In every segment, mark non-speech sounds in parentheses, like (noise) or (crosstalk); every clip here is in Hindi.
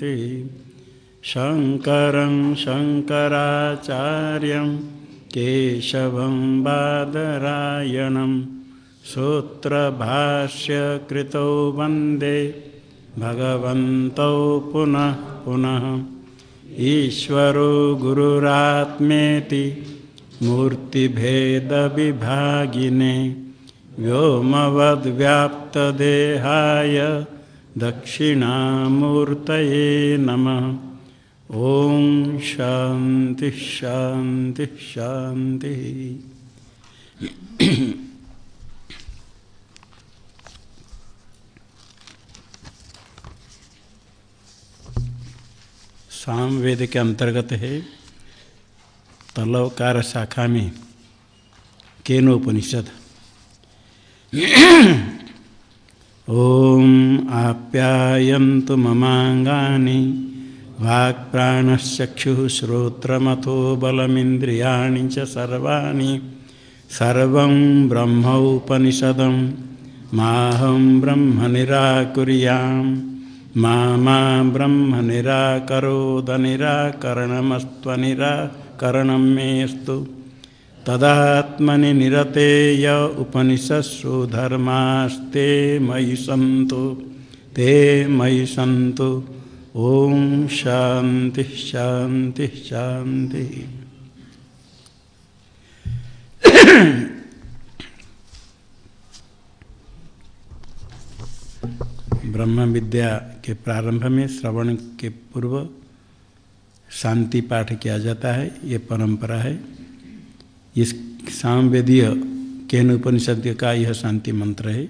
शान्ति शङ्करं शङ्कराचार्यं केशवं बादरायणं सूत्रभाष्यकृतौ वंदे भगवन्तौ पुनः पुनः। ईश्वरो गुरुरात्मेति मूर्तिभेदविभागिने व्योमवद्व्याप्तदेहाय दक्षिणामूर्तये नमः। ॐ शान्तिः शान्तिः शान्तिः। सामवेद के अंतर्गत है तलवकार शाखा में केनोपनिषद। ॐ आप्यायन्तु ममाङ्गानि, वाक्प्राणश्चक्षुः श्रोत्रमथो बलमिन्द्रियाणि च सर्वाणि, सर्वं ब्रह्मोपनिषदं, माहं ब्रह्म निराकुर्याम् मा मा ब्रह्म निराकरोदनिराकरणमस्त्वनिराकरणं मेऽस्तु तदात्मनि निरते य उपनिषत्सु धर्मास्ते मयि सन्तु, ते मयि सन्तु। ॐ शान्तिः शान्तिः शान्तिः। ब्रह्म विद्या के प्रारंभ में श्रवण के पूर्व शांति पाठ किया जाता है, ये परंपरा है। इस सामवेदीय केन उपनिषद का यह शांति मंत्र है।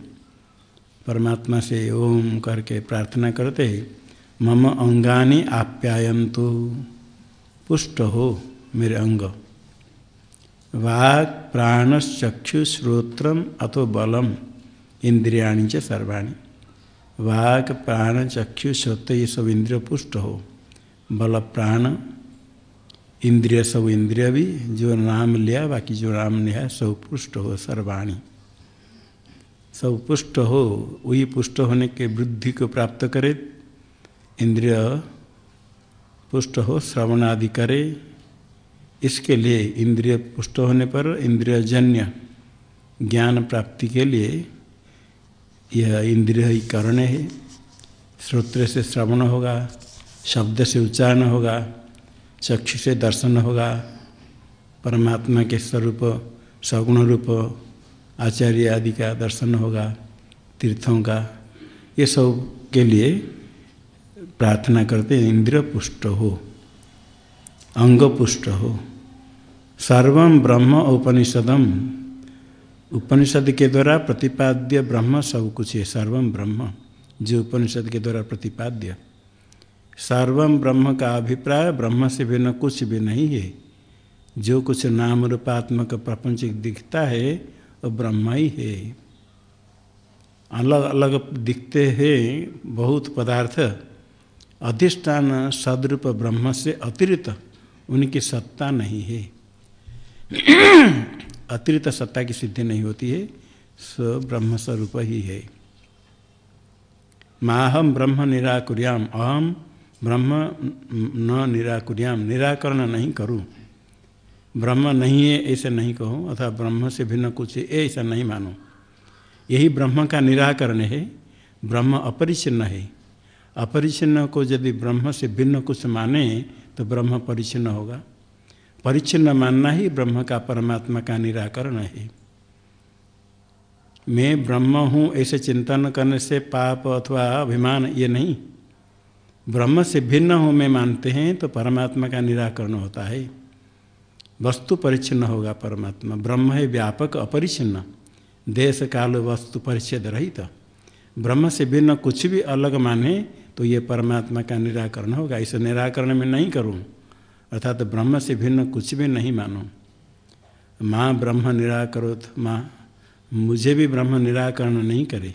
परमात्मा से ओम करके प्रार्थना करते हैं, मम अंगानी आप्यायंतु पुष्ट हो मेरे अंग। वाक् प्राणश्चक्षु श्रोत्रम अथो बलम इंद्रियाणी च सर्वाणी। वाक प्राण चक्षु श्रोत ये सब इंद्रिय पुष्ट हो, बल प्राण इंद्रिय सब इंद्रिय भी, जो नाम लिया, बाकी जो नाम लिया सब पुष्ट हो सर्वाणी। सब पुष्ट हो, वही पुष्ट होने के वृद्धि को प्राप्त करे, इंद्रिय पुष्ट हो, श्रवण आदि करे, इसके लिए इंद्रिय पुष्ट होने पर इंद्रियजन्य ज्ञान प्राप्ति के लिए यह इंद्रिय ही करण है। श्रोत्र से श्रवण होगा, शब्द से उच्चारण होगा चक्षु से दर्शन होगा। परमात्मा के स्वरूप, सगुण रूप, आचार्य आदि का दर्शन होगा, तीर्थों का। ये सब के लिए प्रार्थना करते हैं इंद्रिय पुष्ट हो, अंग पुष्ट हो। सर्वम ब्रह्म उपनिषदम उपनिषद के द्वारा प्रतिपाद्य ब्रह्म सब कुछ है सर्वम ब्रह्म। जो उपनिषद के द्वारा प्रतिपाद्य सर्वम ब्रह्म का अभिप्राय, ब्रह्म से भिन्न कुछ भी नहीं है। जो कुछ नाम रूपात्मक प्रपंच दिखता है, वो ब्रह्म ही है। अलग अलग दिखते हैं बहुत पदार्थ। अधिष्ठान सदरूप ब्रह्म से अतिरिक्त उनकी सत्ता नहीं है। (clears throat) अतिरिक्त सत्ता की सिद्धि नहीं होती है, स ब्रह्म स्वरूप ही है। माहम ब्रह्म निराकुर्याम अहम ब्रह्म न निराकुर्याम, निराकरण नहीं करूँ। ब्रह्म नहीं है, ऐसे नहीं कहूँ अथवा ब्रह्म से भिन्न कुछ है, ऐसा नहीं मानो। यही ब्रह्म का निराकरण है, ब्रह्म अपरिचिन्न है। अपरिचिन्न को यदि ब्रह्म से भिन्न कुछ माने तो ब्रह्म परिचिन्न होगा। परिचिन्न मानना ही ब्रह्म का परमात्मा का निराकरण है। मैं ब्रह्म हूँ, ऐसे चिंतन करने से पाप अथवा अभिमान, ये नहीं। ब्रह्म से भिन्न हूँ मैं मानते हैं तो परमात्मा का निराकरण होता है। वस्तु परिच्छिन्न होगा परमात्मा। ब्रह्म है व्यापक अपरिचिन्न देश, काल, वस्तु परिच्छेद रहित। ब्रह्म से भिन्न कुछ भी अलग माने तो ये परमात्मा का निराकरण होगा। इसे निराकरण में नहीं करूँ। अर्थात तो ब्रह्म से भिन्न कुछ भी नहीं मानो। माँ ब्रह्म निराकरोत, माँ, मुझे भी ब्रह्म निराकरण नहीं करे।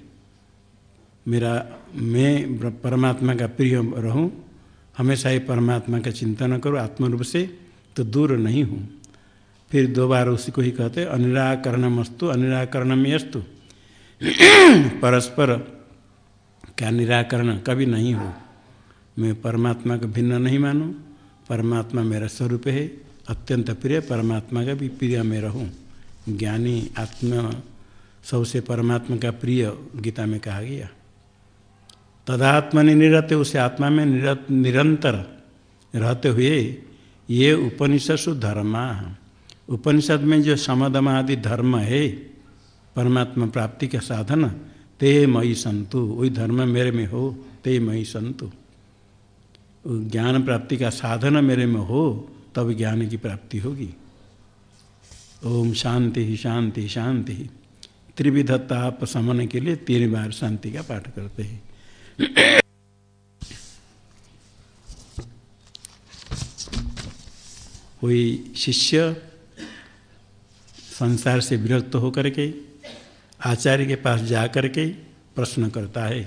मेरा, मैं परमात्मा का प्रिय रहूँ, हमेशा ही परमात्मा का चिंतन करूँ, आत्मरूप से तो दूर नहीं हूँ। फिर दो बार उसी को ही कहते अनिराकरणम अस्तु अनिराकरणम अस्तु (clears throat) परस्पर का निराकरण कभी नहीं हो। मैं परमात्मा को भिन्न नहीं मानूं, परमात्मा मेरा स्वरूप है, अत्यंत प्रिय, परमात्मा का भी प्रिय मैं रहूँ। ज्ञानी, आत्मा, सबसे परमात्मा का प्रिय गीता में कहा गया। तदात्मनि निरते, उसे आत्मा में निरत, निरंतर रहते हुए ये उपनिषद धर्मा। उपनिषद में जो समदम आदि धर्म है, परमात्मा प्राप्ति का साधन, ते मई संतु। वही धर्म मेरे में हो, ते मई संतु। ज्ञान प्राप्ति का साधन मेरे में हो, तब ज्ञान की प्राप्ति होगी। ओम शांति ही शांति शांति। त्रिविध ताप समन के लिए तीन बार शांति का पाठ करते हैं। कोई शिष्य संसार से विरक्त होकर के, आचार्य के पास जा कर के प्रश्न करता है।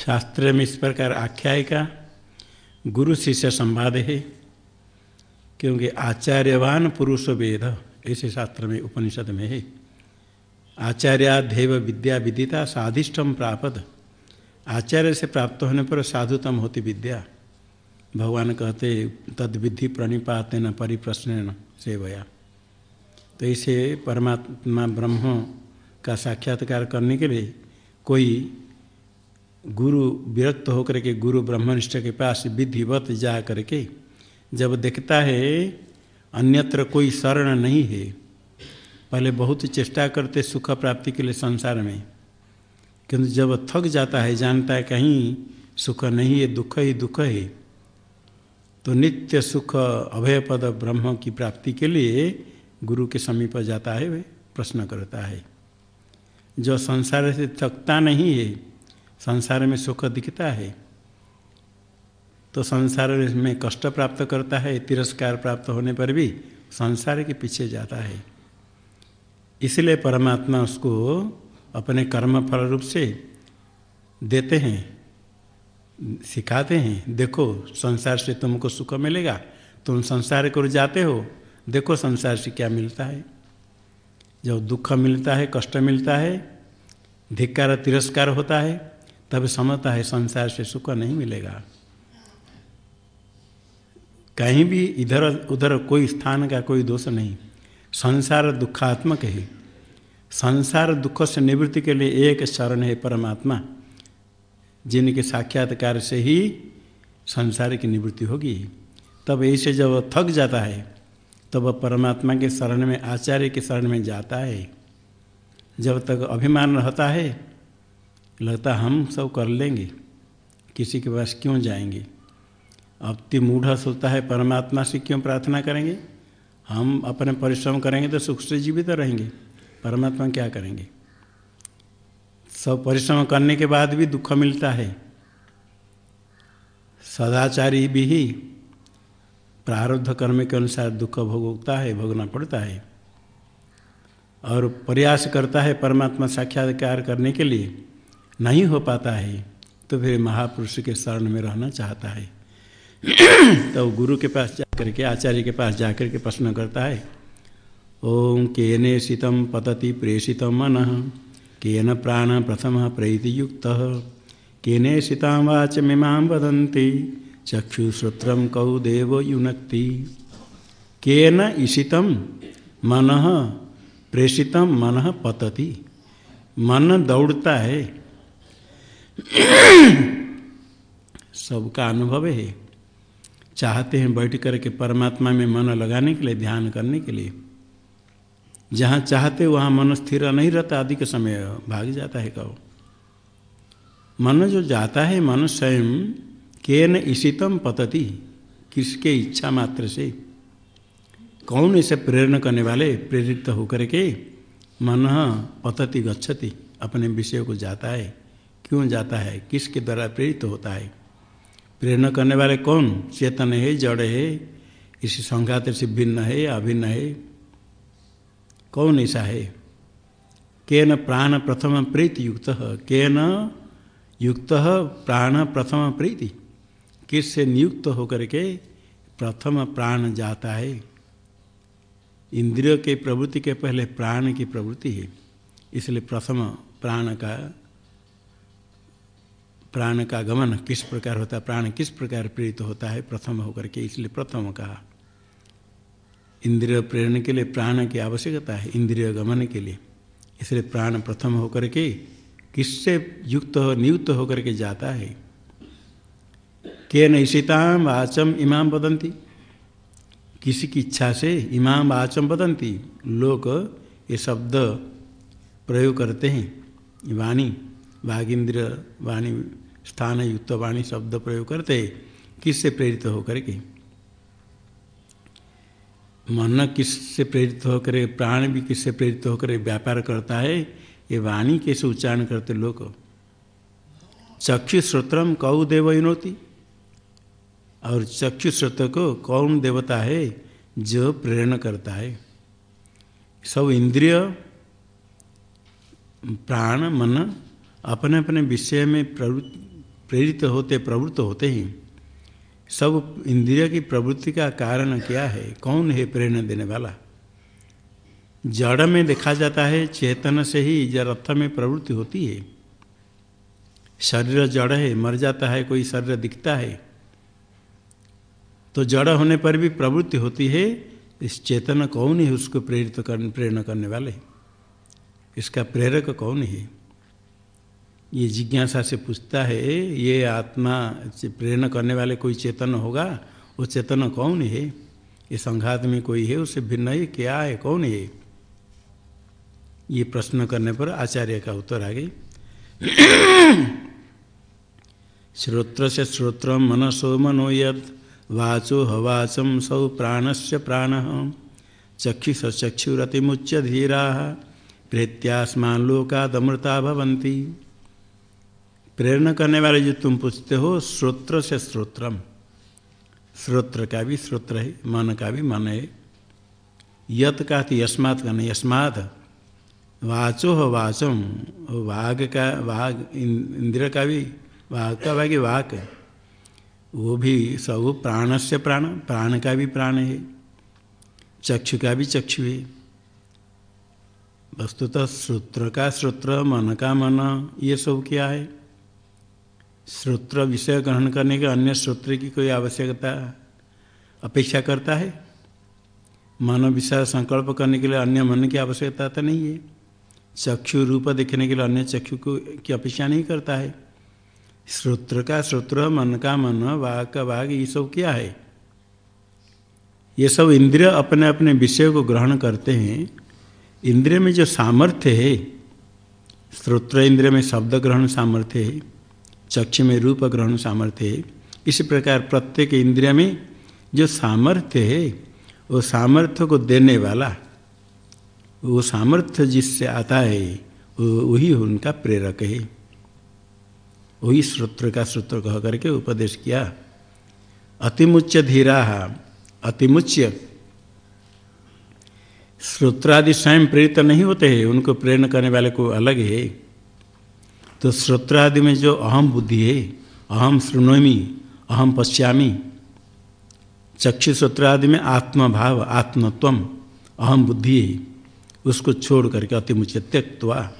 शास्त्र में इस प्रकार आख्यायिका, गुरु शिष्य संवाद है, क्योंकि आचार्यवान पुरुष वेद ऐसे शास्त्र में उपनिषद में है। आचार्यादेव विद्या विदिता साधिष्टम प्राप्त आचार्य से प्राप्त होने पर साधुतम होती विद्या। भगवान कहते तद विधि प्रणिपात न परिप्रश्न सेवया। तो इसे परमात्मा ब्रह्म का साक्षात्कार करने के लिए कोई गुरु विरक्त होकर के गुरु ब्रह्मनिष्ठ के पास विधिवत जा करके जब देखता है, अन्यत्र कोई शरण नहीं है, पहले बहुत चेष्टा करते सुख प्राप्ति के लिए संसार में। किंतु जब थक जाता है, जानता है कहीं सुख नहीं है, दुख ही दुख है तो नित्य सुख अभय पद ब्रह्म की प्राप्ति के लिए गुरु के समीप जाता है वे प्रश्न करता है। जो संसार से थकता नहीं है संसार में सुख दिखता है तो संसार में कष्ट प्राप्त करता है, तिरस्कार प्राप्त होने पर भी संसार के पीछे जाता है। इसलिए परमात्मा उसको अपने कर्म फल रूप से देते हैं, सिखाते हैं, देखो संसार से तुमको सुख मिलेगा, तुम संसार को जाते हो, देखो संसार से क्या मिलता है। जब दुख मिलता है, कष्ट मिलता है, धिक्कार, तिरस्कार होता है तब समझता है संसार से सुख नहीं मिलेगा। कहीं भी इधर उधर कोई स्थान का कोई दोष नहीं। संसार दुखात्मक है। संसार दुख से निवृत्ति के लिए एक शरण है परमात्मा, जिनके साक्षात्कार से ही संसार की निवृत्ति होगी। तब ऐसे जब थक जाता है, तब परमात्मा के शरण में, आचार्य के शरण में जाता है। जब तक अभिमान रहता है लगता हम सब कर लेंगे। किसी के पास क्यों जाएँगे? अब तिमूढ़ सोचता है, परमात्मा से क्यों प्रार्थना करेंगे? हम अपने परिश्रम करेंगे तो सुख से जीवित रहेंगे। परमात्मा क्या करेंगे? सब परिश्रम करने के बाद भी दुख मिलता है। सदाचारी भी ही प्रारब्ध कर्म के अनुसार दुख भोगता है, भोगना पड़ता है। और प्रयास करता है परमात्मा साक्षात्कार करने के लिए। नहीं हो पाता है तो फिर महापुरुष के शरण में रहना चाहता है। (clears throat) तो गुरु के पास जाकर के, आचार्य के पास जाकर के प्रश्न करता है, ओम केने शीतम पतति प्रेषित मन, केन प्राण प्रथम प्रेतियुक्त केने शीता वाच मीमा वदंती चक्षुश्रोत्र कौ देव युनक्ति। केन ईशितम मन प्रेषित मन पतति। मन दौड़ता है सबका अनुभव है। चाहते हैं बैठ कर के परमात्मा में मन लगाने के लिए, ध्यान करने के लिए। जहाँ चाहते, वहाँ मन स्थिर नहीं रहता अधिक समय भाग जाता है कहो। मन जो जाता है, मन स्वयं केन ईशितम पतति, किसके इच्छा मात्र से। कौन इसे प्रेरणा करने वाले, प्रेरित होकर के मन पतति गच्छति, अपने विषय को जाता है। क्यों जाता है? किसके द्वारा प्रेरित होता है? प्रेरणा करने वाले कौन? चेतन है, जड़ है, इसी संघात से भिन्न है, अभिन्न है। कौन ऐसा है? केन प्राण प्रथम प्रीति युक्त केन युक्त प्राण प्रथम प्रीति। किससे नियुक्त होकर के प्रथम प्राण जाता है? इंद्रियों के प्रवृत्ति के पहले प्राण की प्रवृत्ति है, इसलिए प्रथम प्राण का प्राण का गमन किस प्रकार होता है? प्राण किस प्रकार प्रेरित होता है? प्रथम होकर के इसलिए प्रथम कहा। इंद्रिय प्रेरण के लिए प्राण की आवश्यकता है, इंद्रिय गमन के लिए। इसलिए प्राण प्रथम होकर के किससे युक्त हो, नियुक्त होकर के जाता है? के नैशिताम वाचम इमाम बदंती किसी की इच्छा से इमाम वाचम बदंती लोग ये शब्द प्रयोग करते हैं। वाणी वागिंद्र वाणी स्थान युक्त वाणी शब्द प्रयोग करते, किससे प्रेरित होकर के? मन किससे प्रेरित होकर, प्राण भी किससे प्रेरित होकर व्यापार करता है? ये वाणी कैसे उच्चारण करते लोग? चक्षु श्रोत्रम कौ देव इनोती। और चक्षु श्रोत को कौन देवता है? जो प्रेरणा करता है। सब इंद्रिय, प्राण, मन अपने अपने विषय में प्रेरित होते, प्रवृत्त होते हैं सब इंद्रिय की प्रवृत्ति का कारण क्या है? कौन है प्रेरणा देने वाला? जड़ में देखा जाता है, चेतन से ही जड़ में प्रवृत्ति होती है। शरीर जड़ है, मर जाता है, कोई शरीर दिखता है। तो जड़ होने पर भी प्रवृत्ति होती है, इस चेतन कौन है उसको प्रेरित कर प्रेरणा करने वाले? इसका प्रेरक कौन है? ये जिज्ञासा से पूछता है, ये आत्मा प्रेरणा करने वाले कोई चेतन होगा? वो चेतन कौन है? ये संघात में कोई है? उससे भिन्न है? क्या है? कौन है? ये प्रश्न करने पर आचार्य का उत्तर आ गई श्रोत्र से श्रोत्र मनसो मनो यद वाचो हवाचम सौ प्राण से प्राण। चक्षुष चक्षुरतिमुच्य धीरा प्रेत्यास्मान लोकादमृता भवंती प्रेरणा करने वाले जो तुम पूछते हो, श्रोत्र से श्रोत्रम। श्रोत्र का भी श्रोत्र है, मन का भी मन है। यत का थी यस्मात नहीं, यस्मात वाचो हो वाचम वाघ का वाघ इंद्र का भी वाघ का भागी वाक। वो भी सब प्राण से प्राण प्राण का भी प्राण है, चक्षु का भी चक्षु है। वस्तुतः श्रोत्र का श्रोत्र, मन का मन, ये सब क्या है? श्रोत्र विषय ग्रहण करने के अन्य श्रोत्र की कोई आवश्यकता अपेक्षा करता है? मन विषय संकल्प करने के लिए अन्य मन की आवश्यकता तो नहीं है। चक्षु रूप देखने के लिए अन्य चक्षु को की अपेक्षा नहीं करता है। श्रोत्र का श्रोत्र, मन का मन वाघ का वाघ ये सब क्या है? ये सब इंद्रिय अपने अपने विषय को ग्रहण करते हैं। इंद्रिय में जो सामर्थ्य है, श्रोत्र इंद्रिय में शब्द ग्रहण सामर्थ्य है। चक्षु में रूप ग्रहण सामर्थ्य है। इसी प्रकार प्रत्येक इंद्रिया में जो सामर्थ्य है, वो सामर्थ्य को देने वाला, वो सामर्थ्य जिससे आता है वही उनका प्रेरक है। वही श्रोत्र का श्रोत्र कह करके उपदेश किया। अतिमुच्य धीरा, अतिमुच्य। श्रोत्रादि स्वयं प्रेरित नहीं होते हैं, उनको प्रेरणा करने वाले को अलग है। तो श्रोत्रादि में जो अहम बुद्धि है, अहम श्रृणोमी, अहम पश्यामी, चक्षु श्रोत्रादि में आत्मभाव आत्मत्व अहम बुद्धि है, उसको छोड़ करके अतिमुच्य त्यक्वा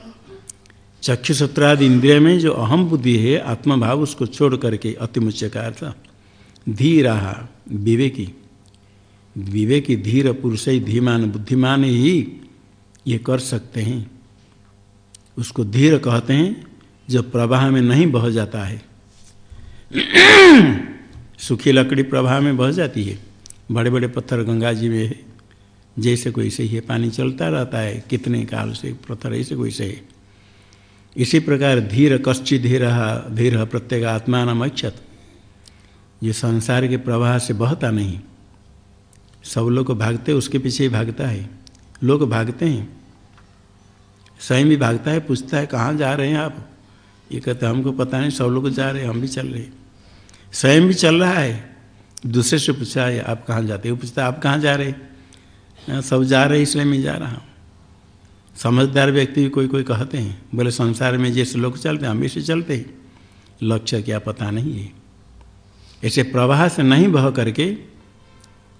चक्षु सत्रादि इंद्रिय में जो अहम बुद्धि है, आत्मभाव, उसको छोड़ करके अतिमुच्य का अर्थ धीरा, विवेकी। विवेकी धीर, पुरुष ही धीमान, बुद्धिमान ही ये कर सकते हैं। उसको धीर कहते हैं जो प्रवाह में नहीं बह जाता है। सूखी लकड़ी प्रवाह में बह जाती है। बड़े बड़े पत्थर गंगा जी में है। जैसे कोई से ही, पानी चलता रहता है। कितने काल से पत्थर ऐसे कोई से है। इसी प्रकार धीर कश्चि धीर धीर प्रत्येक आत्मा नाम अक्षत ये संसार के प्रवाह से बहता नहीं। सब लोग भागते, उसके पीछे ही भागता है। लोग भागते हैं। स्वयं भी भागता है, पूछता है, कहाँ जा रहे हैं आप? ये कहते हमको पता नहीं, सब लोग जा रहे हम भी चल रहे स्वयं भी चल रहा है। दूसरे से पूछा है आप कहाँ जाते हो? पूछता, आप कहाँ जा रहे हैं? सब जा रहे इसलिए मैं जा रहा हूँ। समझदार व्यक्ति भी कोई कोई कहते हैं, बोले, संसार में जैसे लोग चलते हैं, हम इसे चलते हैं। लक्ष्य क्या पता नहीं है। ऐसे प्रवाह से नहीं बह करके,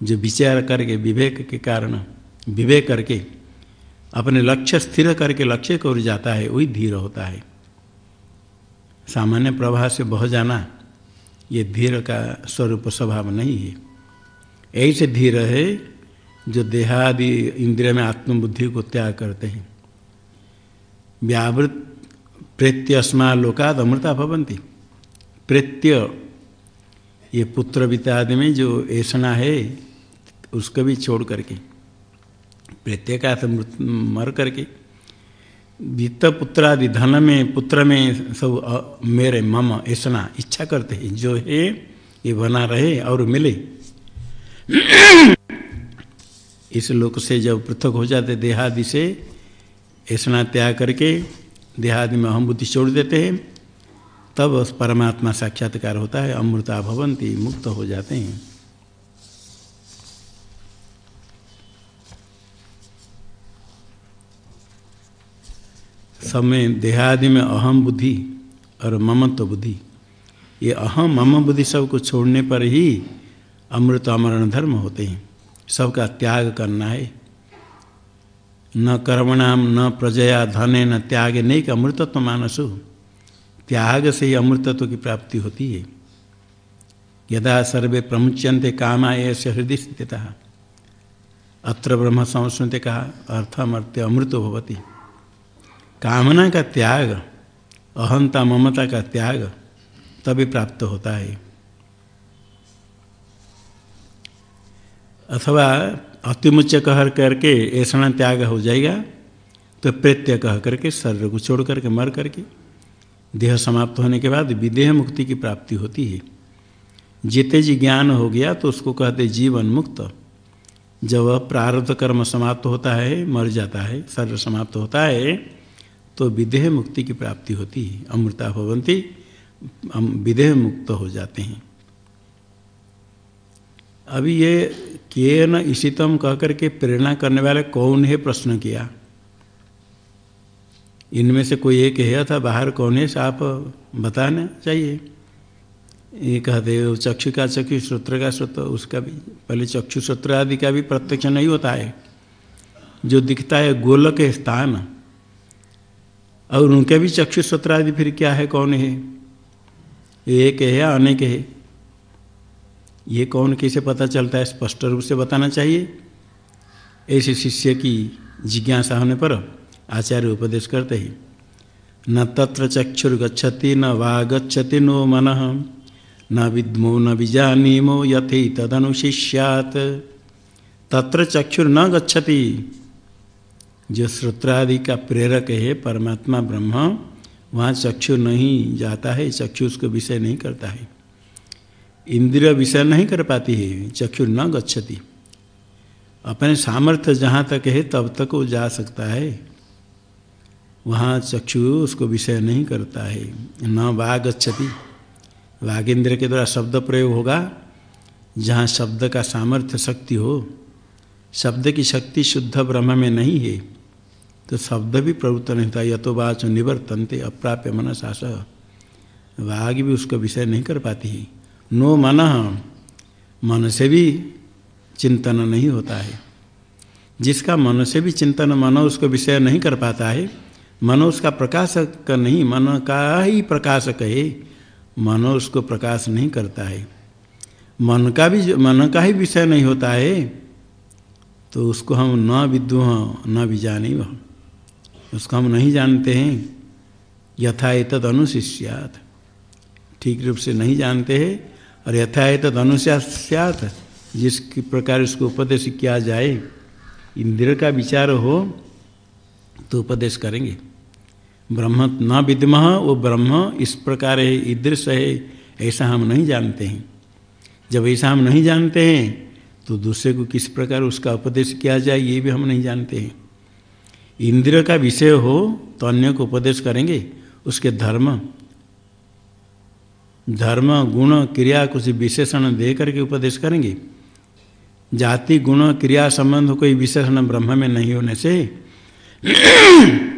जो विचार करके, विवेक के कारण, विवेक करके, अपने लक्ष्य स्थिर करके, लक्ष्य को जाता है, वही धीर होता है। सामान्य प्रवाह से बह जाना ये धीर का स्वरूप स्वभाव नहीं है। ऐसे धीर है जो देहादि इंद्रिय में आत्मबुद्धि को त्याग करते हैं। व्यावृत प्रेत्य अस्मा लोकाद अमृता भवंती प्रेत्य ये पुत्र वित्तादि में जो ऐसा है, उसको भी छोड़ करके, प्रेत्य का तो मर करके वित्त पुत्र आदि धन में, पुत्र में सब मेरे मम ऐसा इच्छा करते हैं। जो है, ये बना रहे और मिले। इस लोक से जब पृथक हो जाते देहादि से, ऐसा त्याग करके देहादि में अहम बुद्धि छोड़ देते हैं, तब परमात्मा साक्षात्कार होता है, अमृता भवंती मुक्त हो जाते हैं। समय देहादि में अहम बुद्धि और ममत्व बुद्धि। ये अहम मम बुद्धि सबको छोड़ने पर ही अमृत अमरण धर्म होते हैं। सबका त्याग करना है। न कर्मणाम, न प्रजया, धने, न त्याग नहीं कि अमृतत्व मानसु। त्याग से ही अमृतत्व की प्राप्ति होती है। यदा सर्वे प्रमुच्यंते कामाय से हृदय स्थित। अत्र ब्रह्म संस्कृत कहा, अर्थमर्त्य अमृत भवती। कामना का त्याग, अहंता ममता का त्याग तभी प्राप्त होता है। अथवा अतिमुच्च कह करके ऐसा त्याग हो जाएगा तो प्रत्यय कह करके, शरीर को छोड़ करके, मर करके, देह समाप्त होने के बाद विदेह मुक्ति की प्राप्ति होती है। जिते जी ज्ञान हो गया तो उसको कहते जीवन मुक्त। जब प्रारब्ध कर्म समाप्त होता है, मर जाता है, शरीर समाप्त होता है तो विदेह मुक्ति की प्राप्ति होती है, अमृता भवंती हम विदेह मुक्त हो जाते हैं। अभी ये किए न इशितम कह करके प्रेरणा करने वाले कौन है प्रश्न किया? इनमें से कोई एक है था बाहर कौन है, आप बताना चाहिए। ये कहते हो, चक्षु का चक्षु, श्रोत्र का श्रोत्र, उसका भी, पहले चक्षु, श्रोत्र आदि का भी प्रत्यक्ष नहीं होता है। जो दिखता है गोलक स्थान और उनके भी चक्षु श्रोत्र आदि फिर क्या है, कौन है? एक है या अनेक है। ये कौन कैसे पता चलता है? स्पष्ट रूप से बताना चाहिए। ऐसे शिष्य की जिज्ञासा होने पर आचार्य उपदेश करते हैं। न तत्र चक्षुर्गछति न वागछति नो मन, न विद्मो, न विजानीमो यथे तदनुशिष्यात तत्र चक्षुर न गच्छति। जो श्रोत्रादि का प्रेरक है, परमात्मा ब्रह्म, वहाँ चक्षु नहीं जाता है, चक्षु उसको विषय नहीं करता है। इंद्रिय विषय नहीं कर पाती है, चक्षु न गच्छति। अपने सामर्थ्य जहाँ तक है, तब तक वो जा सकता है। वहाँ चक्षु उसको विषय नहीं करता है, न वाग गच्छति वाघ इंद्र के द्वारा शब्द प्रयोग होगा, जहाँ शब्द का सामर्थ्य शक्ति हो। शब्द की शक्ति शुद्ध ब्रह्म में नहीं है। तो शब्द भी प्रवृत्त नहीं होता यथो वाच निवर्तनते अप्राप्य मन सास वाघ भी उसको विषय नहीं कर पाती है। नो मन मन से भी चिंतन नहीं होता है। जिसका मन से भी चिंतन, मन उसको विषय नहीं कर पाता है। मन उसका प्रकाशक नहीं, मन का ही प्रकाशक है मन उसको प्रकाश नहीं करता है। मन का भी मन का ही विषय नहीं होता है तो उसको हम न विद्व न भी जानी वह। उसको हम नहीं जानते हैं। यथा एतद अनुशिष्यात। ठीक रूप से नहीं जानते हैं और यथा एतद अनुशात जिस प्रकार उसको उपदेश किया जाए इंद्र का विचार हो तो उपदेश करेंगे। ब्रह्म न विद्म, वो ब्रह्म इस प्रकार है, ईदृश है, ऐसा हम नहीं जानते हैं। जब ऐसा हम नहीं जानते हैं तो दूसरे को किस प्रकार उसका उपदेश किया जाए, ये भी हम नहीं जानते हैं। इंद्र का विषय हो तो अन्य को उपदेश करेंगे। उसके धर्म धर्म, गुण, क्रिया कुछ विशेषण दे करके उपदेश करेंगे। जाति, गुण, क्रिया संबंध कोई विशेषण ब्रह्म में नहीं होने से (clears throat)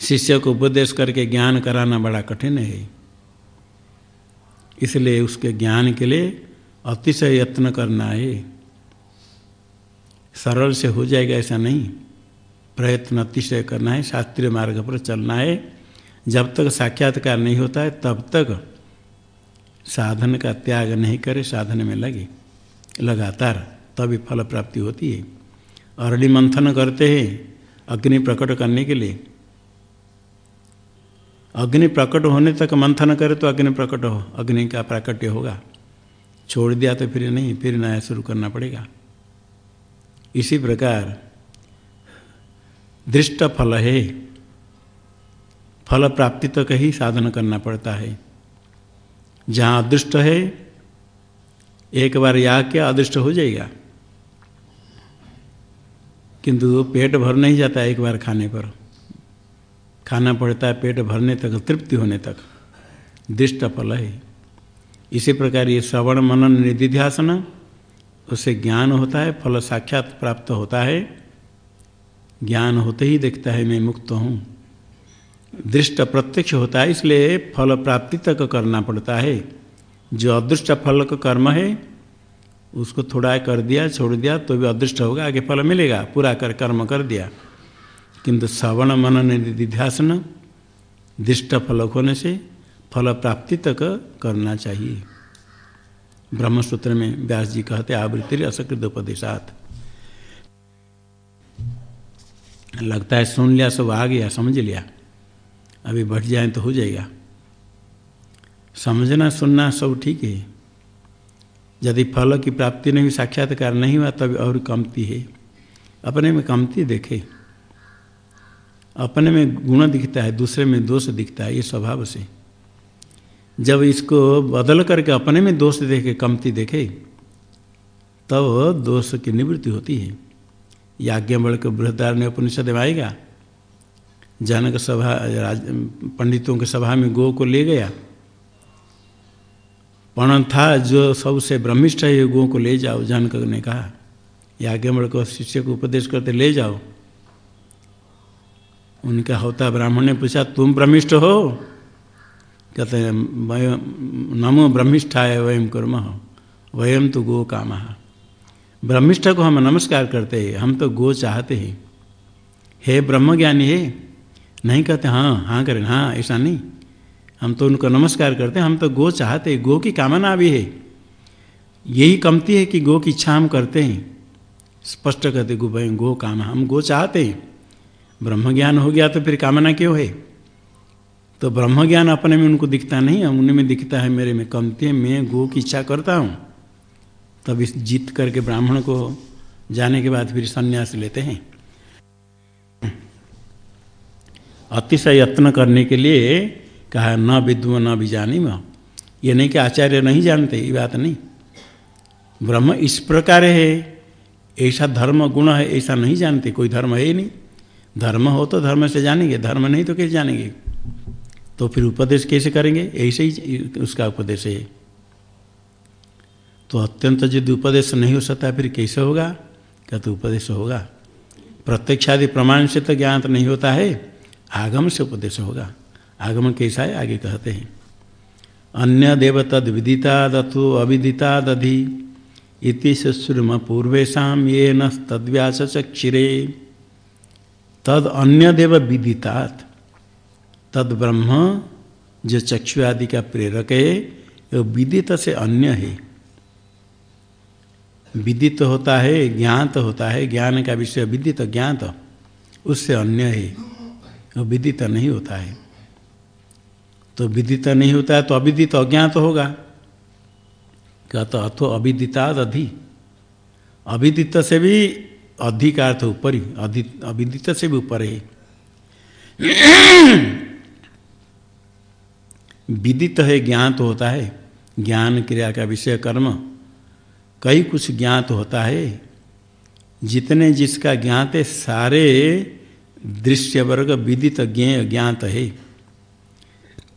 शिष्य को उपदेश करके ज्ञान कराना बड़ा कठिन है। इसलिए उसके ज्ञान के लिए अतिशय यत्न करना है। सरल से हो जाएगा ऐसा नहीं। प्रयत्न अतिशय करना है, शास्त्रीय मार्ग पर चलना है। जब तक साक्षात्कार नहीं होता है, तब तक साधन का त्याग नहीं करे, साधन में लगे, लगातार, तभी फल प्राप्ति होती है। अरणी मंथन करते हैं अग्नि प्रकट करने के लिए। अग्नि प्रकट होने तक मंथन करे तो अग्नि प्रकट हो, अग्नि का प्राकट्य होगा। छोड़ दिया तो फिर नहीं, फिर नया शुरू करना पड़ेगा। इसी प्रकार दृष्ट फल है। फल प्राप्ति तक ही साधन करना पड़ता है। जहाँ अदृष्ट है, एक बार या क्या, अदृष्ट हो जाएगा। किंतु पेट भर नहीं जाता एक बार खाने पर। खाना पड़ता है, पेट भरने तक, तृप्ति होने तक। दृष्ट फल है। इसी प्रकार ये श्रवण मनन निधिध्यासन उससे ज्ञान होता है, फल साक्षात प्राप्त होता है। ज्ञान होते ही देखता है, मैं मुक्त हूँ। दृष्ट प्रत्यक्ष होता है, इसलिए फल प्राप्ति तक करना पड़ता है। जो अदृष्ट फल का कर्म है, उसको थोड़ा कर दिया, छोड़ दिया तो भी अदृष्ट होगा, आगे फल मिलेगा। पूरा कर, कर्म कर दिया। किंतु श्रवण मनन निधिध्यासन, दृष्ट फल होने से फल प्राप्ति तक करना चाहिए। ब्रह्मसूत्र में व्यास जी कहते, आवृत्ति असकृत उपदेशात। लगता है, सुन लिया, सब आ गया, समझ लिया। अभी बढ़ जाए तो हो जाएगा। समझना, सुनना, सब ठीक है। यदि फल की प्राप्ति नहीं, साक्षात्कार नहीं हुआ तभी और कमती है। अपने में कमती देखे। अपने में गुण दिखता है, दूसरे में दोष दिखता है, ये स्वभाव से। जब इसको बदल करके अपने में दोष देखे कमती देखे, तब तो दोष की निवृत्ति होती है। याज्ञवल के बृहदार ने उपनिषद में आएगा। जनक सभा पंडितों के सभा में गो को ले गया। पण था जो सबसे ब्रह्मिष्ठ है गो को ले जाओ, जनक ने कहा। याज्ञवल को शिष्य को उपदेश करते, ले जाओ। उनका होता ब्राह्मण ने पूछा, तुम ब्रह्मिष्ठ हो? कहते हैं नमो ब्रह्मिष्ठाय वयम कर्म वयम तो गो काम। ब्रह्मिष्ठ को हम नमस्कार करते हैं, हम तो गो चाहते हैं। हे ब्रह्म ज्ञानी है, नहीं कहते हाँ हाँ करें हाँ ऐसा नहीं। हम तो उनको नमस्कार करते हैं, हम तो गो चाहते हैं, गो की कामना भी है। यही कमती है कि गो की इच्छा हम करते हैं। स्पष्ट कहते, गो भाई गो काम, हम गो चाहते हैं। ब्रह्म ज्ञान हो गया तो फिर कामना क्यों है? तो ब्रह्म ज्ञान अपने में उनको दिखता नहीं उन्हें में दिखता है, मेरे में कमती मैं गो की इच्छा करता हूँ। तब इस जीत करके ब्राह्मण को जाने के बाद फिर संन्यास लेते हैं। अतिशय यत्न करने के लिए कहा, न विद्व, न बीजानी में ये नहीं कि आचार्य नहीं जानते, ये बात नहीं। ब्रह्म इस प्रकार है, ऐसा धर्म गुण है, ऐसा नहीं जानते, कोई धर्म है ही नहीं। धर्म हो तो धर्म से जानेंगे, धर्म नहीं तो कैसे जानेंगे? तो फिर उपदेश कैसे करेंगे? ऐसे ही उसका उपदेश है। तो अत्यंत यदि उपदेश नहीं हो सकता, फिर कैसे होगा? क्या तो उपदेश होगा? प्रत्यक्षादि प्रमाण से तो ज्ञात नहीं होता है। आगम से उपदेश होगा। आगम कैसा है? आगे कहते हैं। अन्य देव तद विदिता दथो अविदिता दधि इति शुश्रुम पूर्वेशा ये न तद्व्यास चक्षिरे तद अन्य देव विदितात। तद ब्रह्म जो चक्षु आदि का प्रेरक है वो विदित से अन्य है। विदित होता है, ज्ञात होता है, ज्ञान का विषय विदित, ज्ञात, उससे अन्य है। वो विदित नहीं होता है। तो विदित नहीं होता है तो अविदित, अज्ञात होगा। क्या तो अथो अविदिताद अधि। अविदित से भी अधिकार्थ ऊपर ही अधि अविदित से भी ऊपर है। विदित है ज्ञात होता है। ज्ञान क्रिया का विषय कर्म। कई कुछ ज्ञात होता है। जितने जिसका ज्ञात है सारे दृश्य वर्ग विदित ज्ञेय ज्ञात है।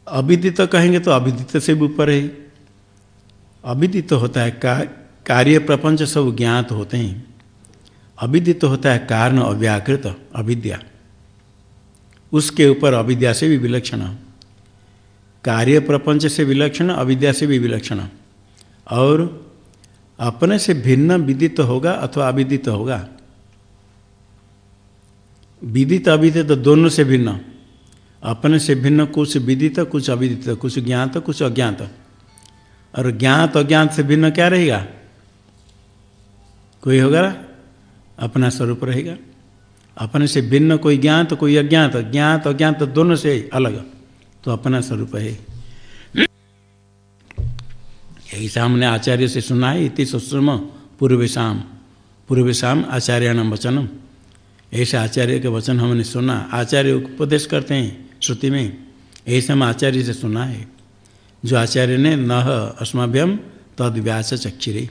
अविदित कहेंगे तो अविदित से भी ऊपर है। अविदित होता है का, कार्य प्रपंच सब ज्ञात होते हैं। अविदित होता है कारण अव्याकृत अविद्या। उसके ऊपर अविद्या से भी विलक्षण। कार्य प्रपंच से विलक्षण, अविद्या से भी विलक्षण। और अपने से भिन्न विदित होगा अथवा अविदित होगा। विदित, अविदित दोनों से भिन्न। अपने से भिन्न कुछ विदित, कुछ अविदित, कुछ ज्ञात, कुछ अज्ञात। और ज्ञात, अज्ञात से भिन्न क्या रहेगा? कोई होगा अपना स्वरूप रहेगा। अपने से भिन्न कोई ज्ञात, कोई अज्ञात। ज्ञात, अज्ञात दोनों से अलग। तो अपना स्वरूप है। ऐसा हमने आचार्य से सुना है, इति सुश्रम पूर्वेशम पूर्वेशम आचार्य नाम वचनम। ऐसे आचार्य के वचन हमने सुना। आचार्य उपदेश करते हैं श्रुति में। ऐसे हम आचार्य से सुना है। जो आचार्य ने न अस्माभ्यम तद व्यास चक्षिरे।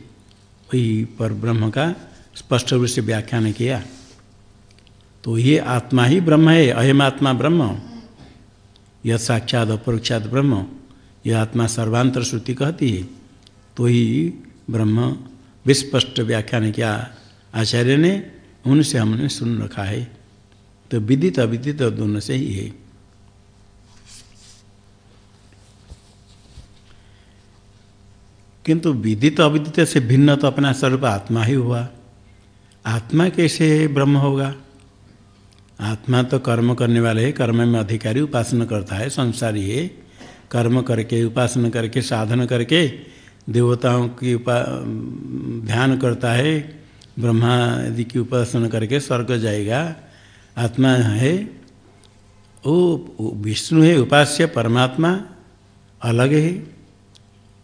वही पर ब्रह्म का स्पष्ट रूप से व्याख्यान किया। तो ये आत्मा ही ब्रह्म है अहम आत्मा ब्रह्म। यह साक्षात अपरोक्षात ब्रह्म। यह आत्मा सर्वांतर श्रुति कहती है। तो ही ब्रह्म विस्पष्ट व्याख्यान किया आचार्य ने, उनसे हमने सुन रखा है। तो विदित, अविदित दोनों से ही है। किंतु विदित, अविदित से भिन्न तो अपना स्वरूप आत्मा ही हुआ। आत्मा कैसे ब्रह्म होगा? आत्मा तो कर्म करने वाले है, कर्म में अधिकारी उपासना करता है, संसारी है। कर्म करके, उपासना करके, साधन करके देवताओं की उपा, ध्यान करता है, ब्रह्मा आदि की उपासना करके स्वर्ग जाएगा। आत्मा है, वो विष्णु है, उपास्य परमात्मा, अलग है।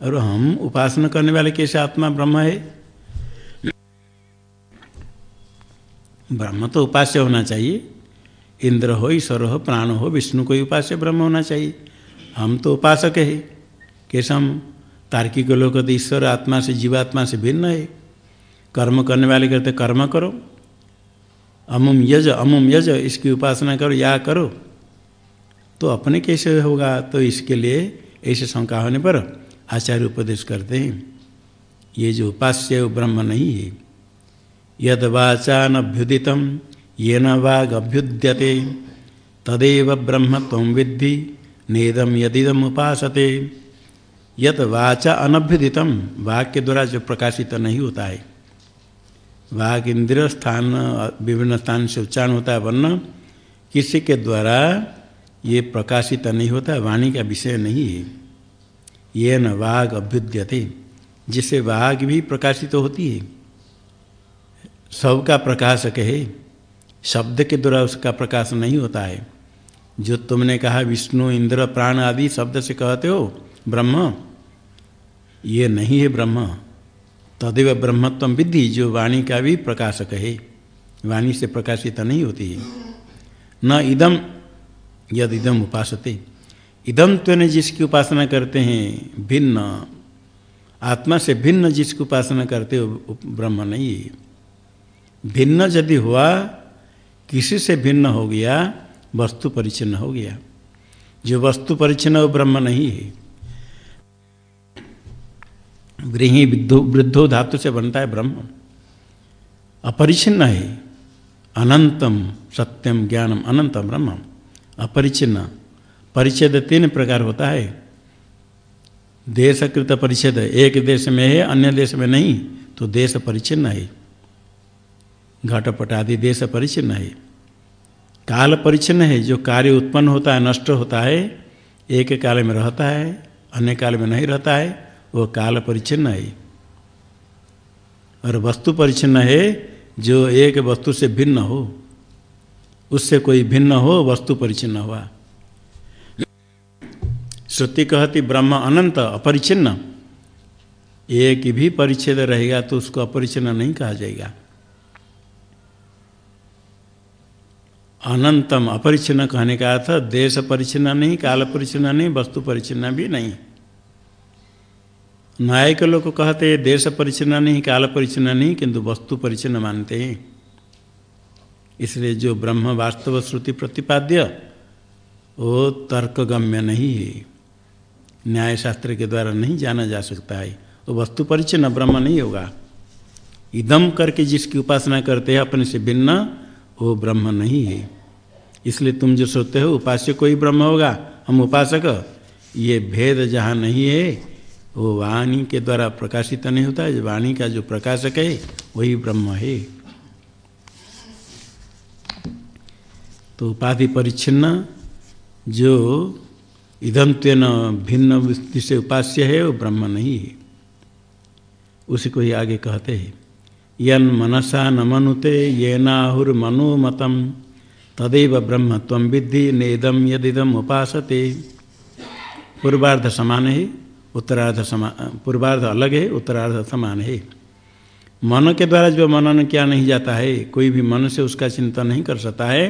और हम उपासना करने वाले कैसे आत्मा, ब्रह्म है? ब्रह्म तो उपास्य होना चाहिए। इंद्र हो, ईश्वर हो, प्राण हो, विष्णु को ही उपास्य ब्रह्म होना चाहिए। हम तो उपासक है। कैसे हम तार्किक लोग कहते ईश्वर आत्मा से, जीवात्मा से भिन्न है। कर्म करने वाले कहते कर्म करो। अमुम यज अमुम यज, इसकी उपासना करो, या करो। तो अपने कैसे होगा? तो इसके लिए ऐसे शंका होने पर आचार्य उपदेश करते हैं। ये जो उपास्य ब्रह्म नहीं है। यद वाचानभ्युदित ये न वाग अभ्युद्यते तदेव ब्रह्म तम विद्धि नेदम यदिदम उपासते। यत वाचा अनभ्युदितम वाक के द्वारा जो प्रकाशित नहीं होता है। वाक इंद्रिय स्थान, विभिन्न स्थान से उच्चारण होता है, वर्ण किसी के द्वारा ये प्रकाशित नहीं होता, वाणी का विषय नहीं है। ये न वाघ अभ्युद्यते जिससे वाघ भी प्रकाशित होती है। सबका प्रकाशक है। शब्द के द्वारा उसका प्रकाश नहीं होता है। जो तुमने कहा, विष्णु, इंद्र, प्राण आदि शब्द से कहते हो, ब्रह्म, ये नहीं है ब्रह्म। तदेव ब्रह्मत्व विद्धि, जो वाणी का भी प्रकाशक है। वाणी से प्रकाशित नहीं होती है। न इदम यद इदम उपासते। इदम त्वने जिसकी उपासना करते हैं, भिन्न। आत्मा से भिन्न जिसकी उपासना करते हो ब्रह्म नहीं है। भिन्न यदि हुआ किसी से भिन्न हो गया, वस्तु परिचिन्न हो गया। जो वस्तु परिचिन्न वो ब्रह्म नहीं है। वृद्धो वृद्धो धातु से बनता है ब्रह्म। अपरिचिन्न है। अनंतम सत्यम ज्ञानम अनंतम ब्रह्म। अपरिचिन्न। परिच्छेद तीन प्रकार होता है। देशकृत परिच्छेद, एक देश में है, अन्य देश में नहीं तो देश परिचिन्न है। घटपट आदि देश परिचिन्न है। काल परिचिन्न है, जो कार्य उत्पन्न होता है, नष्ट होता है, एक काल में रहता है, अन्य काल में नहीं रहता है, वो काल परिचिन्न है। और वस्तु परिचिन्न है, जो एक वस्तु से भिन्न हो। उससे कोई भिन्न हो, वस्तु परिचिन्न हुआ। श्रुति कहती, ब्रह्म अनंत, अपरिचिन्न। एक भी परिच्छेद रहेगा तो उसको अपरिचिन्न नहीं कहा जाएगा। अनंतम अपरिचिन्न कहने का अर्थ देश परिचिन्न नहीं, काल परिचिन्न नहीं, वस्तु परिचिन्न भी नहीं। न्यायिक लोग कहते हैं, देश परिचिन्न नहीं, काल परिचिन्न नहीं, किंतु वस्तु परिचिन्न मानते हैं। इसलिए जो ब्रह्म वास्तव श्रुति प्रतिपाद्य, वो तर्कगम्य नहीं है। न्याय शास्त्र के द्वारा नहीं जाना जा सकता है। वो वस्तु परिचिन्न ब्रह्म नहीं होगा। इदम करके जिसकी उपासना करते हैं, अपने से भिन्न वो ब्रह्म नहीं है। इसलिए तुम जो सोचते हो, उपास्य कोई ब्रह्म होगा? हम उपासक। ये भेद जहाँ नहीं है, वो वाणी के द्वारा प्रकाशित नहीं होता है। वाणी का जो प्रकाशक है, वही ब्रह्म है। तो उपाधि परिच्छिन्न, जो इधम तेन भिन्न से उपास्य है, वो ब्रह्म नहीं है। उसी को ही आगे कहते हैं। यन मनसा न मनुते ये तदेव ब्रह्म तम विद्धि नेदम यदिदम उपासते। पूर्वार्ध समान है उत्तरार्ध समान पूर्वार्ध अलग है उत्तरार्ध समान। है मन के द्वारा जो मनन किया नहीं जाता है, कोई भी मन से उसका चिंतन नहीं कर सकता है,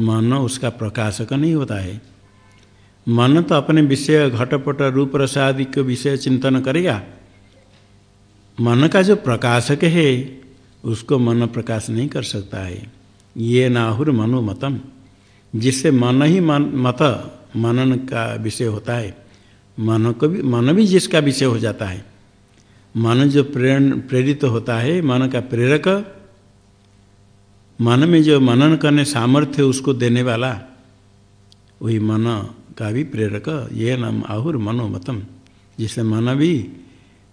मन उसका प्रकाशक नहीं होता है। मन तो अपने विषय, घटपट रूप रसादि के विषय चिंतन करेगा मन का जो प्रकाशक है, उसको मन प्रकाश नहीं कर सकता है। ये नाहुर मनोमतम, जिससे मन ही मन, मत मनन का विषय होता है। मन को भी, मन भी जिसका विषय हो जाता है। मन जो प्रेरण, प्रेरित तो होता है, मन का प्रेरक, मन में जो मनन करने सामर्थ्य उसको देने वाला, वही मन का भी प्रेरक। ये नाम आहुर मनोमतम, जिससे मन भी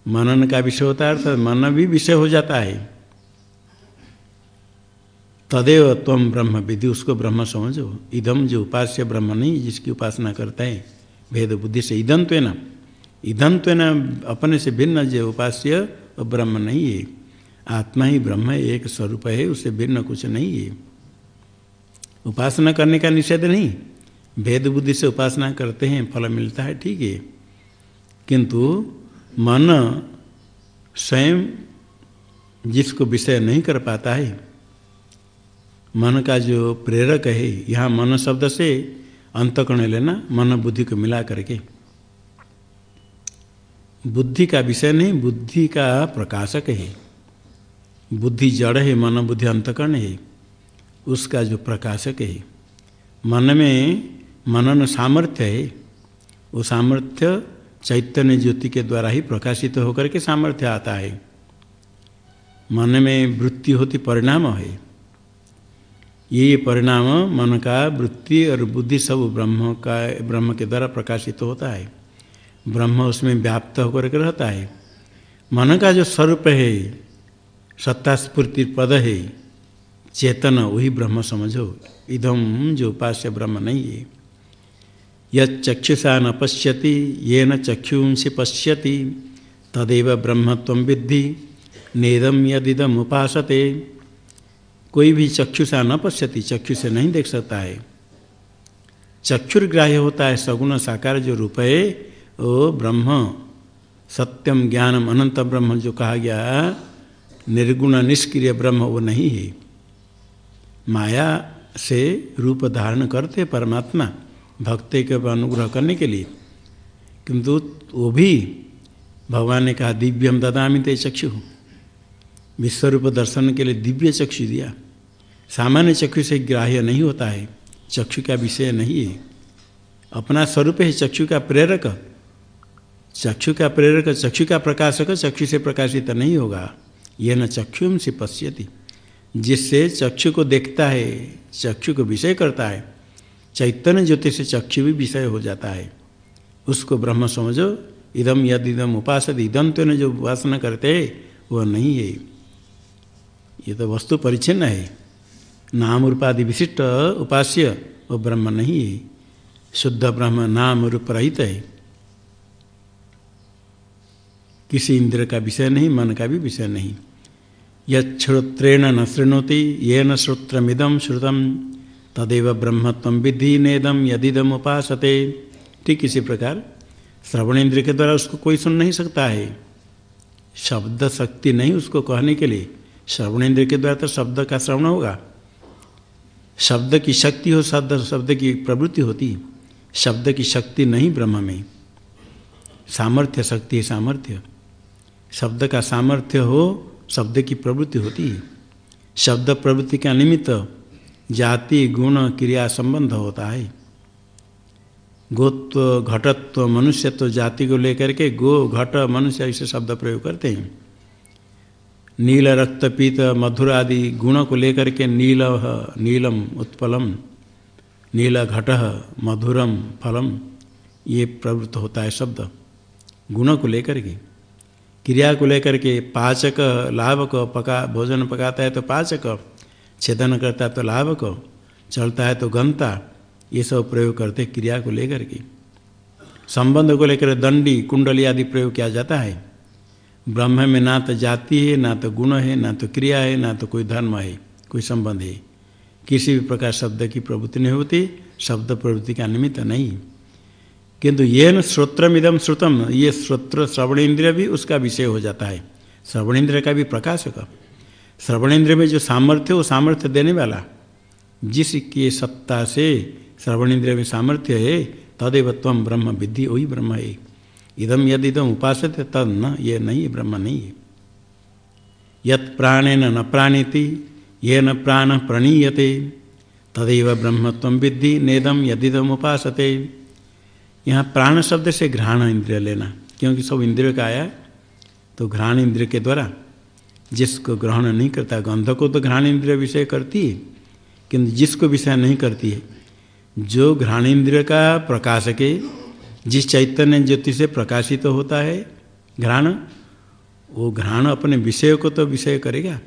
मनन का विषय होता है, अर्थात मन भी विषय हो जाता है। तदेव तम ब्रह्म विधि, उसको ब्रह्म समझो। इदम जो उपास्य ब्रह्म नहीं, जिसकी उपासना करता है, भेद बुद्धि से ईदंत्व न ईदंत्व न अपने से भिन्न जो उपास्य वो ब्रह्म नहीं है। आत्मा ही ब्रह्म है, एक स्वरूप है उससे भिन्न कुछ नहीं है। उपासना करने का निषेध नहीं। भेद बुद्धि से उपासना करते हैं, फल मिलता है, ठीक है। किंतु मन स्वयं जिसको विषय नहीं कर पाता है, मन का जो प्रेरक है, यहाँ मन शब्द से अंतकर्ण लेना, मन बुद्धि को मिला करके। बुद्धि का विषय नहीं, बुद्धि का प्रकाशक है। बुद्धि जड़ है, मन बुद्धि अंतकर्ण है, उसका जो प्रकाशक है। मन में मनन सामर्थ्य है, वो सामर्थ्य चैतन्य ज्योति के द्वारा ही प्रकाशित होकर के सामर्थ्य आता है। मन में वृत्ति होती परिणाम है। ये परिणाम मन का वृत्ति और बुद्धि सब ब्रह्म का, ब्रह्म के द्वारा प्रकाशित होता है। ब्रह्म उसमें व्याप्त होकर के रहता है। मन का जो स्वरूप है, सत्ता स्फूर्ति पद है, चेतन, वही ब्रह्म समझो। इधम जो उपास्य ब्रह्म नहीं है। यक्षुषा न पश्यति ये न चक्षुंसी पश्यति। तदेव ब्रह्म विद्धि नेदम यदिदम उपासते। कोई भी चक्षुषा न पश्यति चक्षु से नहीं देख सकता है। चक्षुर्ग्राह्य होता है, सगुण साकार जो रूप है, वो ब्रह्म। सत्यम ज्ञानम, अनंत ब्रह्म जो कहा गया, निर्गुण निष्क्रिय ब्रह्म वो नहीं है। माया से रूप धारण करते परमात्मा। भक्ति के अनुग्रह करने के लिए। किंतु वो भी भगवान ने कहा, दिव्यम ददामी ते चक्षु। विश्वरूप दर्शन के लिए दिव्य चक्षु दिया। सामान्य चक्षु से ग्राह्य नहीं होता है, चक्षु का विषय नहीं है। अपना स्वरूप है चक्षु का प्रेरक। चक्षु का प्रेरक, चक्षु का प्रकाशक, चक्षु से प्रकाशित नहीं होगा। यह न चक्षुम से पश्यति। जिससे चक्षु को देखता है, चक्षु को विषय करता है चैतन्य ज्योति से चक्षु भी विषय हो जाता है। उसको ब्रह्म समझो। इदम यद इदम उपासद इदम तो जो उपासना करते, वह नहीं है। ये तो वस्तु परिच्छिन्न है। नाम रूपादि विशिष्ट उपास्य वो ब्रह्म नहीं है। शुद्ध ब्रह्म नाम रूप रहित है। किसी इंद्र का विषय नहीं, मन का भी विषय नहीं। यश्रोत्रेण न शृणोति ये न श्रोत्रमिदम श्रुतम। तदेव ब्रह्मत्व विधि नेदम यदिदम उपासते ठीक इसी प्रकार श्रवण इंद्र के द्वारा उसको कोई सुन नहीं सकता है। शब्द शक्ति नहीं उसको कहने के लिए। श्रवण इंद्र के द्वारा तो शब्द का श्रवण होगा। शब्द की शक्ति हो, शब्द शब्द की प्रवृत्ति होती शब्द की शक्ति नहीं ब्रह्म में। सामर्थ्य शक्ति है सामर्थ्य। शब्द का सामर्थ्य हो, शब्द की प्रवृत्ति होती है। शब्द प्रवृत्ति का निमित्त जाति, गुण, क्रिया संबंध होता है। गोत्व घटत्व, मनुष्यत्व जाति को लेकर के गो, घट, मनुष्य ऐसे शब्द प्रयोग करते हैं। नील, रक्त, पीत, मधुर आदि गुणों को लेकर के नील नीलम, उत्पलम, नील, घट, मधुरम, फलम, ये प्रवृत्त होता है शब्द, गुणों को लेकर के। क्रिया को लेकर के पाचक, लाभक, पका, भोजन पकाता है तो पाचक छेदन करता तो लाभक चलता है तो गंता ये सब प्रयोग करते क्रिया को लेकर के। संबंध को लेकर दंडी, कुंडली आदि प्रयोग किया जाता है। ब्रह्म में ना तो जाति है, ना तो गुण है, ना तो क्रिया है, ना तो कोई धर्म है, कोई संबंध है। किसी भी प्रकार शब्द की प्रवृत्ति नहीं होती, शब्द प्रवृत्ति का निमित्त नहीं। किंतु ये न श्रोत्रमिदम श्रुतम, ये श्रोत्र श्रवण इंद्रिय भी उसका विषय हो जाता है। श्रवण इंद्रिय का भी प्रकाश श्रवण इंद्रिय में जो सामर्थ्य वो सामर्थ्य देने वाला। जिसकी सत्ता से श्रवण इंद्रिय में सामर्थ्य है, तदेव तम ब्रह्म विद्धि वही ब्रह्म है इदम यदि इदम तद न, ये नहीं, ब्रह्म नहीं है। यत प्राणेन न प्राणीति ये न प्राण प्रणीयते, तदेव ब्रह्मत्व विद्धि नेदम यदिदम उपासते। यहाँ प्राण शब्द से घ्राण इंद्रिय लेना, क्योंकि सब इंद्रिय का आया तो घ्राण इंद्रिय के द्वारा जिसको ग्रहण नहीं करता, गंध को तो घ्राण इंद्रिय विषय करती है, किंतु जिसको विषय नहीं करती है, जो घ्राण इंद्रिय का प्रकाशक है जिस चैतन्य ज्योति से प्रकाशित तो होता है घ्राण, वो घ्राण अपने विषय को तो विषय करेगा,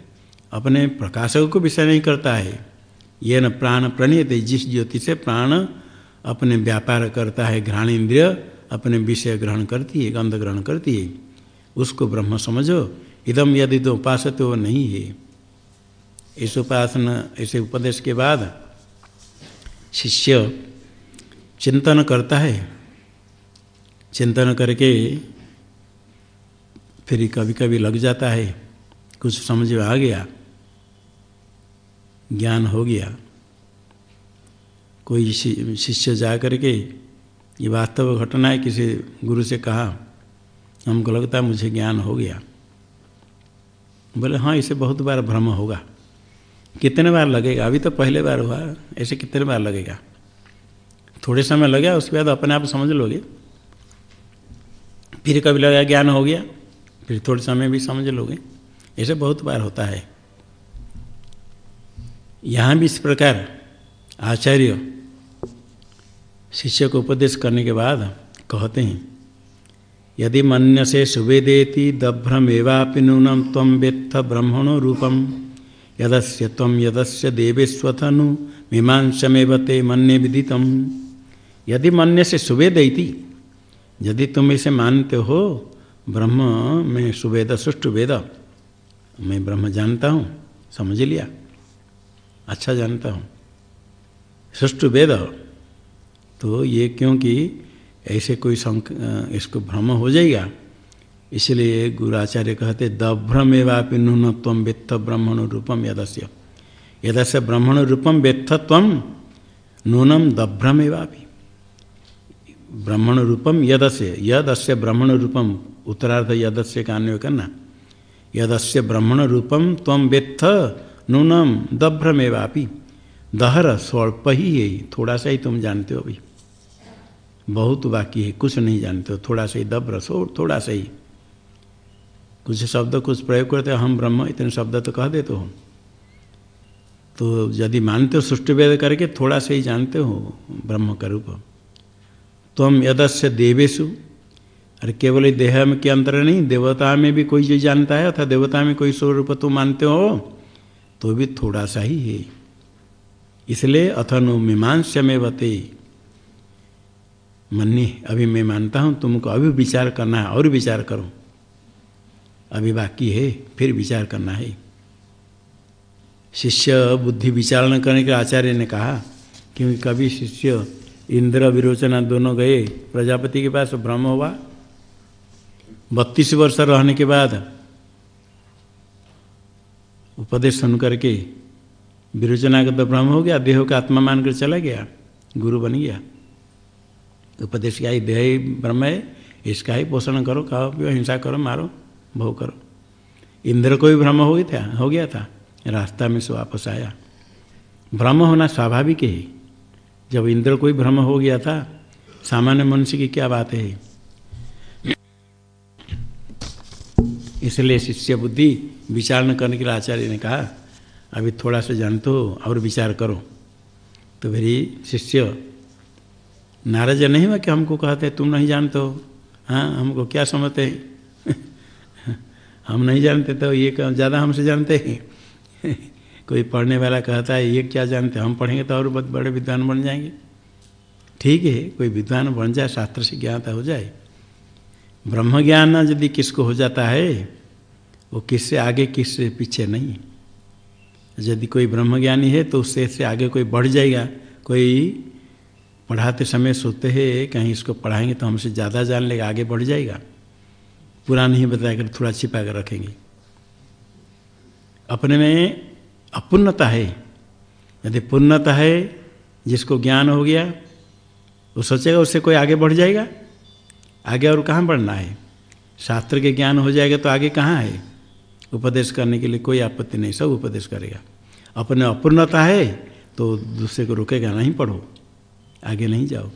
अपने प्रकाशक को विषय नहीं करता है। ये न प्राण प्रणीत जिस ज्योति से प्राण अपने व्यापार करता है, घ्राण इंद्रिय अपने विषय ग्रहण करती है, गंध ग्रहण करती है, उसको ब्रह्म समझो। इदम यदि तो उपास तो नहीं है। इस उपासना ऐसे उपदेश के बाद शिष्य चिंतन करता है। चिंतन करके फिर कभी कभी लग जाता है, कुछ समझ में आ गया, ज्ञान हो गया। कोई शिष्य जा करके ये वास्तव घटना है, किसी गुरु से कहा, हमको लगता है मुझे ज्ञान हो गया। बोले हाँ इसे बहुत बार भ्रम होगा। कितने बार लगेगा? अभी तो पहले बार हुआ, ऐसे कितने बार लगेगा? थोड़े समय लगेगा, उसके बाद अपने आप समझ लोगे। फिर कभी लगा ज्ञान हो गया, फिर थोड़े समय भी समझ लोगे। ऐसे बहुत बार होता है। यहाँ भी इस प्रकार आचार्य शिष्य को उपदेश करने के बाद कहते हैं यदि मन्य से सुवेदेति दभ्रमेवापि नूनम तम वेत्थ ब्रह्मणो रूपम यदस्य तम यदस्य देवेश्वथनु मीमांसमेव ते मन्य विदितम। यदि मन्य से सुवेदी यदि तुम इसे मानते हो, ब्रह्म, में सुवेद सुष्टु वेद। मैं ब्रह्म जानता हूँ, समझ लिया। अच्छा जानता हूँ। सुष्टु वेद। तो ये क्योंकि ऐसे कोई संक इसको भ्रम हो जाएगा? इसलिए गुराचार्य कहते, दभ्रमेवापि न्यूनत्व वेत्थ ब्रह्मण रूपम यदस्य। यदस्य ब्रह्मण रूपम वेत्थ तम नूनम दभ्रमेवापि। ब्रह्मण रूपम यदस्य। यदस्य ब्रह्मण रूपम उत्तरार्ध यदस्य का अन्वय करना। यदस्य ब्रह्मण रूपम तम वेत्थ नूनम दभ्रमेवापि। दहर स्वल्प ही है थोड़ा सा ही तुम जानते हो अभी। बहुत बाकी है, कुछ नहीं जानते हो, थोड़ा सा ही दब्र सो थोड़ा सा ही। कुछ शब्द, कुछ प्रयोग करते हो, हम ब्रह्म, इतने शब्द तो कह देते हो। तो यदि मानते हो सृष्टि वेद करके, थोड़ा सा ही जानते हो ब्रह्म का रूप। तुम यदस्य देवेशु अरे केवल देह में के अंतर नहीं, देवता में भी कोई जो जानता है अथवा देवता में कोई स्वरूप तुम मानते हो तो भी थोड़ा सा ही है। इसलिए अथनु मीमांस्य में बते मन्नी, अभी मैं मानता हूँ, तुमको अभी विचार करना है, और विचार करो। अभी बाकी है, फिर विचार करना है। शिष्य बुद्धि विचारण करने के आचार्य ने कहा क्योंकि कभी शिष्य इंद्र विरोचना दोनों गए, प्रजापति के पास भ्रम हुआ। बत्तीस वर्ष रहने के बाद उपदेश सुन करके विरोचना का तो भ्रम हो गया, देह का आत्मा मानकर चला गया, गुरु बन गया। उपदेश क्या ही देह ब्रह्म है, इसका ही पोषण करो खाओ पियो हिंसा करो, मारो, भोग करो। इंद्र को भी भ्रम हो गया था, हो गया था, रास्ता में से वापस आया। भ्रम होना स्वाभाविक है। जब इंद्र को भी भ्रम हो गया था, सामान्य मनुष्य की क्या बात है? इसलिए शिष्य बुद्धि विचार न करने के लिए आचार्य ने कहा, अभी थोड़ा सा जानते हो और विचार करो। तो फिर शिष्य नाराज़ नहीं हुआ कि हमको कहते, तुम नहीं जानते हो? हाँ हमको क्या समझते? हैं हम नहीं जानते तो ये ज़्यादा हमसे जानते हैं। कोई पढ़ने वाला कहता है, ये क्या जानते हम पढ़ेंगे तो और बहुत बड़े विद्वान बन जाएँगे। ठीक है, कोई विद्वान बन जाए, शास्त्र से ज्ञाता हो जाए। ब्रह्म ज्ञान यदि किसको हो जाता है, वो किससे आगे, किससे पीछे नहीं यदि कोई ब्रह्म ज्ञानी है तो उससे से आगे कोई बढ़ जाएगा। कोई पढ़ाते समय सोते हैं कहीं इसको पढ़ाएँगे तो हमसे ज़्यादा जान लेगा, आगे बढ़ जाएगा। पूरा नहीं बताया कर थोड़ा छिपा कर रखेंगे। अपने में अपूर्णता है। यदि पूर्णता है, जिसको ज्ञान हो गया, वो सोचेगा उससे कोई आगे बढ़ जाएगा। आगे और कहाँ बढ़ना है? शास्त्र के ज्ञान हो जाएगा तो आगे कहाँ है? उपदेश करने के लिए कोई आपत्ति नहीं, सब उपदेश करेगा। अपने अपूर्णता है तो दूसरे को रुकेगा नहीं, पढ़ो। आगे नहीं जाओ।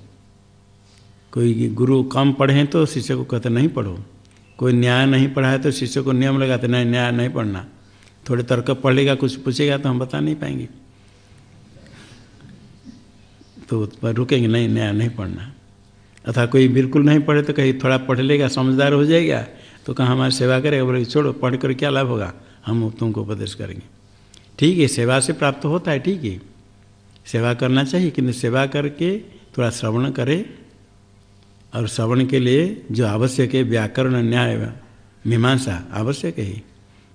कोई गुरु कम पढ़े तो शिष्य को कहते नहीं पढ़ो। कोई न्याय नहीं पढ़ा है तो शिष्य को नियम लगाते नहीं न्याय नहीं पढ़ना। थोड़े तर्क पढ़ेगा, कुछ पूछेगा तो हम बता नहीं पाएँगे। तो रुकेंगे, नहीं नया नहीं पढ़ना। अथा कोई बिल्कुल नहीं पढ़े तो कहीं थोड़ा पढ़ लेगा, समझदार हो जाएगा। तो कहाँ हमारी सेवा करेगा बोले, छोड़ो पढ़ कर क्या लाभ होगा? हम तुमको उपदेश करेंगे। ठीक है, सेवा से प्राप्त होता है, ठीक है। सेवा करना चाहिए किंतु सेवा करके थोड़ा श्रवण करे और श्रवण के लिए जो आवश्यक है व्याकरण न्याय मीमांसा आवश्यक है।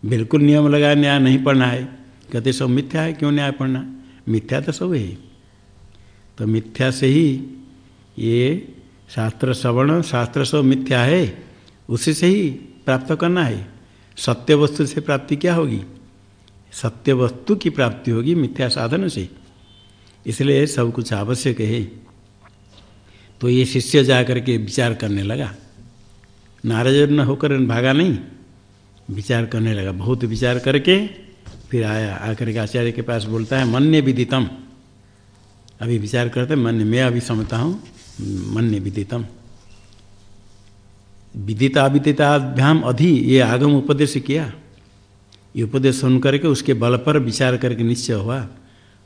बिल्कुल नियम लगा न्याय नहीं पढ़ना है। कहते सब मिथ्या है, क्यों न्याय पढ़ना? मिथ्या तो सब है। तो मिथ्या से ही ये शास्त्र श्रवण, शास्त्र सब मिथ्या है, उसी से ही प्राप्त करना है। सत्य वस्तु से प्राप्ति क्या होगी? सत्य वस्तु की प्राप्ति होगी मिथ्या साधन से। इसलिए सब कुछ आवश्यक है। तो ये शिष्य जा के विचार करने लगा। नाराज़ न होकर भागा नहीं, विचार करने लगा। बहुत विचार करके फिर आया, आकर के आचार्य के पास बोलता है, मन्य विदितम। अभी विचार करते मन मैं अभी समझता हूँ, मन्य विदितम। विदिता विदिताभ्याम अधि ये आगम उपदेश किया। ये उपदेश सुन करके उसके बल पर विचार करके निश्चय हुआ।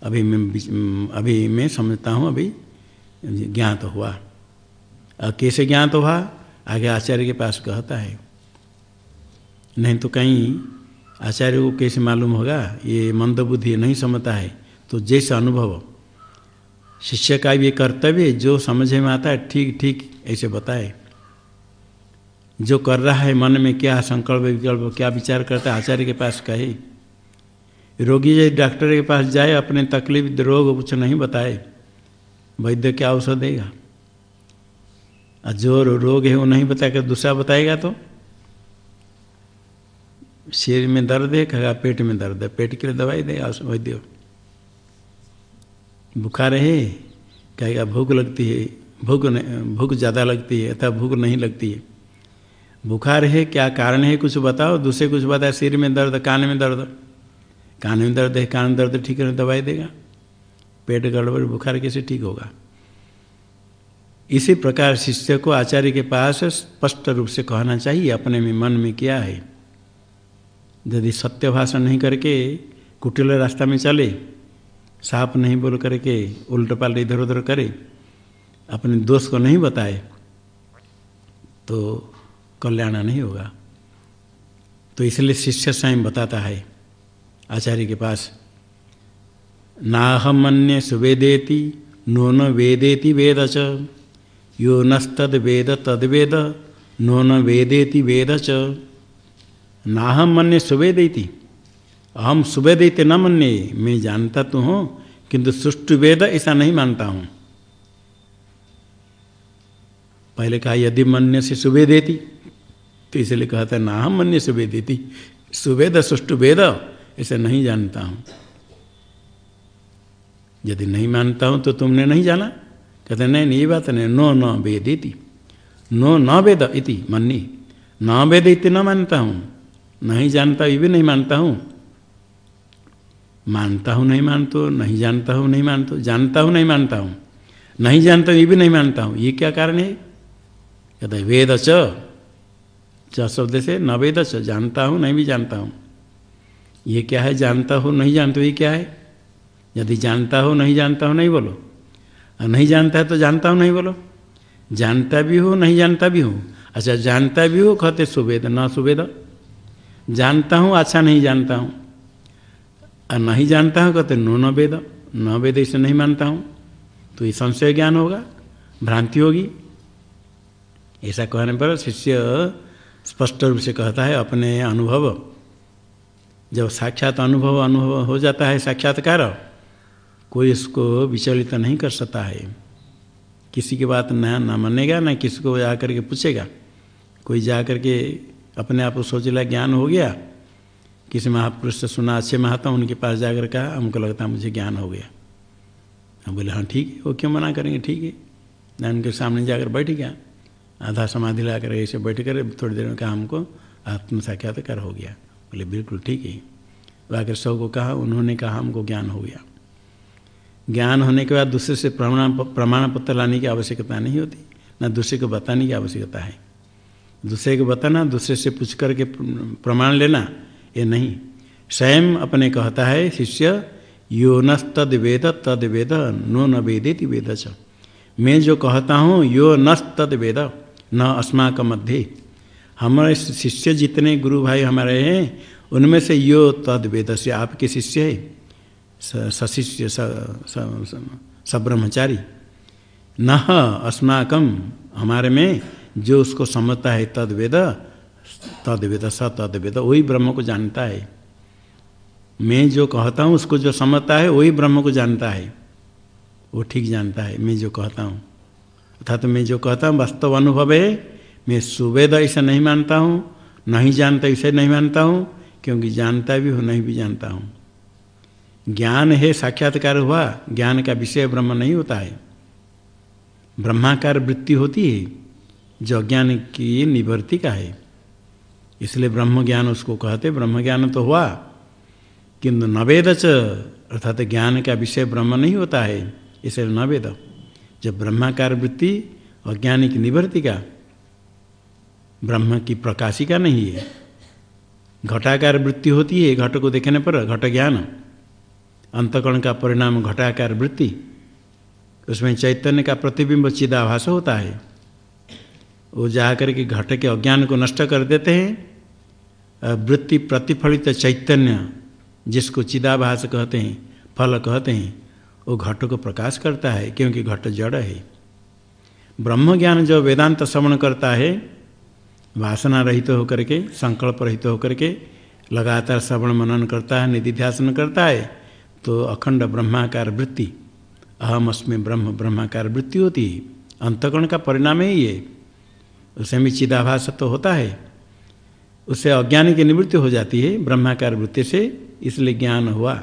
अभी मैं अभी मैं समझता हूँ, अभी ज्ञात तो हुआ। और कैसे ज्ञात तो हुआ? आगे आचार्य के पास कहता है, नहीं तो कहीं आचार्य को कैसे मालूम होगा? ये मंदबुद्धि नहीं समझता है। तो जैसे अनुभव, शिष्य का भी कर्तव्य जो समझ में आता है, ठीक ठीक ऐसे बताए। जो कर रहा है, मन में क्या संकल्प विकल्प क्या विचार करता है, आचार्य के पास कहे। रोगी यदि डॉक्टर के पास जाए, अपने तकलीफ़ रोग कुछ नहीं बताए, वैद्य क्या औषध देगा? और जो रोग है वो नहीं बताएगा दूसरा बताएगा तो? शरीर में दर्द है, कहेगा पेट में दर्द है, पेट के लिए दवाई देगा वैद्य। बुखार है, कहेगा भूख लगती है, भूख भूख ज़्यादा लगती है अथवा भूख नहीं लगती है। बुखार है, क्या कारण है, कुछ बताओ, दूसरे कुछ बताए सिर में दर्द, कान में दर्द। कान में दर्द है, कान दर्द ठीक है दवाई देगा। पेट गड़बड़, बुखार कैसे ठीक होगा? इसी प्रकार शिष्य को आचार्य के पास स्पष्ट रूप से कहना चाहिए, अपने में, मन में क्या है। यदि सत्य भाषण नहीं करके कुटिल रास्ता में चले साफ़ नहीं बोल करके उल्ट पाल्ट इधर उधर करे, अपने दोस्त को नहीं बताए तो कल्याण नहीं होगा। तो इसलिए शिष्य स्वयं बताता है आचार्य के पास नाहम अन्य सुवेदेति नो न वेदेति वेद च। यो नस्तद वेद तद्वेद नो न वेदेति वेद च। नाहम मन्य सुवेद अहम सुवेद न मन्य, मैं जानता तो हूँ, किंतु सुष्टु वेद ऐसा नहीं मानता हूँ। पहले कहा, यदि मन्य से सुवेदेती तो इसलिए कहता ना हम मन्य सुवेदेती, सुवेद सुष्टु वेद। ऐसा नहीं जानता हूँ। यदि नहीं मानता हूँ तो तुमने नहीं जाना। कहते, नहीं नहीं, ये बात नहीं। नो, न वेदेती नो, न वेद इति मन्नी न वेद इति न मानता हूँ। नहीं जानता, ये भी नहीं मानता हूँ। मानता हूँ, नहीं मानता। नहीं जानता हूँ, नहीं मानता। जानता हूँ, नहीं मानता हूँ। नहीं जानता ये भी नहीं मानता हूँ। ये क्या कारण है? कहते वेद च। शब्द से, न वेद जानता हूँ, नहीं भी जानता हूँ। ये क्या है, जानता हो, नहीं जानते हो, ये क्या है? यदि जानता हो, नहीं जानता हो, नहीं बोलो। और नहीं जानता है तो जानता हूँ, नहीं बोलो। जानता भी हो, नहीं जानता भी हो। अच्छा जानता भी हो, कहते सुबेद न सुबेद जानता हूँ अच्छा नहीं जानता हूँ। और नहीं जानता हूँ, कहते नो न वेद न वेद इसे नहीं मानता हूँ। तो ये संशय ज्ञान होगा, भ्रांति होगी। ऐसा कहने पर शिष्य स्पष्ट रूप से कहता है, अपने अनुभव। जब साक्षात अनुभव अनुभव हो जाता है साक्षात्कार, कोई इसको विचलित नहीं कर सकता है। किसी की बात न, ना मानेगा, ना किसी को जा करके पूछेगा। कोई जा करके अपने आप को सोच लिया ज्ञान हो गया। किसी महापुरुष से सुना, अच्छे महात्मा, उनके पास जाकर कहा, हमको लगता मुझे ज्ञान हो गया। हम बोले हाँ ठीक है, वो क्यों मना करेंगे? ठीक है। ना उनके सामने जाकर बैठ गया। आधा समाधि ला कर ऐसे बैठ कर थोड़ी देर में कहा, हमको आत्म साक्षात्कार हो गया। बोले बिल्कुल ठीक है। वाकर सबको कहा, उन्होंने कहा, हमको ज्ञान हो गया। ज्ञान होने के बाद दूसरे से प्रमाण प्रमाण पत्र लाने की आवश्यकता नहीं होती। ना दूसरे को बताने की आवश्यकता है। दूसरे को बताना, दूसरे से पूछ करके प्रमाण लेना, ये नहीं। स्वयं अपने कहता है, शिष्य, यो न तद वेद तद वेद नो न वेदेति वेद मैं जो कहता हूँ, यो न तद वेद न अस्माक मध्य हमारे शिष्य जितने गुरु भाई हमारे हैं, उनमें से यो तद वेद से आपके शिष्य है। सशिष्य सब्रह्मचारी। न अस्माकम हमारे में जो उसको समझता है तद वेद तद वेद स तद वेद वही ब्रह्म को जानता है। मैं जो कहता हूँ, उसको जो समझता है, वही ब्रह्म को जानता है। वो ठीक जानता है, मैं जो कहता हूँ। अर्थात तो मैं जो कहता हूँ, वास्तव अनुभव है मैं सुवेद ऐसा नहीं मानता हूँ नहीं जानता इसे नहीं मानता हूँ, क्योंकि जानता भी हूँ, नहीं भी जानता हूँ। ज्ञान है, साक्षात्कार हुआ, ज्ञान का विषय ब्रह्म नहीं होता है। ब्रह्माकार वृत्ति होती है, जो अज्ञान की निवृत्ति का है। इसलिए ब्रह्म ज्ञान उसको कहते, ब्रह्म ज्ञान तो हुआ, किंतु नवेद च, अर्थात ज्ञान का विषय ब्रह्म नहीं होता है, इसलिए नवेद। जब ब्रह्माकार वृत्ति अज्ञानी की निवृत्ति का ब्रह्म की प्रकाशिका नहीं है। घटाकार वृत्ति होती है, घट को देखने पर घट ज्ञान। अंतकरण का परिणाम घटाकार वृत्ति। उसमें चैतन्य का प्रतिबिंब चिदाभास होता है। वो जाकर के घट के अज्ञान को नष्ट कर देते हैं। वृत्ति प्रतिफलित चैतन्य, जिसको चिदाभास कहते हैं, फल कहते हैं, वो घट को प्रकाश करता है, क्योंकि घट जड़ है। ब्रह्म ज्ञान जो वेदांत श्रवण करता है वासना रहित तो होकर के, संकल्प रहित तो होकर के लगातार श्रवण मनन करता है, निधिध्यासन करता है तो अखंड ब्रह्माकार वृत्ति, अहम ब्रह्म ब्रह्माकार वृत्ति होती है। अंतकरण का परिणाम है ये। उसमें भी चिदाभास तो होता है। उससे अज्ञान की निवृत्ति हो जाती है, ब्रह्माकार वृत्ति से इसलिए ज्ञान हुआ।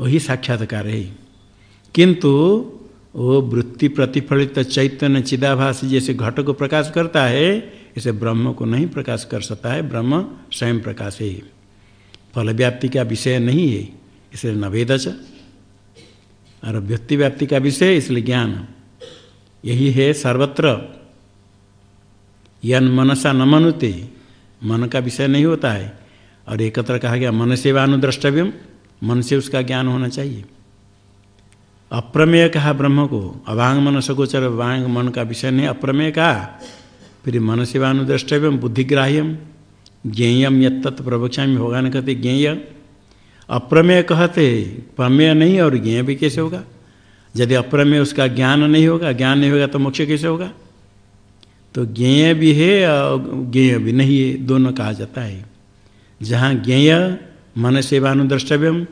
वही साक्षात्कार है। किंतु वो वृत्ति प्रतिफलित चैतन्य चिदाभास जैसे घट को प्रकाश करता है, इसे ब्रह्म को नहीं प्रकाश कर सकता है, ब्रह्म स्वयं प्रकाश है। फल व्याप्ति का विषय नहीं है, इसलिए नवेद और व्यक्ति व्याप्ति का विषय, इसलिए ज्ञान। यही है सर्वत्र। यन मनसा न मनुते, मन का विषय नहीं होता है। और एकत्र कहा गया, मन से अनुद्रष्टव्यम मन से उसका ज्ञान होना चाहिए। अप्रमेय कहा ब्रह्म को अभांग मन सगोचर वांग मन का विषय नहीं अप्रमेय कहा फिर मन सेवानुद्रष्टव्यम बुद्धिग्राह्यम ज्ञेयम यत्त प्रवक्षा में होगा न कहते ज्ञेय। अप्रमेय कहते, प्रमेय नहीं और ज्ञेय भी कैसे होगा? यदि अप्रमेय उसका ज्ञान नहीं होगा, ज्ञान नहीं होगा तो मोक्ष कैसे होगा? तो ज्ञेय भी है और ज्ञेय भी नहीं है, दोनों कहा जाता है। जहाँ ज्ञेय मन सेवानुद्रष्टव्यम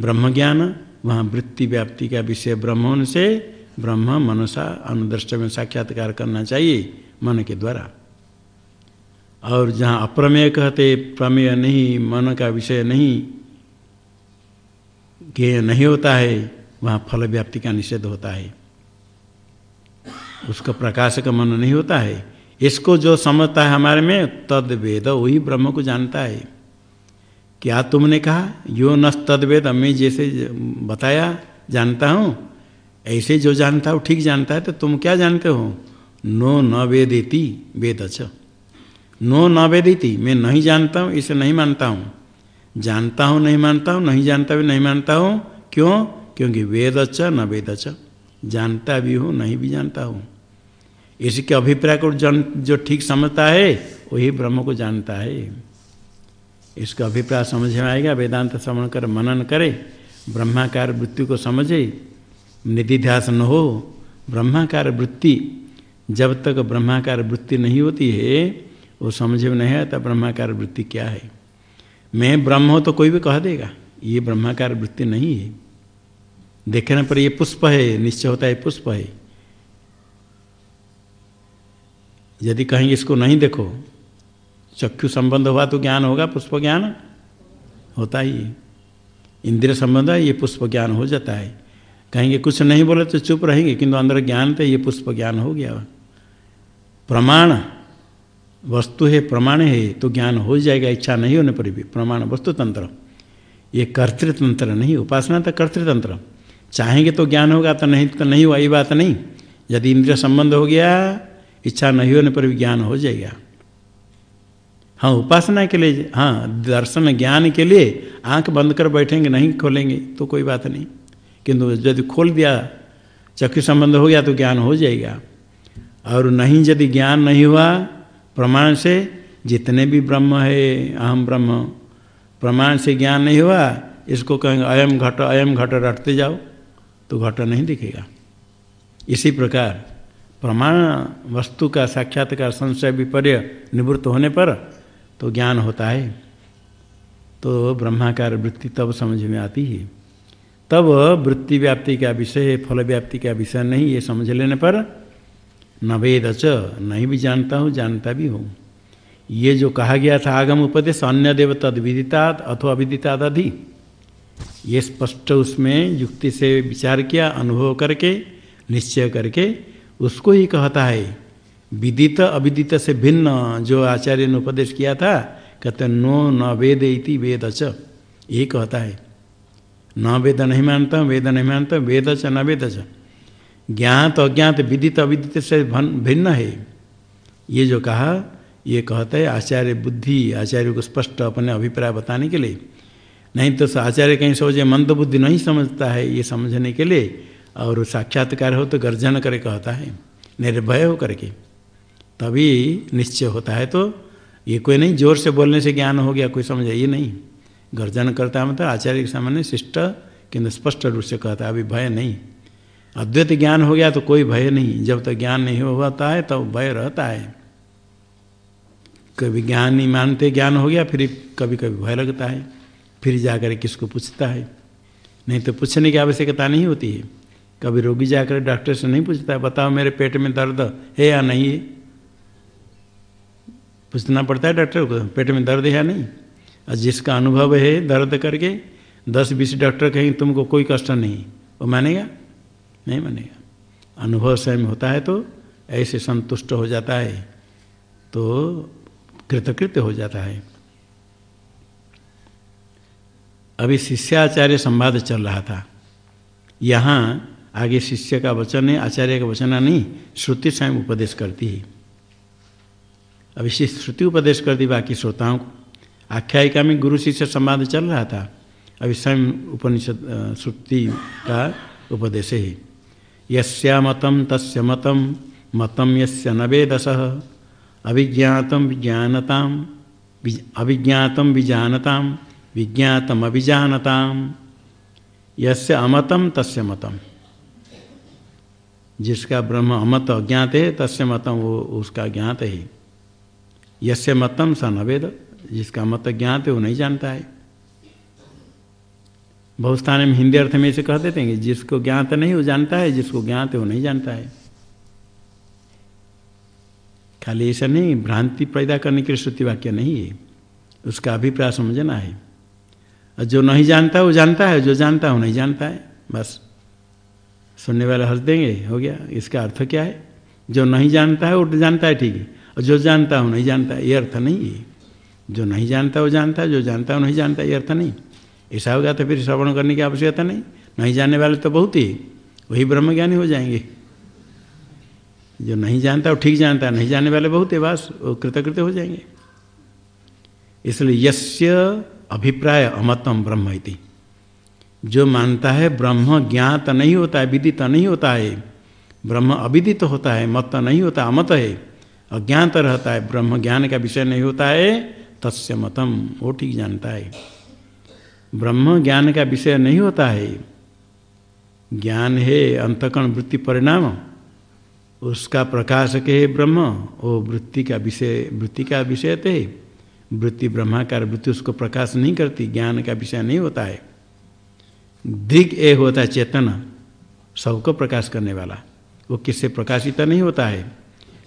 ब्रह्म ज्ञान वहाँ वृत्ति व्याप्ति का विषय ब्रह्म से ब्रह्म मनसा में साक्षात्कार करना चाहिए मन के द्वारा। और जहाँ अप्रमेय कहते प्रमेय नहीं, मन का विषय नहीं, ज्ञेय नहीं होता है, वहाँ फल व्याप्ति का निषेध होता है। उसका प्रकाश का मन नहीं होता है। इसको जो समझता है हमारे में, तद वेद वही ब्रह्म को जानता है। क्या तुमने कहा? यो न तद वेद मैं जैसे बताया, जानता हूँ। ऐसे जो जानता हो ठीक जानता है तो तुम क्या जानते हो? नो न वेदेति वेद च नो न वेदिति, मैं नहीं जानता हूँ, इसे नहीं मानता हूँ। जानता हूँ, नहीं मानता हूँ, नहीं जानता भी, नहीं मानता हूँ। क्यों? क्योंकि वेद च न वेद च जानता भी हूँ, नहीं भी जानता हूँ। इसके अभिप्राय को जन जो ठीक समझता है, वही ब्रह्म को जानता है। इसका अभिप्राय समझ में आएगा, वेदांत श्रवण कर मनन करे, ब्रह्माकार वृत्ति को समझे, निधिध्यास न हो, ब्रह्माकार वृत्ति, जब तक ब्रह्माकार वृत्ति नहीं होती है, वो समझ में नहीं आता ब्रह्माकार वृत्ति क्या है। मैं ब्रह्म हो तो कोई भी कह देगा, ये ब्रह्माकार वृत्ति नहीं है। देखने पर ये पुष्प है, निश्चय होता है पुष्प है। यदि कहेंगे इसको नहीं देखो चक्षु संबंध हुआ तो ज्ञान होगा, पुष्प ज्ञान होता ही इंद्रिय संबंध है, ये पुष्प ज्ञान हो जाता है। कहेंगे, कुछ नहीं बोले तो चुप रहेंगे, किंतु अंदर ज्ञान तो ये पुष्प ज्ञान हो गया। प्रमाण, वस्तु है, प्रमाण है तो ज्ञान हो जाएगा, इच्छा नहीं होने पर भी। प्रमाण, वस्तु तंत्र। ये कर्तृतंत्र नहीं, उपासना तो कर्तृतंत्र। चाहेंगे तो ज्ञान होगा तो नहीं तो नहीं हुआ ये बात नहीं। यदि इंद्रिय संबंध हो गया, इच्छा नहीं होने पर भी ज्ञान हो जाएगा। हाँ उपासना के लिए हाँ दर्शन ज्ञान के लिए आँख बंद कर बैठेंगे, नहीं खोलेंगे तो कोई बात नहीं। किंतु यदि खोल दिया, चक्षु संबंध हो गया तो ज्ञान हो जाएगा। और नहीं यदि ज्ञान नहीं हुआ, प्रमाण से जितने भी ब्रह्म है, अहम ब्रह्म, प्रमाण से ज्ञान नहीं हुआ, इसको कहेंगे, अयम घट अयम घट, रटते जाओ तो घट नहीं दिखेगा। इसी प्रकार, प्रमाण वस्तु का साक्षात्कार संशय विपर्य निवृत्त होने पर तो ज्ञान होता है। तो ब्रह्माकार वृत्ति तब समझ में आती है। तब वृत्ति व्याप्ति का विषय, फल व्याप्ति का विषय नहीं, ये समझ लेने पर न वेद च, नहीं भी जानता हूँ, जानता भी हूँ। ये जो कहा गया था आगम उपदेश अन्य देव तद विदिताद अथवा अविदिताद अधि ये स्पष्ट उसमें युक्ति से विचार किया, अनुभव करके, निश्चय करके, उसको ही कहता है विदित अविदित से भिन्न जो आचार्य ने उपदेश किया था, कहते नो न वेद इति वेद च। ये कहता है। न वेद नहीं मानता, वेद नहीं मानता, वेद च न वेद च। ज्ञात अज्ञात विदित अविदित से भिन्न है। ये जो कहा, ये कहता है, आचार्य बुद्धि, आचार्य को स्पष्ट अपने अभिप्राय बताने के लिए। नहीं तो आचार्य कहीं सोचे, मंद बुद्धि नहीं समझता है ये समझने के लिए। और साक्षात्कार हो तो गर्जन करे कहता है, निर्भय हो करके तभी निश्चय होता है। तो ये कोई नहीं, ज़ोर से बोलने से ज्ञान हो गया, कोई समझ ये नहीं। गर्जन करता है मतलब आचार्य के सामने शिष्ट किंतु स्पष्ट रूप से कहता है, अभी भय नहीं। अद्वैत ज्ञान हो गया तो कोई भय नहीं। जब तक तो ज्ञान नहीं होता है, तब तो भय रहता है। कभी ज्ञान नहीं मानते, ज्ञान हो गया, फिर कभी कभी भय लगता है। फिर जाकर किसको पूछता है? नहीं तो पूछने की आवश्यकता नहीं होती है। कभी रोगी जाकर डॉक्टर से नहीं पूछता है, बताओ मेरे पेट में दर्द है या नहीं है? पूछना पड़ता है डॉक्टर को, पेट में दर्द है नहीं? और जिसका अनुभव है दर्द करके, दस बीस डॉक्टर कहेंगे तुमको कोई कष्ट नहीं। वो मानेगा? नहीं मानेगा। अनुभव स्वयं होता है तो ऐसे संतुष्ट हो जाता है तो कृतकृत्य हो जाता है। अभी शिष्याचार्य संवाद चल रहा था। यहाँ आगे शिष्य का वचन है, आचार्य का वचन नहीं, श्रुति स्वयं उपदेश करती है। अभी श्रुति उपदेश कर दी बाकी श्रोताओं को। आख्यायिका में गुरु शिष्य संवाद चल रहा था। अभी स्वयं उपनिषद श्रुति का उपदेश है। यस्या तस्य मतम मतम यस्य नवेदस अभिज्ञातम विज्ञानताम अभिज्ञातम विजानताम, विज्ञातम अभिजानताम। यस्य अमतम तस्य मतम। जिसका ब्रह्म अमत अज्ञात है, तस्य मतम वो उसका ज्ञात है। यस्य मतम स नवेद जिसका मत ज्ञात है, वो नहीं जानता है। बहुत स्थान में हिंदी अर्थ में इसे कह देते हैं जिसको ज्ञात नहीं, वो जानता है, जिसको ज्ञात है, वो नहीं जानता है। खाली ऐसा नहीं, भ्रांति पैदा करने के लिए श्रुति वाक्य नहीं है। उसका अभिप्राय समझना है। और जो नहीं जानता, वो जानता है, जो जानता है, वो नहीं जानता है। बस। सुनने वाले हंस देंगे, हो गया। इसका अर्थ क्या है? जो नहीं जानता है, वो जानता है, ठीक है। जो जानता है नहीं जानता, ये अर्थ नहीं है। जो नहीं जानता वो जानता, जो जानता वो नहीं जानता, ये अर्थ नहीं। ऐसा होगा तो फिर श्रवण करने की आवश्यकता नहीं। नहीं जानने वाले तो बहुत ही, वही ब्रह्मज्ञानी हो जाएँगे। जो नहीं जानता वो ठीक जानता, नहीं जानने वाले बहुत है बस वो कृतकृत हो जाएँगे। इसलिए यस्य अभिप्राय अमतम ब्रह्म इति। जो मानता है ब्रह्म ज्ञात नहीं होता है विदित नहीं होता है, ब्रह्म अविदित होता है मत नहीं होता अमत है अज्ञात रहता है, ब्रह्म ज्ञान का विषय नहीं होता है, तस्य मतम, वो ठीक जानता है। ब्रह्म ज्ञान का विषय नहीं होता है। ज्ञान है अंतकण वृत्ति परिणाम, उसका प्रकाशक है ब्रह्म, वो वृत्ति का विषय, वृत्ति का विषय थे वृत्ति ब्रह्माकार वृत्ति उसको प्रकाश नहीं करती, ज्ञान का विषय नहीं होता है। दिग ए होता है चेतन, सबको प्रकाश करने वाला, वो किससे प्रकाशित नहीं होता है?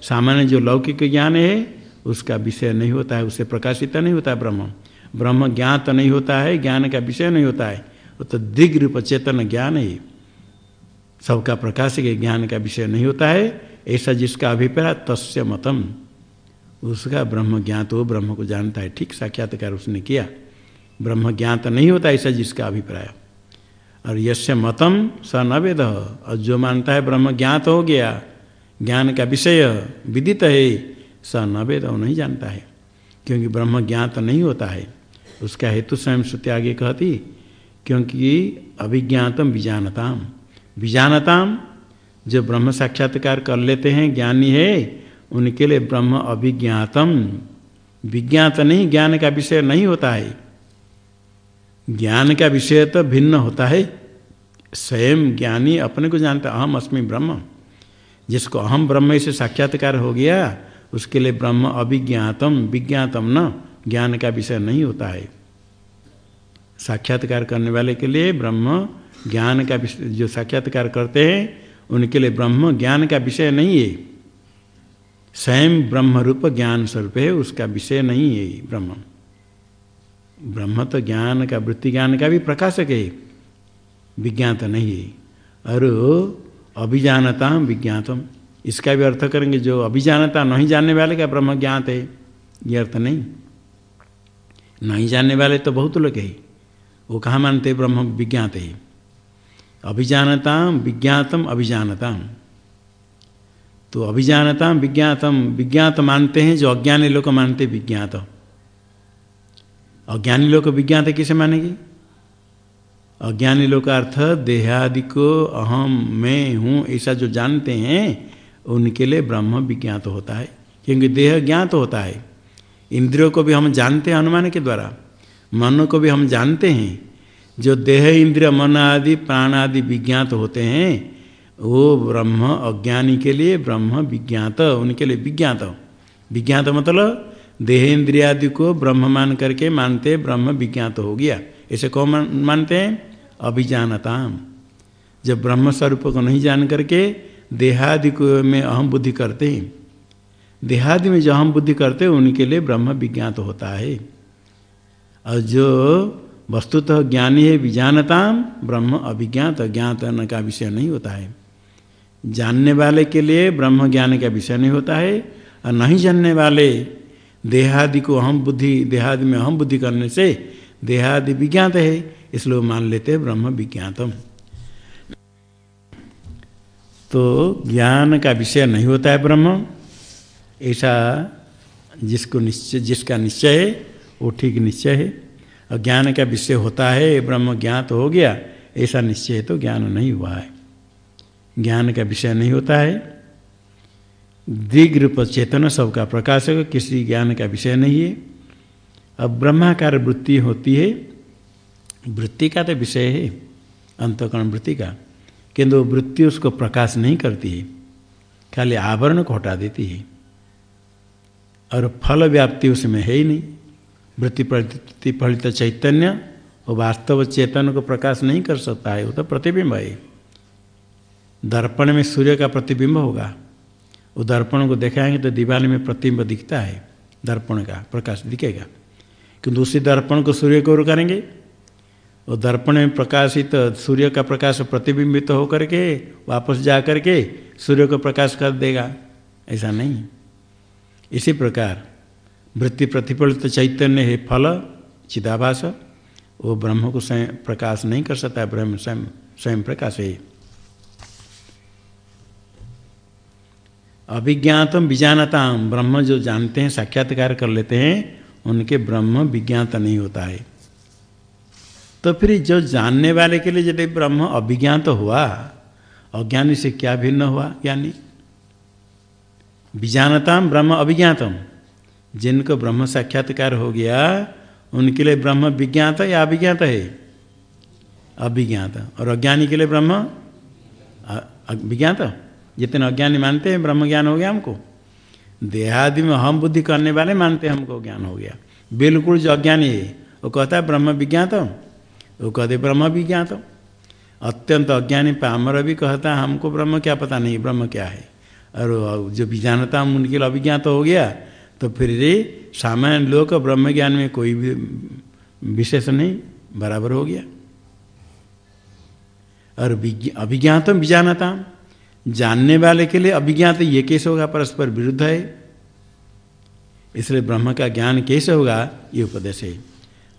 सामान्य जो लौकिक ज्ञान है, उसका विषय नहीं होता है, उसे प्रकाशित नहीं होता है ब्रह्म। ब्रह्म ज्ञात नहीं होता है, ज्ञान का विषय नहीं होता है। वो तो दिग रूप चेतन ज्ञान है। सबका प्रकाश के ज्ञान का विषय नहीं होता है, ऐसा जिसका अभिप्राय तस्य मतम। उसका ब्रह्म ज्ञात हो, ब्रह्म को जानता है। ठीक साक्षात्कार उसने किया। ब्रह्म ज्ञात नहीं होता ऐसा जिसका अभिप्राय। और यश मतम स न वेद। और जो मानता है ब्रह्म ज्ञात हो गया ज्ञान का विषय विदित है, स न वेद वो नहीं जानता है। क्योंकि ब्रह्म ज्ञात नहीं होता है, उसका हेतु स्वयं श्रुति आगे कहती, क्योंकि अभिज्ञातम विजानताम। विजानताम जो ब्रह्म साक्षात्कार कर लेते हैं, ज्ञानी है, उनके लिए ब्रह्म अभिज्ञातम। विज्ञात नहीं, ज्ञान का विषय नहीं होता है। ज्ञान का विषय तो भिन्न होता है। स्वयं ज्ञानी अपने को जानता अहम अस्मि ब्रह्म। जिसको अहम ब्रह्म से साक्षात्कार हो गया, उसके लिए ब्रह्म अभिज्ञातम, विज्ञातम न, ज्ञान का विषय नहीं होता है। साक्षात्कार करने वाले के लिए ब्रह्म ज्ञान का जो साक्षात्कार करते हैं, उनके लिए ब्रह्म ज्ञान का विषय नहीं है। स्वयं ब्रह्म रूप ज्ञान स्वरूप है, उसका विषय नहीं है ब्रह्म। ब्रह्म तो ज्ञान का, वृत्ति ज्ञान का भी प्रकाशक है विज्ञान तो नहीं है। और अभिजानता विज्ञातम। इसका भी अर्थ करेंगे, जो अभिजानता नहीं जानने वाले का ब्रह्म ज्ञात है, ये अर्थ नहीं। नहीं जानने वाले तो बहुत लोग है, वो कहाँ मानते ब्रह्म विज्ञात है? अभिजानता विज्ञातम अभिजानता। तो अभिजानता विज्ञातम विज्ञात मानते हैं, जो अज्ञानी लोग मानते विज्ञात। अज्ञानी लोग विज्ञात किसे मानेगी? अज्ञानी लोग का अर्थ देहादि को अहम मैं हूँ, ऐसा जो जानते हैं, उनके लिए ब्रह्म विज्ञात तो होता है। क्योंकि देह ज्ञात तो होता है। इंद्रियों को भी हम जानते हैं अनुमान के द्वारा। मन को भी हम जानते हैं। जो देह, इंद्रिय, मन आदि, प्राण आदि विज्ञात तो होते हैं, वो ब्रह्म, अज्ञानी के लिए ब्रह्म विज्ञात, उनके लिए विज्ञात। विज्ञात मतलब देह इंद्रियादि को ब्रह्म मान करके मानते, ब्रह्म विज्ञात हो गया। ऐसे कौन मानते हैं? अभिजानता जब ब्रह्म स्वरूप को नहीं जान करके देहादि को में अहम बुद्धि करते हैं। देहादि में जो अहम बुद्धि करते हैं, उनके लिए ब्रह्म विज्ञात होता है। और जो वस्तुतः तो ज्ञानी है विजानता ब्रह्म अभिज्ञात ज्ञात का विषय नहीं होता है। जानने वाले के लिए ब्रह्म ज्ञान का विषय नहीं होता है। और नहीं जानने वाले देहादि को अहम बुद्धि, देहादि में अहम बुद्धि करने से देहादि विज्ञात है, इसलिए मान लेते हैं ब्रह्म विज्ञातम। तो ज्ञान का विषय नहीं होता है ब्रह्म, ऐसा जिसको निश्चय, जिसका निश्चय है, वो ठीक निश्चय है। और ज्ञान का विषय होता है ब्रह्म ज्ञात हो गया, ऐसा निश्चय तो ज्ञान नहीं हुआ है। ज्ञान का विषय नहीं होता है। दिग रूप चेतन सबका प्रकाशक, किसी ज्ञान का विषय नहीं है। अब ब्रह्माकार वृत्ति होती है, वृत्ति का तो विषय है, अंतकरण वृत्ति का, किंतु वृत्ति उसको प्रकाश नहीं करती है, खाली आवरण को हटा देती है, और फल व्याप्ति उसमें है ही नहीं। वृत्ति प्रति प्रतिफलित चैतन्य, वो वास्तव चेतन को प्रकाश नहीं कर सकता है, वो तो प्रतिबिंब है। दर्पण में सूर्य का प्रतिबिंब होगा, वो दर्पण को देखाएँगे तो दीवार में प्रतिबिंब दिखता है, दर्पण का प्रकाश दिखेगा। किंतु उसी दर्पण को सूर्य को करेंगे। और दर्पण में प्रकाशित तो सूर्य का प्रकाश प्रतिबिंबित तो होकर के, वापस जा कर के सूर्य को प्रकाश कर देगा। ऐसा नहीं। इसी प्रकार वृत्ति प्रतिफलित तो चैतन्य है फल, चिदाभास। वो ब्रह्म को स्वयं प्रकाश नहीं कर सकता, ब्रह्म स्वयं स्वयं प्रकाश है। अभिज्ञातम बीजानता ब्रह्म जो जानते हैं, साक्षात्कार कर लेते हैं उनके ब्रह्म विज्ञात नहीं होता है। तो फिर जो जानने वाले के लिए यदि ब्रह्म अभिज्ञात हुआ, अज्ञानी से क्या भिन्न हुआ ज्ञानी? बीजानता ब्रह्म अभिज्ञातम। जिनको ब्रह्म साक्षात्कार हो गया, उनके लिए ब्रह्म विज्ञात या अभिज्ञात है? अभिज्ञात। और अज्ञानी के लिए ब्रह्म विज्ञात? जितने अज्ञानी मानते हैं ब्रह्म ज्ञान हो गया हमको। देहादि में हम बुद्धि करने वाले मानते हमको ज्ञान हो गया। बिल्कुल जो अज्ञानी है, वो कहता है, ब्रह्म विज्ञात वो कहते, ब्रह्म विज्ञात अत्यंत अज्ञानी पामर भी कहता है, हमको ब्रह्म क्या पता नहीं, ब्रह्म क्या है। और जो भी जानता हम उनके लिए अभिज्ञात हो गया तो फिर ये सामान्य लोग ब्रह्म ज्ञान में कोई भी विशेष नहीं, बराबर हो गया। और अभिज्ञातम विजानता जानने वाले के लिए अभिज्ञात ये कैसे होगा, परस्पर विरुद्ध है। इसलिए ब्रह्म का ज्ञान कैसे होगा, ये उपदेश है।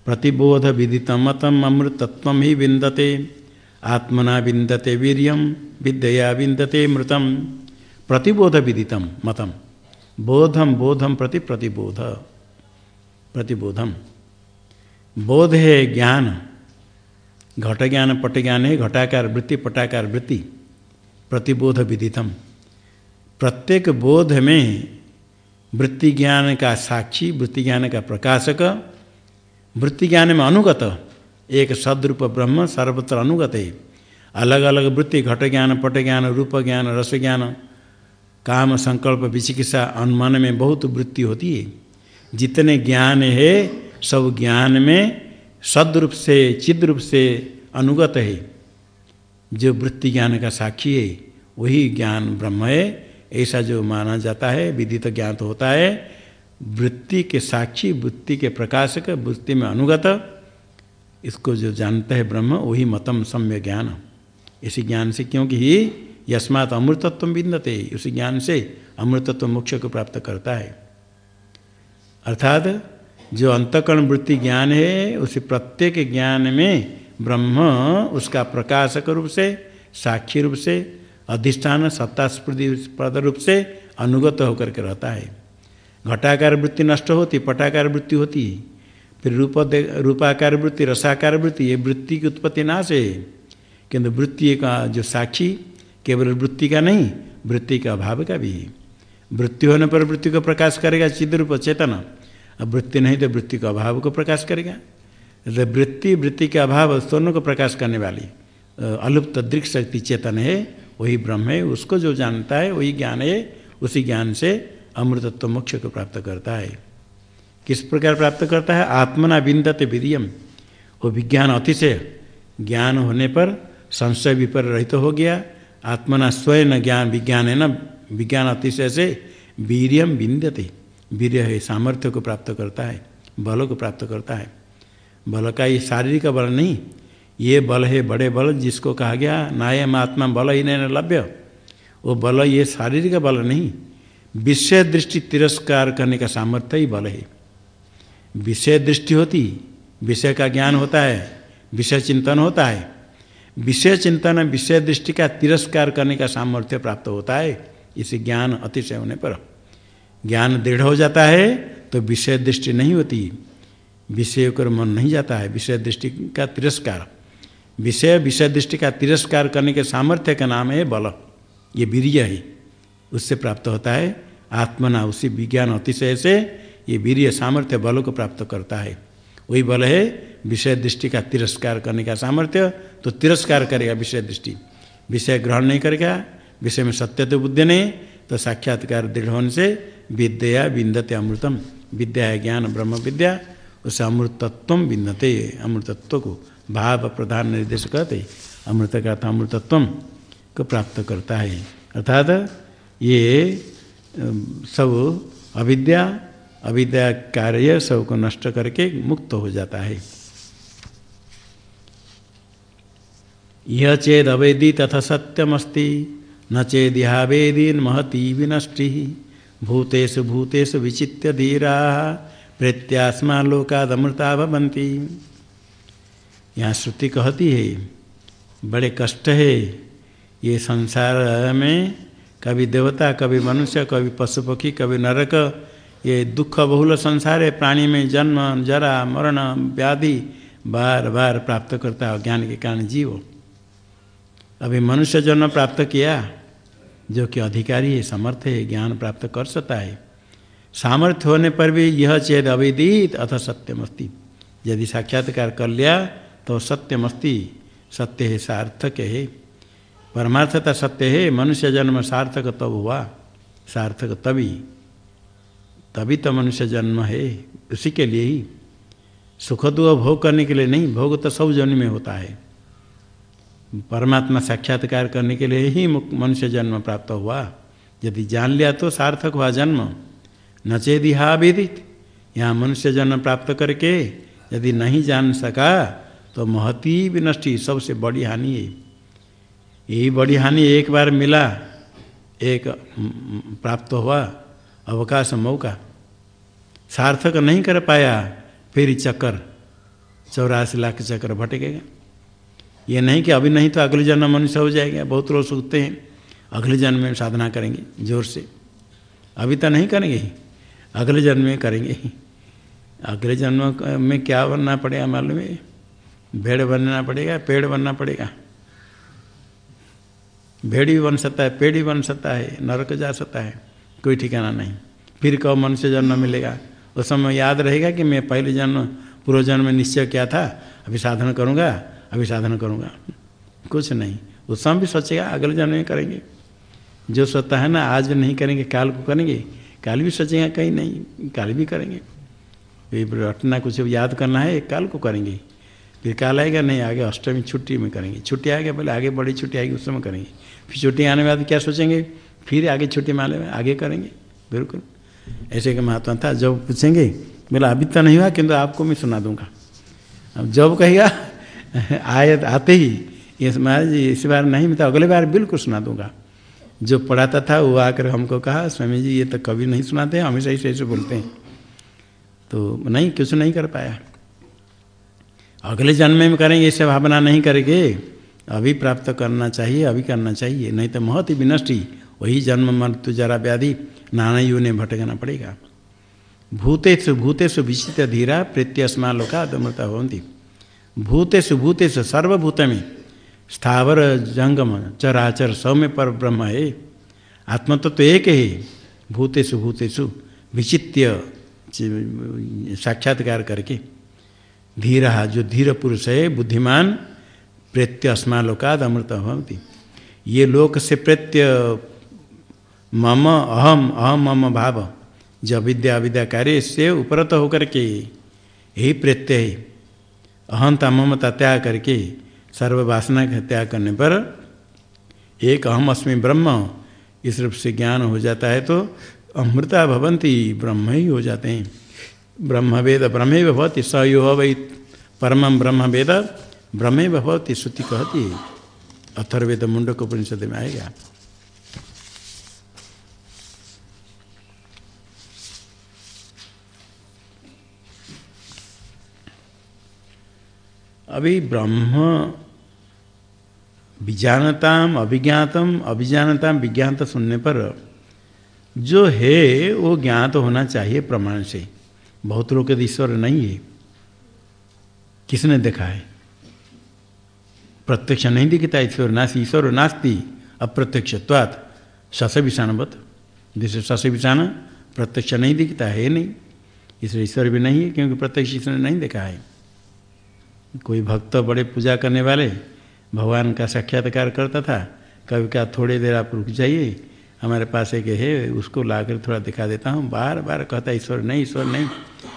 प्रतिबोध विदितम मतम अमृतत्व ही विंदते आत्मना विंदते वीरियम विद्या विंदते मृतम। प्रतिबोध विदितम मतम, बोधम बोधम प्रति प्रतिबोध, प्रतिबोधम। बोध है ज्ञान, घट ज्ञान, पट ज्ञान है घटाकार वृत्ति, पटाकार वृत्ति। प्रतिबोध विदितम प्रत्येक बोध में वृत्ति ज्ञान का साक्षी वृत्ति ज्ञान का प्रकाशक वृत्ति ज्ञान में अनुगत, एक सदरूप ब्रह्म सर्वत्र अनुगत। है अलग अलग वृत्ति घट ज्ञान पट ज्ञान रूप ज्ञान रस ज्ञान काम, संकल्प, विचिकित्सा, अनुमान में बहुत वृत्ति होती है। जितने ज्ञान है, सब ज्ञान में सदरूप से चिद रूप से अनुगत है। जो वृत्ति ज्ञान का साक्षी है, वही ज्ञान ब्रह्म है। ऐसा जो माना जाता है, विदित ज्ञात होता है। वृत्ति के साक्षी, वृत्ति के प्रकाशक, वृत्ति में अनुगत, इसको जो जानता है ब्रह्म, वही मतम सम्य ज्ञान। इसी ज्ञान से क्योंकि ही यस्मात अमृतत्व बिंदते उसी ज्ञान से अमृतत्व मोक्ष को प्राप्त करता है। अर्थात, जो अंतकरण वृत्ति ज्ञान है, उसी प्रत्येक ज्ञान में ब्रह्म उसका प्रकाशक रूप से, साक्षी रूप से, अधिष्ठान सत्ता पद रूप से अनुगत होकर के रहता है। घटाकार वृत्ति नष्ट होती, पटाकार वृत्ति होती, फिर रूप रूपाकार वृत्ति, रसाकार वृत्ति, ये वृत्ति की उत्पत्ति नाश है। किंतु वृत्ति का जो साक्षी, केवल वृत्ति का नहीं, वृत्ति का अभाव का भी वृत्ति होने पर वृत्ति को प्रकाश करेगा चिद रूप चेतन, अब वृत्ति नहीं तो वृत्ति का अभाव को प्रकाश करेगा। वृत्ति वृत्ति के अभाव दोनों को प्रकाश करने वाली अलुप्त दृक्ष शक्ति चेतन है वही ब्रह्म है उसको जो जानता है वही ज्ञान है उसी ज्ञान से अमृतत्व मोक्ष को प्राप्त करता है किस प्रकार प्राप्त करता है आत्मना विंदत विरियम वो विज्ञान अतिशय ज्ञान होने पर संशय विपर रहित तो हो गया आत्मना स्वयं ज्ञान विज्ञान है ना विज्ञान अतिशय से वीरियम विंदते वीर्य है सामर्थ्य को प्राप्त करता है बलों को प्राप्त करता है बल का ये शारीरिक बल नहीं, ये बल है बड़े बल जिसको कहा गया नायम आत्मा बल ही नहीं लभ्य। वो बल ये शारीरिक बल नहीं, विषय दृष्टि तिरस्कार करने का सामर्थ्य ही बल है। विषय दृष्टि होती, विषय का ज्ञान होता है, विषय चिंतन होता है। विषय चिंतन, विषय दृष्टि का तिरस्कार करने का सामर्थ्य प्राप्त होता है, इसे ज्ञान अतिशय होने पर। ज्ञान दृढ़ हो जाता है तो विषय दृष्टि नहीं होती। विषय कर मन नहीं जाता है, विषय दृष्टि का तिरस्कार। विषय विषय दृष्टि का तिरस्कार करने के सामर्थ्य का नाम है बल। ये वीर्य है। उससे प्राप्त होता है, आत्मना उसी विज्ञान अतिशय से ये वीर्य सामर्थ्य बल को प्राप्त करता है। वही बल है, विषय दृष्टि का तिरस्कार करने का सामर्थ्य तो तिरस्कार करेगा विषय दृष्टि। विषय ग्रहण नहीं करेगा, विषय में सत्य तो बुद्धि नहीं तो साक्षात्कार दृढ़ होने से विद्या विंदते अमृतम। विद्या है ज्ञान, ब्रह्म विद्या। उसे अमृतत्व भिन्नते अमृतत्व को भाव प्रधान निर्देश कहते अमृत का था अमृतत्व को प्राप्त करता है। अर्थात ये सब अविद्या अविद्या कार्य सबको नष्ट करके मुक्त हो जाता है। यह चेद अवेदी तथा सत्यमस्ति, न चेद यहावेदीन महती विनष्टि, भूतेषु भूतेषु विचित्य धीरा प्रेत्यास्मा लोकादमृता भवंती यहाँ श्रुति कहती है, बड़े कष्ट है ये संसार में, कभी देवता, कभी मनुष्य, कभी पशु पक्षी कभी नरक, ये दुख बहुल संसार है प्राणी में जन्म, जरा, मरण, व्याधि बार बार प्राप्त करता है ज्ञान के कारण जीव। अभी मनुष्य जन्म प्राप्त किया, जो कि अधिकारी है, समर्थ है, ज्ञान प्राप्त कर सकता है। सामर्थ्य होने पर भी यह चेद अविदित अथ सत्यमस्ति। यदि साक्षात्कार कर लिया तो सत्यमस्ति, सत्य है सार्थक है। परमार्थता सत्य है, मनुष्य जन्म सार्थक तब हुआ। सार्थक तभी तभी तो मनुष्य जन्म है, उसी के लिए ही। सुख दुख भोग करने के लिए नहीं, भोग तो सब जन्म में होता है। परमात्मा साक्षात्कार करने के लिए ही मनुष्य जन्म प्राप्त हुआ। यदि जान लिया तो सार्थक हुआ जन्म। न चेदिहा विदित। यहाँ मनुष्य जन्म प्राप्त करके यदि नहीं जान सका तो महती विनष्टि सबसे बड़ी हानि है। यही बड़ी हानि एक बार मिला, एक प्राप्त हुआ, अवकाश मौका। सार्थक नहीं कर पाया, फिर चक्कर, चौरासी लाख चक्कर भटकेगा ये नहीं कि अभी नहीं तो अगले जन्म मनुष्य हो जाएगा, बहुत लोग सोचते हैं, अगले जन्म में साधना करेंगे, ज़ोर से। अभी तो नहीं करेंगे। ही अगले जन्म में करेंगे। अगले जन्म में क्या बनना पड़ेगा मालूम है? भेड़ बनना पड़ेगा, पेड़ बनना पड़ेगा। भेड़ भी बन सकता है, पेड़ भी बन सकता है, नरक जा सकता है, कोई ठिकाना नहीं। फिर कब मनुष्य जन्म मिलेगा? उस समय याद रहेगा कि मैं पहले जन्म, पूर्व जन्म में निश्चय क्या था, अभी साधन करूँगा, अभी साधन करूँगा। कुछ नहीं। उस समय भी सोचेगा, अगले जन्म में करेंगे। जो सोचता है ना, आज नहीं करेंगे, काल को करेंगे काल भी सोचेगा कहीं नहीं, काल भी करेंगे। रटना कुछ याद करना है, एक काल को करेंगे। फिर काल आएगा, नहीं, आगे अष्टमी छुट्टी में करेंगे। छुट्टी आएगा, पहले आगे बड़ी छुट्टी आएगी, उस समय करेंगे। फिर छुट्टी आने के बाद क्या सोचेंगे? फिर आगे छुट्टी माले में आगे करेंगे। बिल्कुल। ऐसे का महात्मा था। जब पूछेंगे, बोला, अभी तो नहीं हुआ, किंतु आपको मैं सुना दूँगा। अब जब कहेगा (laughs) आए आते ही, ये महाराज इस बार नहीं, मैं तो अगले बार बिल्कुल सुना दूँगा। जो पढ़ाता था, वो आकर हमको कहा, स्वामी जी, ये तो कभी नहीं सुनाते हमेशा ऐसे ऐसे बोलते हैं। तो नहीं कुछ नहीं कर पाया? अगले जन्म में करेंगे ऐसे भावना नहीं करेंगे। अभी प्राप्त करना चाहिए, अभी करना चाहिए, नहीं तो महत ही विनष्टि। वही जन्म मृत्यु, जरा व्याधि नाना यु ने भटकना पड़ेगा। भूतेषु भूतेषु विचित धीरा प्रत्यस्मा लोका दमृता होती। भूतेषु भूतेषु सर्वभूत में स्थावर जंगम चराचर सौ में पर ब्रह्म है। आत्म तो, तो एक है। भूतेषु भूतेषु विचित्य साक्षात्कार करके। धीरा जो धीर पुरुष है बुद्धिमान प्रत्य अस्मालोकाद अमृत भवती ये लोक से प्रत्यय मम अहम अहम मम भाव जो विद्या विद्या कार्य से उपरत होकर के यही प्रत्यय अहंता ममता त्याग करके सर्व वासना का त्याग करने पर एक अहम अस्मि ब्रह्म इस रूप से ज्ञान हो जाता है तो अमृता भवंती, ब्रह्म ही हो जाते हैं। ब्रह्म वेद ब्रह्मे भवती, स यो वै परम ब्रह्म वेद ब्रह्मे भवती, श्रुति कहती। है अथर्वेद मुंडक उपनिषद में आएगा। अभी ब्रह्म विजानताम, अभिज्ञातम अभिजानताम विज्ञात सुनने पर जो है, वो ज्ञात होना चाहिए प्रमाण से। बहुत लोग ईश्वर नहीं है। किसने देखा है? प्रत्यक्ष नहीं दिखता ईश्वर नास्ती ईश्वर नास्ती, अप्रत्यक्षत्वात्। सस विषाणवत जैसे सस विषाण प्रत्यक्ष नहीं दिखता है नहीं। इसलिए ईश्वर भी नहीं है, क्योंकि प्रत्यक्ष ईश्वर नहीं देखा है। कोई भक्त बड़े पूजा करने वाले भगवान का साक्षात्कार करता था, कभी क्या थोड़ी देर आप रुक जाइए, हमारे पास एक है, उसको लाकर थोड़ा दिखा देता हूँ। बार बार कहता, ईश्वर नहीं ईश्वर नहीं।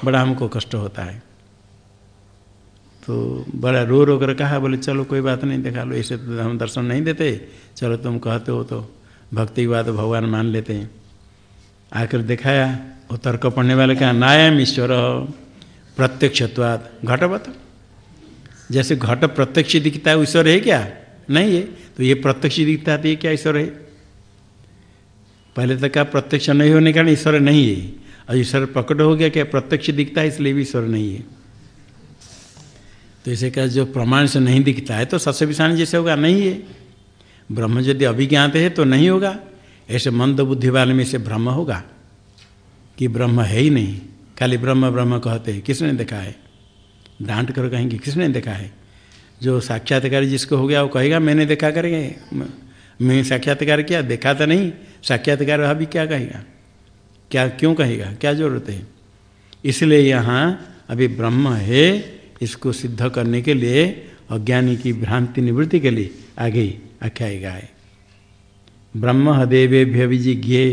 बड़ा हमको कष्ट होता है। तो बड़ा रो रो कर कहा, बोले, चलो, कोई बात नहीं, दिखा लो, ऐसे तो हम दर्शन नहीं देते। चलो, तुम कहते हो तो भक्ति की बात भगवान मान लेते हैं। आकर दिखाया वो तर्क पढ़ने वाले कहा, नायम ईश्वर प्रत्यक्षत्वाद घटवत। जैसे घट प्रत्यक्ष दिखता है, ईश्वर है क्या? नहीं है। तो ये प्रत्यक्ष दिखता है तो ये क्या ईश्वर है? पहले तक का प्रत्यक्ष नहीं होने का ईश्वर नहीं है। और ईश्वर प्रकट हो गया क्या? प्रत्यक्ष दिखता है, इसलिए भी ईश्वर नहीं है। तो इसे कहा, जो प्रमाण से नहीं दिखता है तो सस्य विषाण जैसे होगा, नहीं है। ब्रह्म यदि अभिज्ञात है तो नहीं होगा। ऐसे मंद बुद्धि वाले में से ब्रह्म होगा। कि ब्रह्म है ही नहीं। खाली ब्रह्म ब्रह्म कहते हैं। किसने देखा है? डांट कर कहेंगे, किसने देखा है? जो साक्षात्कार जिसको हो गया, वो कहेगा, मैंने देखा करेंगे मैं साक्षात्कार किया, देखा तो नहीं, साक्षात्कार अभी क्या कहेगा? क्या, क्यों कहेगा? क्या ज़रूरत है? इसलिए यहाँ अभी ब्रह्म है, इसको सिद्ध करने के लिए, अज्ञानी की भ्रांति निवृत्ति के लिए आगे आख्यायिका है ब्रह्म देवेभ्य विजिज्ञे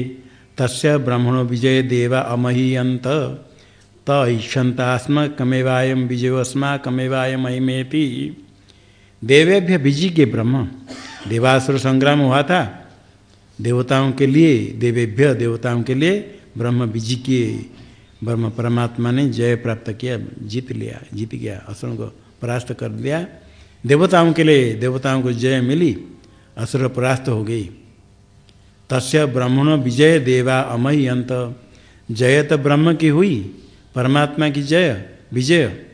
तस् ब्रह्मणो विजय देवा अमहीयंत तईक्षतास्म कमेवायम विजयोस्मा कमेवाय महिमेति देवेभ्य विजिज्ञ ब्रह्म। देवासुर संग्राम हुआ था। देवताओं के लिए, देवेभ्य देवताओं के लिए ब्रह्म विजिज्ञ। ब्रह्म परमात्मा ने जय प्राप्त किया, जीत लिया, जीत गया, असुर को परास्त कर दिया। देवताओं के लिए, देवताओं को जय मिली, असुर परास्त हो गई। तस्य ब्रह्मण विजय देवा अमय अंत जय तो ब्रह्म की हुई परमात्मा की जय, विजय।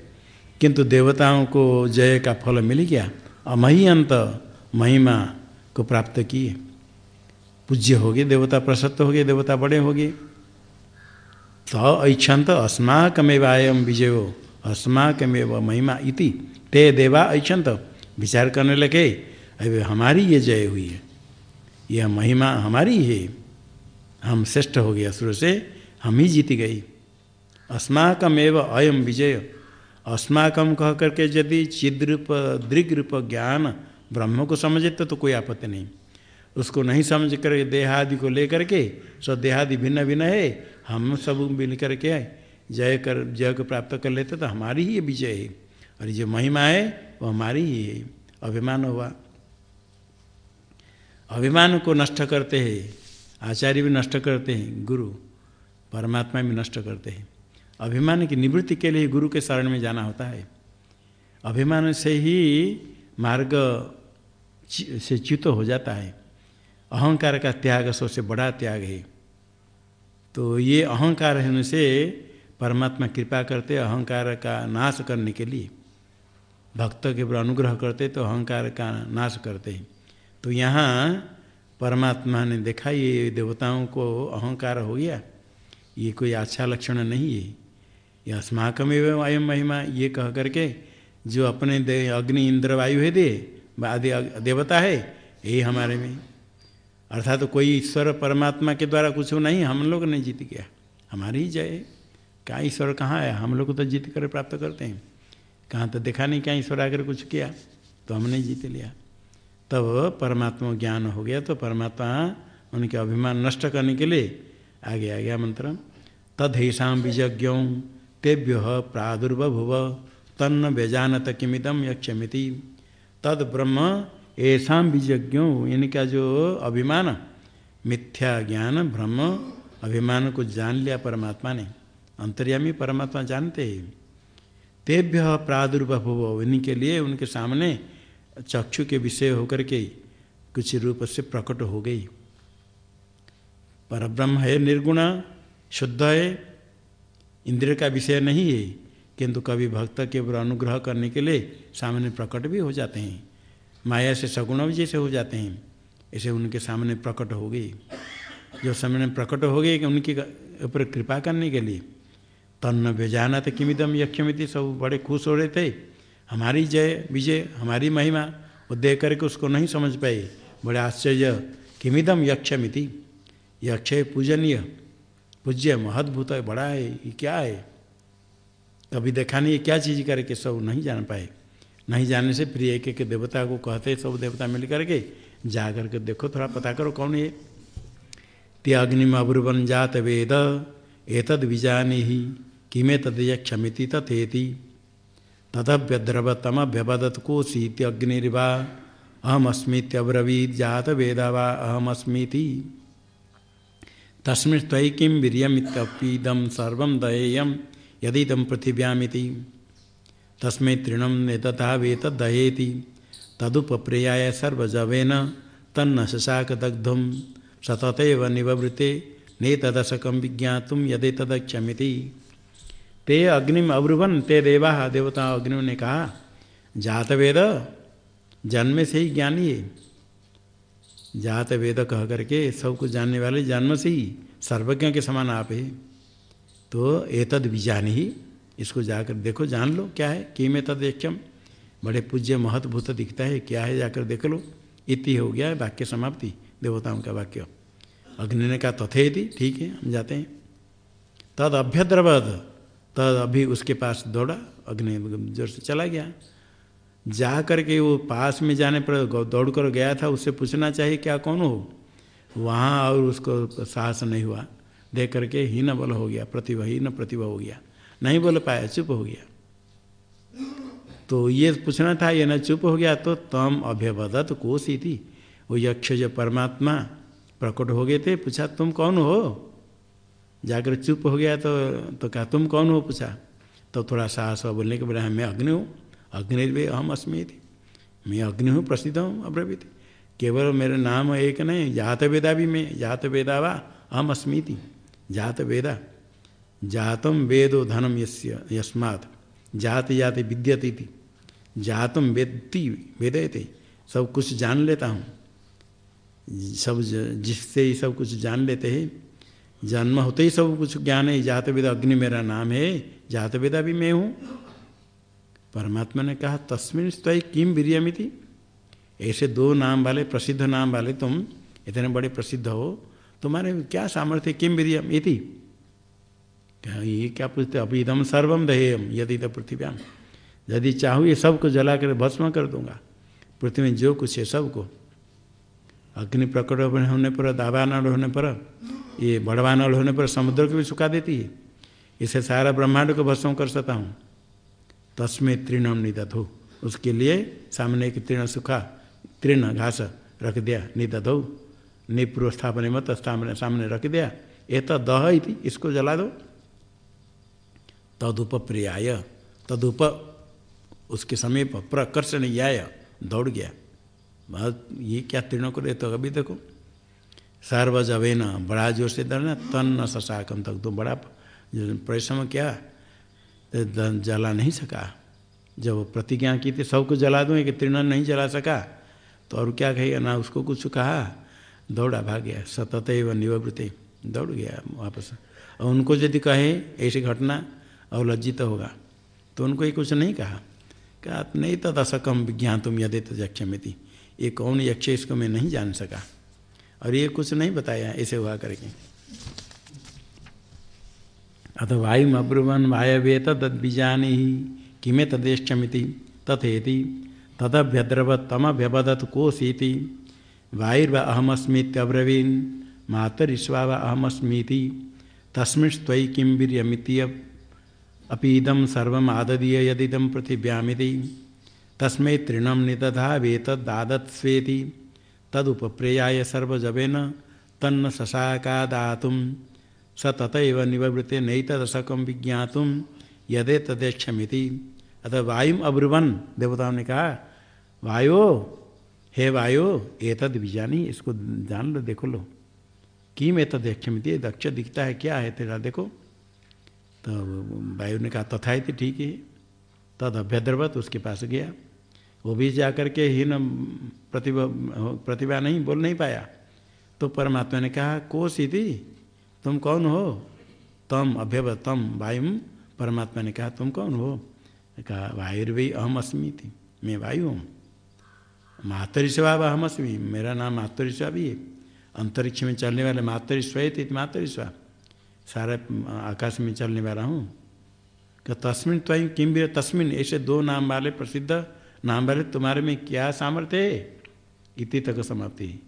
किंतु देवताओं को जय का फल मिल गया। अमही अंत महिमा को प्राप्त किए। पूज्य हो गए, देवता प्रसन्न हो गए, देवता बड़े हो गए। तो ऐच्छंत अस्माकमेवायम विजयो, अस्माकमेव महिमा इति। ते देवा ऐच्छंत विचार करने लगे अभी हमारी ये जय हुई है। यह महिमा हमारी है। हम श्रेष्ठ हो गए, असुर से हम ही जीत गई। अस्माकम एवं अयम विजय। अस्माकम कह करके यदि चिद्रूप दृग रूप ज्ञान ब्रह्म को समझे तो, तो कोई आपत्ति नहीं। उसको नहीं समझ कर देहादि को लेकर के सब देहादि भिन्न भिन्न है हम सब मिल करके जय कर जय को प्राप्त कर लेते तो हमारी ही विजय है। और जो महिमा है वो हमारी ही है। अभिमान हुआ। अभिमान को नष्ट करते हैं। आचार्य भी नष्ट करते हैं। गुरु परमात्मा भी नष्ट करते हैं। अभिमान की निवृत्ति के लिए गुरु के शरण में जाना होता है। अभिमान से ही मार्ग से च्युत हो जाता है। अहंकार का त्याग सबसे बड़ा त्याग है। तो ये अहंकार होने से परमात्मा कृपा करते अहंकार का नाश करने के लिए। भक्त के ऊपर अनुग्रह करते तो अहंकार का नाश करते। हैं तो यहाँ परमात्मा ने देखा, ये देवताओं को अहंकार हो गया। ये कोई अच्छा लक्षण नहीं है। ये अस्माकम एवं अयम महिमा, ये कह करके जो अपने अग्नि इंद्र वायु है दे आदि देवता है, यही हमारे में। अर्थात तो कोई ईश्वर परमात्मा के द्वारा कुछ नहीं, हम लोग ने जीत गया हमारी ही जय क्या ईश्वर कहाँ है? हम लोग तो जीत कर प्राप्त करते हैं। कहाँ तो देखा नहीं क्या ईश्वर आकर कुछ किया? तो हमने जीत लिया। तब परमात्मा ज्ञान हो गया तो परमात्मा उनके अभिमान नष्ट करने के लिए आगे आ गया मंत्र। तद तदेशा विजज्ञों तेभ्य प्रादुर्भुव तन्न व्यजानत किमिदम यक्षमिति। तद ब्रह्म ऐसा विजज्ञों इनका जो अभिमान, मिथ्या ज्ञान, ब्रह्म अभिमान को जान लिया परमात्मा ने, अंतर्यामी परमात्मा जानते हैं। तेभ्य प्रादुर्भव इन्हीं के लिए उनके सामने चक्षु के विषय होकर के कुछ रूप से प्रकट हो गई। पर ब्रह्म है निर्गुण, शुद्ध है इंद्र का विषय नहीं है, किंतु कभी भक्त के ऊपर अनुग्रह करने के लिए सामने प्रकट भी हो जाते हैं। माया से सगुण भी जैसे हो जाते हैं। ऐसे उनके सामने प्रकट हो गई। जो सामने प्रकट हो गई कि उनके ऊपर कृपा करने के लिए। तन्न बेजाना थे किमिदम यक्षमिति, सब बड़े खुश हो रहे थे। हमारी जय, विजय, हमारी महिमा वो देख करके उसको नहीं समझ पाए। बड़े आश्चर्य। किमिदम यक्षमिति? यक्ष पूजनीय। पूज्य, महदभूत है, बड़ा है, ये क्या है? कभी देखा नहीं क्या चीज़ करके सब नहीं जान पाए। नहीं जानने से प्रिय एक एक देवता को कहते सब देवता मिल करके जा करके देखो, थोड़ा पता करो कौन है। ये त्याग्निम अब्रुवन जात वेद, एतद विजानी ही, किमे तदय क्षमिति तथेति। तदभ्यद्रवतमभ्यवदत कोशीति अग्निर्वा, अहमस्मीत्यब्रवीत जात वेद वा अहमस्मीति। तस्मिन् त्वयि किं वीर्यमित्यपीदं सर्वं दयेयं यदिदं पृथिव्यामिति। तस्मै तृणं नेतथा वेतदहेति तदुपप्रियाय सर्वजवेन तन्न शशाकदग्धुं। सततैव निवृत्ते नेतदशकं विज्ञातुं यदेतदक्षमिति। ते अग्निम अब्रुवन, ते देवा, देवता अग्नि ने कहा जात वेद जन्म से ही ज्ञानी है जात वेद कह करके सब कुछ जानने वाले जन्म से ही सर्वज्ञ के समान आप है। तो एतद बीजान ही। इसको जाकर देखो, जान लो क्या है, कि में तदेक्षम बड़े पूज्य महत्वभूत दिखता है, क्या है, जाकर देख लो। इति हो गया है वाक्य समाप्ति, देवताओं का वाक्य। अग्नि ने कहा, तथे थी ठीक है, हम जाते हैं। तद अभ्यद्रवद, तद अभी उसके पास दौड़ा, अग्नि ज़ोर से चला गया। जा करके वो पास में जाने पर दौड़ कर गया था उससे पूछना चाहिए, क्या कौन हो? वहाँ और उसको साहस नहीं हुआ। देख करके हीन बल हो गया, प्रतिभा हीन प्रतिभा हो गया। नहीं बोल पाया, चुप हो गया। तो ये पूछना था, ये न चुप हो गया तो तम अभ्यवदत कोशी थी? वो यक्ष जो परमात्मा प्रकट हो गए थे, पूछा, तुम कौन हो? जाकर चुप हो गया तो तो कहा तुम कौन हो? पूछा। तो थोड़ा साहस हुआ बोलने के बड़े मैं अग्नि हूँ। अग्नि अहम अस्मी थी मैं अग्नि हूँ प्रसिद्ध हूँ अब्रवीत। केवल मेरा नाम एक नहीं जात वेदा भी मैं जात वेदा वा अहम अस्मी थी जात वेदा जातम वेदो धनम यस्य, यस्मात्। जाति जाति विद्यती थी जातम वेदती वेदयते। सब कुछ जान लेता हूँ। सब जिससे ही सब कुछ जान लेते हैं। जन्म होते ही सब कुछ ज्ञान है। जात वेदा अग्नि मेरा नाम है। जातवेदा भी मैं हूँ। परमात्मा ने कहा, तस्मिन स्तय किम वीरियमिति? ऐसे दो नाम वाले, प्रसिद्ध नाम वाले तुम, इतने बड़े प्रसिद्ध हो, तुम्हारे क्या सामर्थ्य किम वीरियम इति? ये क्या पूछते अभी इदम सर्वम दहेयम यदि तो पृथ्व्याम यदि चाहूँ ये सबको जला कर भस्म कर दूँगा, पृथ्वी जो कुछ है सबको। अग्नि प्रकट होने पर दावानल होने पर, ये बड़वानल होने पर समुद्र को भी सुखा देती है। इसे सारा ब्रह्मांड को भस्म कर सकता हूँ। तस्में तृणम निदत हो उसके लिए सामने एक तृण सुखा तृण घास रख दिया निदत हो निपूर्व स्थापने मत सामने सामने रख दिया। ये तो दह थी इसको जला दो। तदुप प्रियाय तदुप, उसके समीप प्रकर्षण आय दौड़ गया। बहुत ये क्या तीर्णों को दे तो अभी देखो। सर्वज अवे न बड़ा ज़ोर से दरना तन न ससाकम तक तो बड़ा परिश्रम क्या जला नहीं सका। जब प्रतिज्ञा की थी सबको जला दूँ कि तीर्ण नहीं जला सका तो और क्या कहेगा? ना उसको कुछ कहा। दौड़ा भाग गया सतत व निवृत्ति, दौड़ गया वापस। और उनको यदि कहे, ऐसी घटना, और लज्जित तो होगा तो उनको ये कुछ नहीं कहा। कहा, नहीं तो दशकम विज्ञान तुम यदि तो यक्षमिति। ये कौन यक्ष इसको मैं नहीं जान सका। और ये कुछ नहीं बताया, ऐसे हुआ करके। अथ वायु अब्रुवन वायवे तद बीजानी ही किमे तदेशमिति तथेति तदभ्यद्रव तमभ्यवदत कोशीति वायुर्व अहमस्मीत्यब्रवीन मातरिश्वा व अहमस्मीति। तस्मिस्त्वयि किं वीर्यमिति अपीदम सर्व आददीय यदिदम पृथिव्यामिति। तस्मै तृणम निदधा वेतदादत्स्वेति तदुपप्रेयाय सर्वजवेन तन्न शशाकादातुम। स ततएव निवृत्ते नैतदशकम विज्ञातुम यदे तदेक्षमिति अतः वायुम अब्रुवन, देवताओं ने कहा, वायो, हे वायु, एतद बीजानी इसको जान लो, देखो लो। किम एतदेक्षमिति दक्ष दिखता है, क्या है तेरा, देखो। तो वायु ने कहा, तथा थी ठीक है। तद अभ्यद्रवत, उसके पास गया। वो भी जाकर के हीन प्रतिभा प्रतिभा नहीं, बोल नहीं पाया। तो परमात्मा ने कहा को सीधी तुम कौन हो? तम अभ्यव तम वायु परमात्मा ने कहा, तुम कौन हो? कहा, वायुर्वी अहम अस्मी थी मैं वायु हूँ। मातरिश्वा अहम अस्मी। मेरा नाम मातरिश्वा भी है। अंतरिक्ष में चलने वाले मातरिश्व थी मातरिश्वा सारा आकाश में चलने वाला हूँ। क्या तस्मिन त्वयं किम भी तस्मिन ऐसे दो नाम वाले प्रसिद्ध नाम वाले तुम्हारे में क्या सामर्थ्य है? इति तक समाप्ति।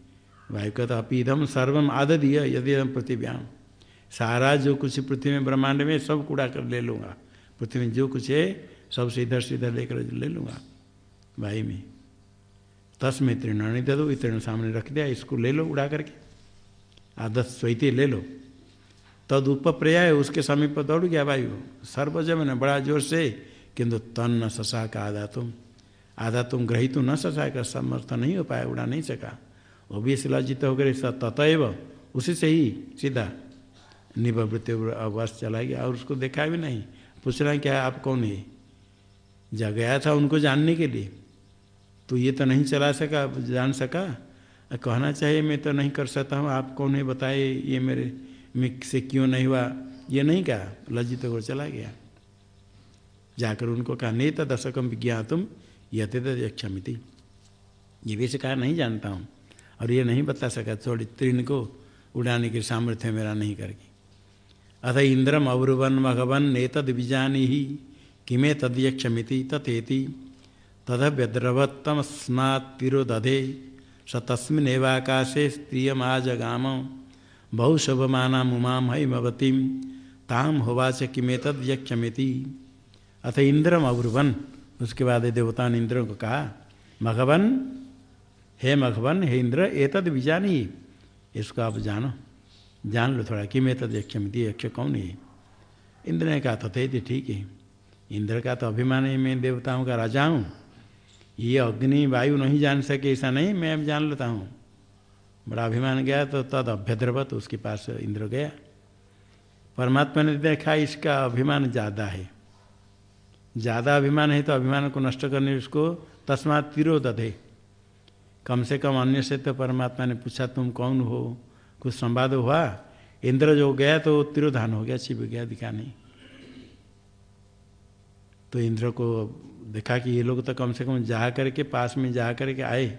वायु कहता अपीधम सर्वम आददीय यदि पृथ्व्याम। सारा जो कुछ पृथ्वी में ब्रह्मांड में सब कूड़ा कर ले लूँगा। पृथ्वी में जो कुछ है, सबसे इधर से इधर लेकर ले लूँगा। भाई में तस्में तृणाणी दे दो तृण सामने रख दिया, इसको ले लो उड़ा करके। आदत स्वैती ले लो। तद उपप्रयाय, उसके समीप दौड़ गया वायु ने बड़ा ज़ोर से, किंतु तन न ससा का आधा तुम आधा तुम ग्रही तो न ससा का, समर्थ नहीं हो पाया, उड़ा नहीं सका। वो भी इस लज्जित हो गए ततएव, उसी से ही सीधा निवृत्ति अवश्य चला गया और उसको देखा भी नहीं। पूछना क्या आप कौन है? जा गया था उनको जानने के लिए। तो ये तो नहीं चला सका, जान सका? कहना चाहिए, मैं तो नहीं कर सकता हूँ, आप कौन है बताए ये मेरे मिक से क्यों नहीं हुआ? ये नहीं कहा, लज्जित होकर चला गया। जाकर उनको कहा, नहीं था दशकम तुम यथे यक्षमिति। ये भी से कहा नहीं जानता हूँ, और ये नहीं बता सका, थोड़ी तीर्ण को उड़ाने के सामर्थ्य मेरा नहीं करके। अथ इंद्रम अवरुवन भगवन नेतद बीजानी ही किमे तद्यक्षमिति तथेति। तद व्यद्रवत्तम स्नातिरोदधे स तस्मिन्नेवाकाशे स्त्रियमाजगाम। बहुशुभमाना मुमाम हैमवतीम। ताम होवाच किमेतद्यक्षमिति अथ इंद्रम अवरुवन। उसके बाद देवता ने इंद्र को कहा, मघवन, हे मघवन, हे इंद्र, एतद बीजानी इसको आप जानो। जान लो थोड़ा कि मैं तद यक्षमिति यक्ष कौन है? इंद्र ने कहा तथे तो ठीक है। इंद्र का तो अभिमान है, मैं देवताओं का राजा हूँ। ये अग्नि, वायु नहीं जान सके, ऐसा नहीं, मैं अब जान लेता हूँ। बड़ा अभिमान गया तो तद अभ्यद्रवत, उसके पास इंद्र गया। परमात्मा ने देखा, इसका अभिमान ज़्यादा है। ज़्यादा अभिमान है तो अभिमान को नष्ट करने उसको तस्मात तिरोध है कम से कम अन्य से तो परमात्मा ने पूछा, तुम कौन हो? कुछ संवाद हुआ, इंद्र जो गया तो तिरोधान हो गया छिप गया, दिखा नहीं। तो इंद्र को देखा कि ये लोग तो कम से कम जा करके, पास में जा करके आए।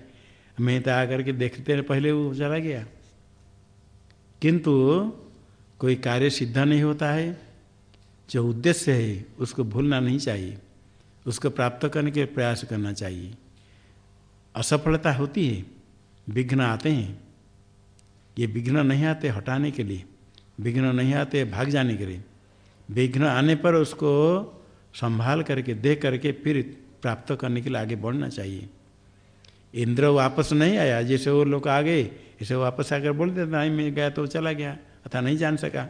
मैं तो आ करके देखते रहे, पहले वो चला गया। किंतु कोई कार्य सिद्ध नहीं होता है। जो उद्देश्य है, उसको भूलना नहीं चाहिए। उसको प्राप्त करने के प्रयास करना चाहिए। असफलता होती है, विघ्न आते हैं। ये विघ्न नहीं आते हटाने के लिए, विघ्न नहीं आते भाग जाने के लिए। विघ्न आने पर उसको संभाल करके, देख करके फिर प्राप्त करने के लिए आगे बढ़ना चाहिए। इंद्र वापस नहीं आया, जैसे वो लोग आ गए, ऐसे वापस आकर बोल देता, नहीं, मैं गया तो चला गया, अथा नहीं जान सका।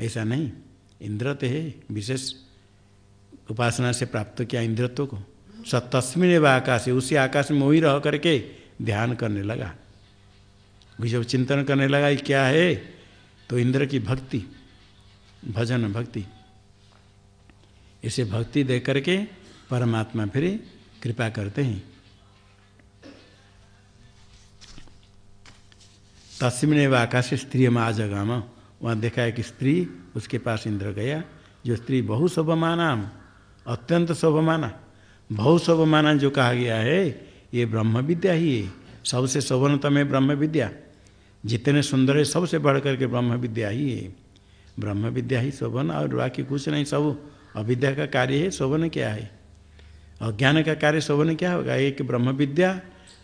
ऐसा नहीं। इंद्र तो है, विशेष उपासना से प्राप्त किया इंद्रत्व को। स तस्मिन व आकाश, उसी आकाश में वही रह करके ध्यान करने लगा। जब चिंतन करने लगा क्या है? तो इंद्र की भक्ति, भजन भक्ति। इसे भक्ति दे करके परमात्मा फिर कृपा करते हैं। तस्मिन व आकाश स्त्री में आ जगाम वहाँ देखा है कि स्त्री, उसके पास इंद्र गया, जो स्त्री बहु शोभमाना अत्यंत शोभमाना बहु शोभमाना जो कहा गया है, ये ब्रह्म विद्या ही है। सबसे शोभनतम है ब्रह्म विद्या जितने सुंदर है, सबसे बढ़ करके ब्रह्म विद्या ही है। ब्रह्म विद्या ही शोभन, और बाकी कुछ नहीं, सब अविद्या का कार्य है, शोभन क्या है? अज्ञान का कार्य, शोभन क्या होगा? एक ब्रह्म विद्या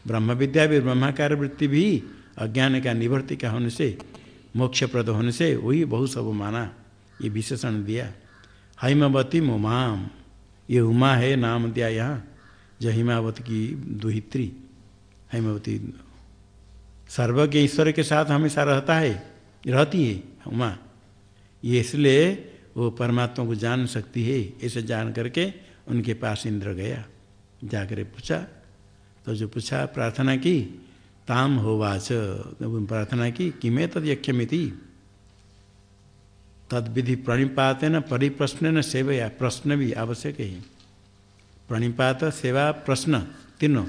ब्रह्म विद्या भी ब्रह्माकार वृत्ति भी अज्ञान का निवृत्ति का होने से, मोक्षप्रद होने से, वही बहुत सब माना, ये विशेषण दिया। हिमावती मुमाम, ये उमा है, नाम दिया यहाँ जो हिमावती की दुहित्री, हिमावती सर्वज्ञ ईश्वर के साथ हमेशा रहता है, रहती है उमा ये इसलिए वो परमात्मा को जान सकती है, ऐसे जान करके उनके पास इंद्र गया। जाकर पूछा तो जो पूछा, प्रार्थना की, ताम होवाच प्रार्थना की, किमें तद यक्षमिति तद विधि प्रणिपात न परिप्रश्न न सेवया, प्रश्न भी आवश्यक है। प्रणिपात, सेवा, प्रश्न, तीनों।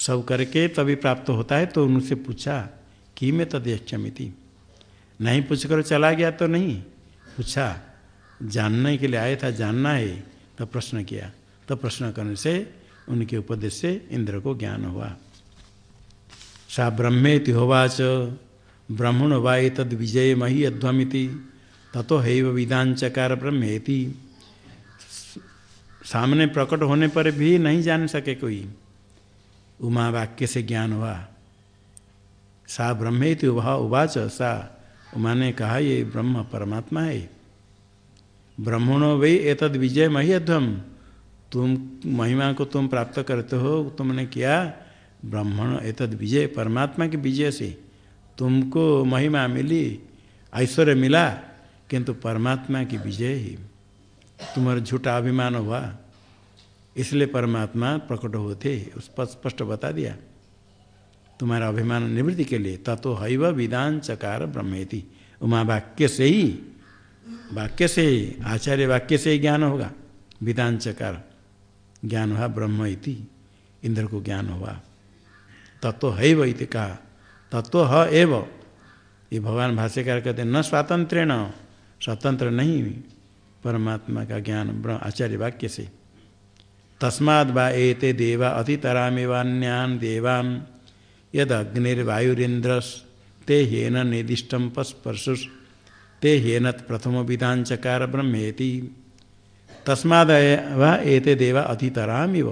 सब करके तभी प्राप्त होता है तो उनसे पूछा, कि मैं तद यक्षमिति नहीं पूछ कर चला गया तो नहीं। पूछा, जानने के लिए आया था, जानना है? तो प्रश्न किया। तो प्रश्न करने से उनके उपदेश से इंद्र को ज्ञान हुआ। सा ब्रह्मेति होवाच, ब्रह्मण वाई तद विजय मही अध्वमिति, ततो हैव विधानचकार ब्रह्मेति। सामने प्रकट होने पर भी नहीं जान सके कोई। उमा वाक्य से ज्ञान हुआ। सा ब्रह्मेति उभा उवाच सा। उमा ने कहा, ये ब्रह्म परमात्मा है। ब्रह्मणो वही एतद विजय मही अध्वम तुम महिमा को तुम प्राप्त करते हो। तुमने किया, ब्राह्मण एतद विजय, परमात्मा के विजय से। तुमको महिमा मिली, ऐश्वर्य मिला, किंतु परमात्मा की विजय ही। तुम्हारा झूठा अभिमान हुआ। इसलिए परमात्मा प्रकट होते उस पर स्पष्ट बता दिया। तुम्हारा अभिमान निवृत्ति के लिए, ततो हैव विधान चकार ब्रह्मेति। उमा वाक्य से ही, वाक्य से ही, आचार्य वाक्य से ही ज्ञान होगा। विधान चकार, ज्ञान हुआ ब्रह्म इति इंद्र को ज्ञान हुआ। तत्व है वही कहा तत्व ह एव। ये भगवान भाष्यकार कहते न स्वातंत्र न स्वतंत्र नहीं, परमात्मा का ज्ञान आचार्य वाक्य से। तस्माद् एते देवा अतितरामेवान्यान देवान यद ते हेन निर्दिष्ट पस्पर्शुष ते हेन प्रथम विधानचकार ब्रह्मेति। तस्माद वा एते देवा अतितराम इव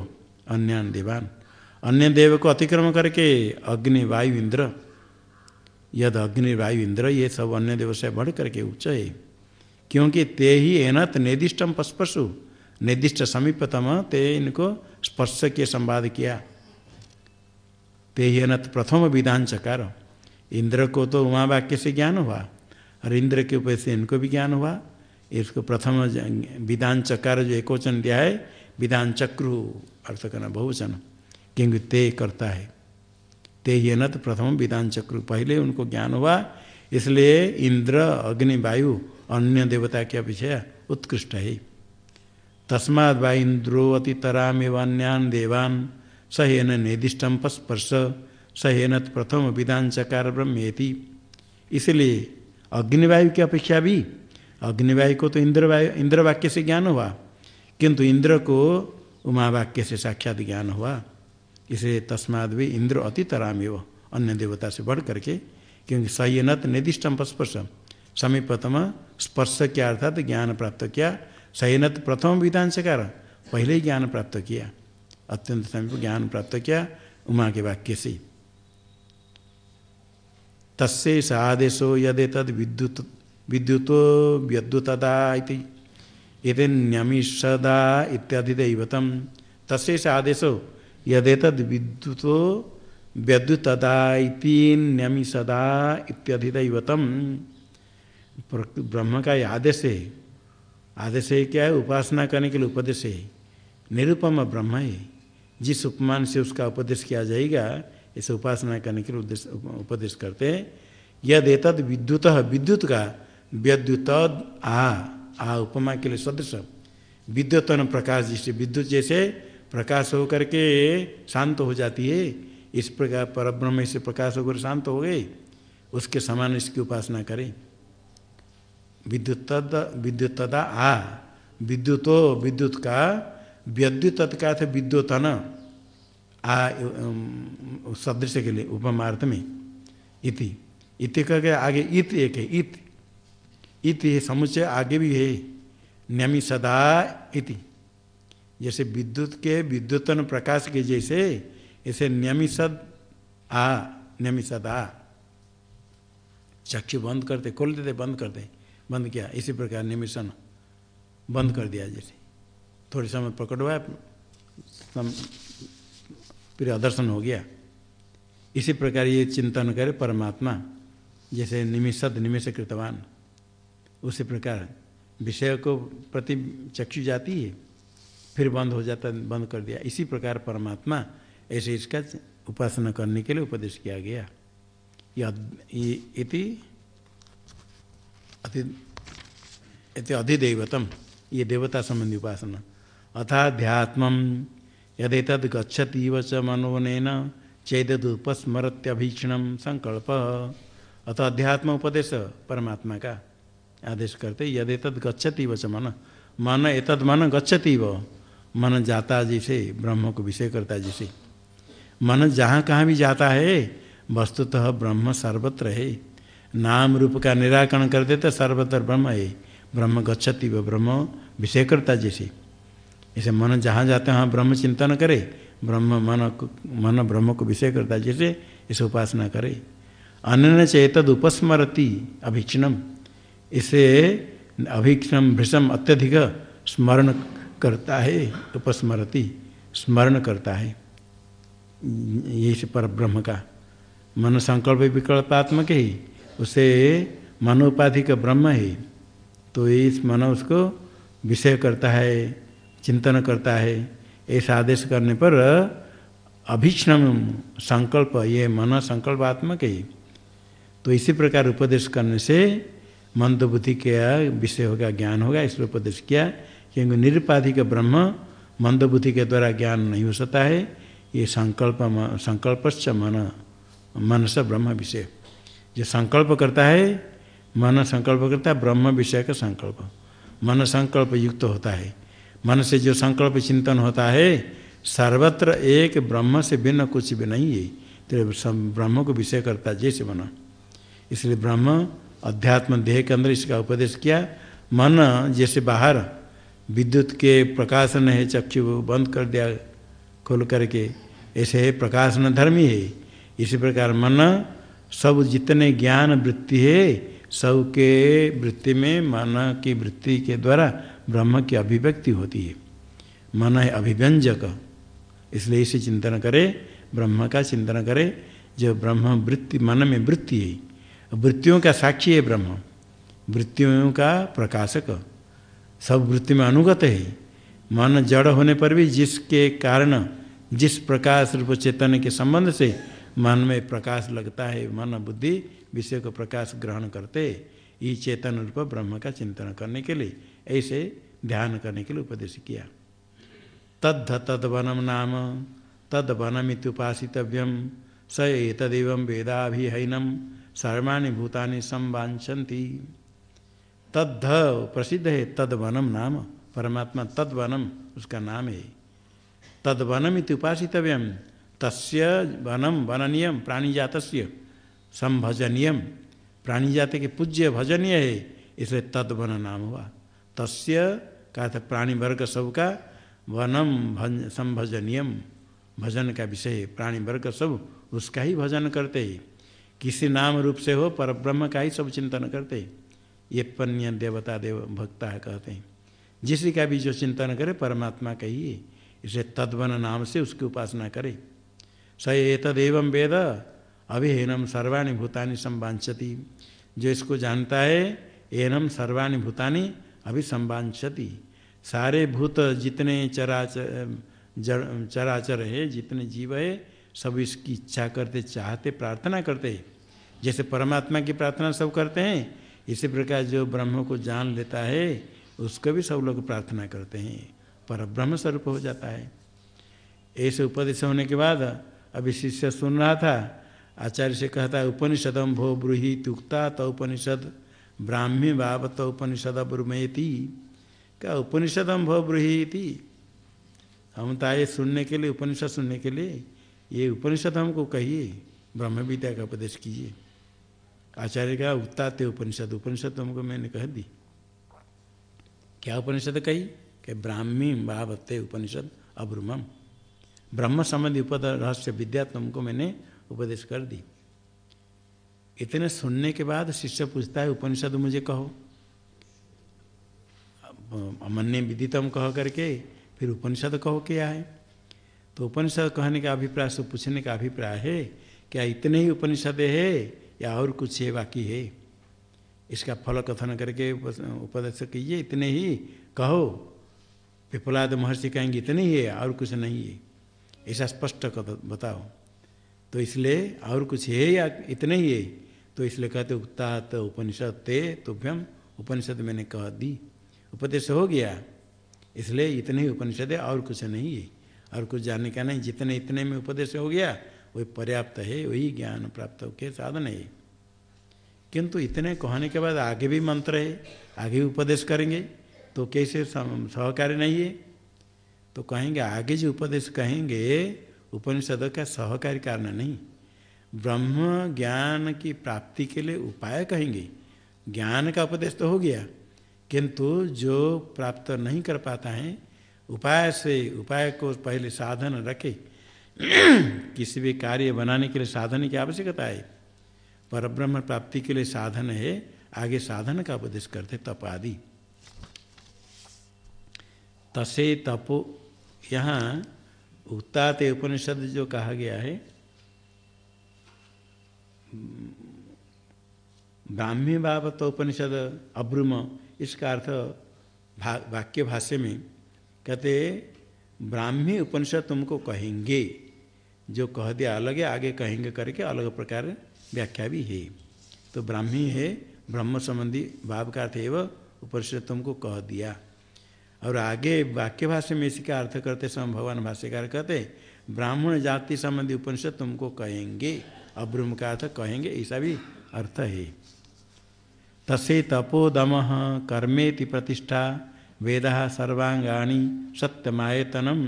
अन्यान देवान। अन्य देव को अतिक्रम करके अग्नि वायु इंद्र यद अग्नि वायु इंद्र ये सब अन्य देव से बढ़ करके उच्च है क्योंकि ते ही एनत निर्दिष्टम पस्पर्शु। निर्दिष्ट समीपतम ते इनको स्पर्श के संवाद किया। ते अनत प्रथम विधान चकार। इंद्र को तो उमा वाक्य से ज्ञान हुआ और इंद्र के ऊपर से इनको भी ज्ञान हुआ। इसको प्रथम विधान चकार जो एक वचन दिया है, विधान चक्रु, अर्थ करना बहुवचन क्योंकि ते करता है। ते ही अनत प्रथम विधान चक्रु, पहले उनको ज्ञान हुआ, इसलिए इंद्र, अग्नि, वायु, अन्य देवता के अपेक्षा उत्कृष्ट है। तस्माद वा इंद्रो अतितरामेवान्यान देवान। सहेन निर्दिष्टम पस्पर्श सहेन प्रथम विधान चकार ब्रह्मेति इसलिए अग्निवायु की अपेक्षा भी, अग्निवायु को तो इंद्रवायु, इंद्रवाक्य से ज्ञान हुआ, किंतु इंद्र को उमावाक्य से साक्षात ज्ञान हुआ। इसलिए तस्माद भी इंद्र अतितरामेव, अन्य देवता से बढ़ करके क्योंकि सह्यनत निर्दिष्टम पस्पर्श। समीपतम स्पर्श क्या अर्थात ज्ञान प्राप्त किया सैनत प्रथम विधान चकार पहले ही ज्ञान प्राप्त किया। अत्यंत समीप ज्ञान प्राप्त किया, उमा के वाक्य से। तस्से आदेशो यदे तद विद्युत, विद्युतो व्यद्युतदा इति। न्यमिषदा इत्यादि दैवतम तस्से आदेशो यदे तद विद्युतो व्यद्युतदा न्यमिषदा इत्यादि दैवतम ब्रह्म का आदेश है आदेश है क्या है? उपासना करने के लिए उपदेश है। निरुपम ब्रह्म है। जिस उपमान से उसका उपदेश किया जाएगा इसे उपासना करने के लिए उपदेश करते हैं। यद एतद विद्युत विद्युत का विद्युत आ आ उपमा के लिए सदृश। विद्युत प्रकाश जिससे विद्युत जैसे प्रकाश होकर के शांत हो जाती है, इस प्रकार पर ब्रह्म से प्रकाश होकर शांत हो गए, उसके समान इसकी उपासना करें। विद्युत विद्युतदा आ। विद्युतो विद्युत का विद्युत का थे विद्युतन। आ सदृश के लिए उपमार्थ में इति। इति करके आगे इत एक है इत। इत है समुचय आगे भी है। न्यमी सदा इति। जैसे विद्युत के विद्युतन प्रकाश के जैसे, ऐसे न्यमी सद आ, न्यमी सदा। चक्षु बंद करते, खोल देते, बंद करते। बंद किया। इसी प्रकार निमिशन बंद कर दिया जैसे। थोड़ी समय पकड़ हुआ फिर अदर्शन हो गया। इसी प्रकार ये चिंतन करे परमात्मा, जैसे निमिषद निमिष कृतवान। उसी प्रकार विषय को प्रति चक्षु जाती है, फिर बंद हो जाता, बंद कर दिया। इसी प्रकार परमात्मा ऐसे इसका उपासना करने के लिए उपदेश किया गया। इति अति अधिदेवतम। ये देवता संबंधी उपासना। अथाध्यात्म यदेतद गच्छतीव च मनोन चेदुपस्मरत्यभीक्षण संकल्प। अथ अध्यात्म उपदेश परमात्मा का आदेश करते, यदेतद गच्छतीव च मन। मन एतद मन गच्छतीव। मन जाता जैसे ब्रह्म को विषय करता जैसे। मन जहाँ कहाँ भी जाता है, वस्तुतः ब्रह्म सर्वत्र है। नाम रूप का निराकरण कर देते, सर्वतर ब्रह्म है। ब्रह्म गच्छति व ब्रह्म विषय करता जैसे। इसे मन जहाँ जाते हैं, वहाँ ब्रह्म चिंतन करे। ब्रह्म मन मन ब्रह्म को विषय करता जैसे इसे उपासना करे। अन्य चेतद उपस्मरति अभीक्षणम। इसे अभीक्षण भृषम अत्यधिक स्मरण करता है, उपस्मरति, स्मरण करता है। यही पर ब्रह्म का। मन संकल्प विकल्पात्मक ही। उसे मनोपाधि का ब्रह्म ही। तो इस मन उसको विषय करता है, चिंतन करता है। ऐसा आदेश करने पर अभीक्षण संकल्प, ये मन संकल्पात्मक ही। तो इसी प्रकार उपदेश करने से मंद बुद्धि का विषय होगा, ज्ञान होगा, इसलिए उपदेश किया। क्योंकि निरुपाधिक ब्रह्म मंद बुद्धि के द्वारा ज्ञान नहीं हो सकता है। ये संकल्प संकल्पश्च मन मन से ब्रह्म विषय। जो संकल्प करता है, मन संकल्प करता है, ब्रह्म विषय का संकल्प। मन संकल्प युक्त होता है। मन से जो संकल्प चिंतन होता है, सर्वत्र एक ब्रह्म से भिन्न कुछ भी नहीं है। तो ब्रह्म को विषय करता है, जैसे मन इसलिए ब्रह्म अध्यात्म देह के अंदर इसका उपदेश किया। मन जैसे बाहर विद्युत के प्रकाशन है, चक्षु बंद कर दिया, खोल करके, ऐसे है प्रकाशन धर्मी है। इसी प्रकार मन सब जितने ज्ञान वृत्ति है सब के वृत्ति में मन की वृत्ति के द्वारा ब्रह्म की अभिव्यक्ति होती है। मन है अभिव्यंजक। इसलिए इसे चिंतन करे, ब्रह्म का चिंतन करे। जो ब्रह्म वृत्ति, मन में वृत्ति है, वृत्तियों का साक्षी है ब्रह्म। वृत्तियों का प्रकाशक। सब वृत्ति में अनुगत है। मन जड़ होने पर भी जिसके कारण, जिस प्रकाश रूप चेतन के संबंध से मन में प्रकाश लगता है, मन बुद्धि विषय को प्रकाश ग्रहण करते, ये चेतन रूप ब्रह्म का चिंतन करने के लिए, ऐसे ध्यान करने के लिए उपदेश किया। तद्ध तद्वनम नाम तद वनमितुपासितव्यम स एतदेव वेदाभिहैनम, सर्वाणी भूतानि संवांछन्ति तद्ध प्रसिद्ध है, तद्वनम नाम, परमात्मा तद्वनम, उसका नाम है। तद्वनम उपासितव्यम तस्य वनम वननीयम प्राणी जात संभजनीयम प्राणी जाति के पूज्य भजनीय है, इसलिए तद वन नाम हुआ। तस्य का था प्राणी वर्ग सबका वनम भज संभजनीयम भजन का विषय प्राणी वर्ग सब, उसका ही भजन करते हैं। किसी नाम रूप से हो पर ब्रह्म का ही सब चिंतन करते ये पन्य देवता देव, भक्ता है कहते हैं। जिसी का भी जो चिंतन करे, परमात्मा का ही है। इसे तद्वन नाम से उसकी उपासना करे। स एतदेव वेद अभिहीनम सर्वाणी भूतानि संवांचति जो इसको जानता है एनम सर्वाणी भूतानि अभी संवांचति सारे भूत जितने चराचर चराचर है, जितने जीव है, सब इसकी इच्छा करते, चाहते, प्रार्थना करते जैसे परमात्मा की प्रार्थना सब करते हैं, इसी प्रकार जो ब्रह्म को जान लेता है, उसको भी सब लोग प्रार्थना करते हैं। पर ब्रह्म स्वरूप हो जाता है। ऐसे उपदेश होने के बाद अभी शिष्य सुन रहा था। आचार्य से कहता है उपनिषदम भो ब्रूही तुक्ता तो उपनिषद, ब्राह्मी भाव तो उपनिषद ब्रुमेती। क्या उपनिषदम भो ब्रूही हम तो आए सुनने के लिए, उपनिषद सुनने के लिए, ये उपनिषद हमको कहिए ब्रह्म विद्या का उपदेश कीजिए। आचार्य का उत्ताते उपनिषद उपनिषद तो हमको मैंने कह दी। क्या उपनिषद कही? कि ब्राह्मी भावते उपनिषद अब्रुमम। ब्रह्म संबंधी उपद रहस्य विद्या तुमको मैंने उपदेश कर दी। इतने सुनने के बाद शिष्य पूछता है, उपनिषद मुझे कहो। अमन्य विदितम कह करके फिर उपनिषद कहो, क्या है? तो उपनिषद कहने का अभिप्राय, से पूछने का अभिप्राय है, क्या इतने ही उपनिषद है या और कुछ है बाकी है? इसका फल कथन करके उपदेश कीजिए, इतने ही कहो। पिपलाद महर्षि कहेंगे, इतने ही है और कुछ नहीं है? ऐसा स्पष्ट बताओ। तो इसलिए और कुछ है या इतने ही है? तो इसलिए कहते उक्तात उपनिषद ते तुभ्यम, उपनिषद मैंने कह दी। उपदेश हो गया। इसलिए इतने ही उपनिषद है और कुछ नहीं है। और कुछ जानने का नहीं, जितने इतने में उपदेश हो गया, वही पर्याप्त है, वही ज्ञान प्राप्त के साधन है। किंतु इतने कहने के बाद आगे भी मंत्र है, आगे भी उपदेश करेंगे तो कैसे सहकारी नहीं है? तो कहेंगे, आगे जो उपदेश कहेंगे, उपनिषद का सहकारी कारण नहीं। ब्रह्म ज्ञान की प्राप्ति के लिए उपाय कहेंगे। ज्ञान का उपदेश तो हो गया, किंतु जो प्राप्त नहीं कर पाता है, उपाय से, उपाय को पहले साधन रखे। (clears throat) किसी भी कार्य बनाने के लिए साधन की आवश्यकता है। पर ब्रह्म प्राप्ति के लिए साधन है, आगे साधन का उपदेश करते तप आदि। तसे तपो यहाँ उत्तात उपनिषद जो कहा गया है ब्राह्मी भावत उपनिषद अब्रुम, इसका अर्थ वाक्य भाष्य में कहते ब्राह्मी उपनिषद तुमको कहेंगे, जो कह दिया अलग है, आगे कहेंगे करके अलग प्रकार व्याख्या भी है। तो ब्राह्मी है, ब्रह्म संबंधी भाव का अर्थ एवं उपनिषद तुमको कह दिया। और आगे वाक्य भाष्य में इसका अर्थ करते समय भगवान भाष्यकार कहते ब्राह्मण जाति संबंधी उपनिषद तुमको कहेंगे। अब्रह्म का अर्थ कहेंगे, ऐसा भी अर्थ है। तसे तपोदम कर्मेति प्रतिष्ठा, वेद सर्वांगाणी सत्यमायतनम।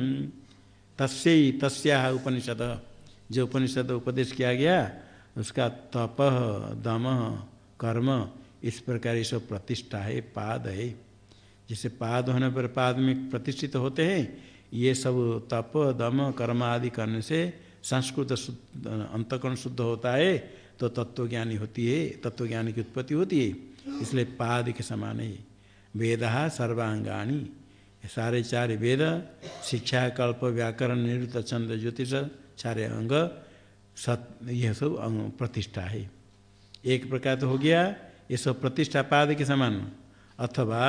तस्य तस्या उपनिषद, जो उपनिषद उपदेश किया गया, उसका तप, दम, कर्म, इस प्रकार ये सब प्रतिष्ठा है, पाद है। जैसे पाद होने पर पाद में प्रतिष्ठित होते हैं, ये सब तप, दम, कर्म आदि करने से संस्कृत अंतकरण शुद्ध होता है तो तत्वज्ञानी होती है, तत्वज्ञानी की उत्पत्ति होती है, इसलिए पाद के समान है। वेद सर्वांगाणी। सारे चार वेद, शिक्षा, कल्प, व्याकरण निरुत चंद्र, ज्योतिष, चारे अंग, सत, यह सब अंग प्रतिष्ठा है। एक प्रकार तो हो गया, ये सब प्रतिष्ठा पाद के समान। अथवा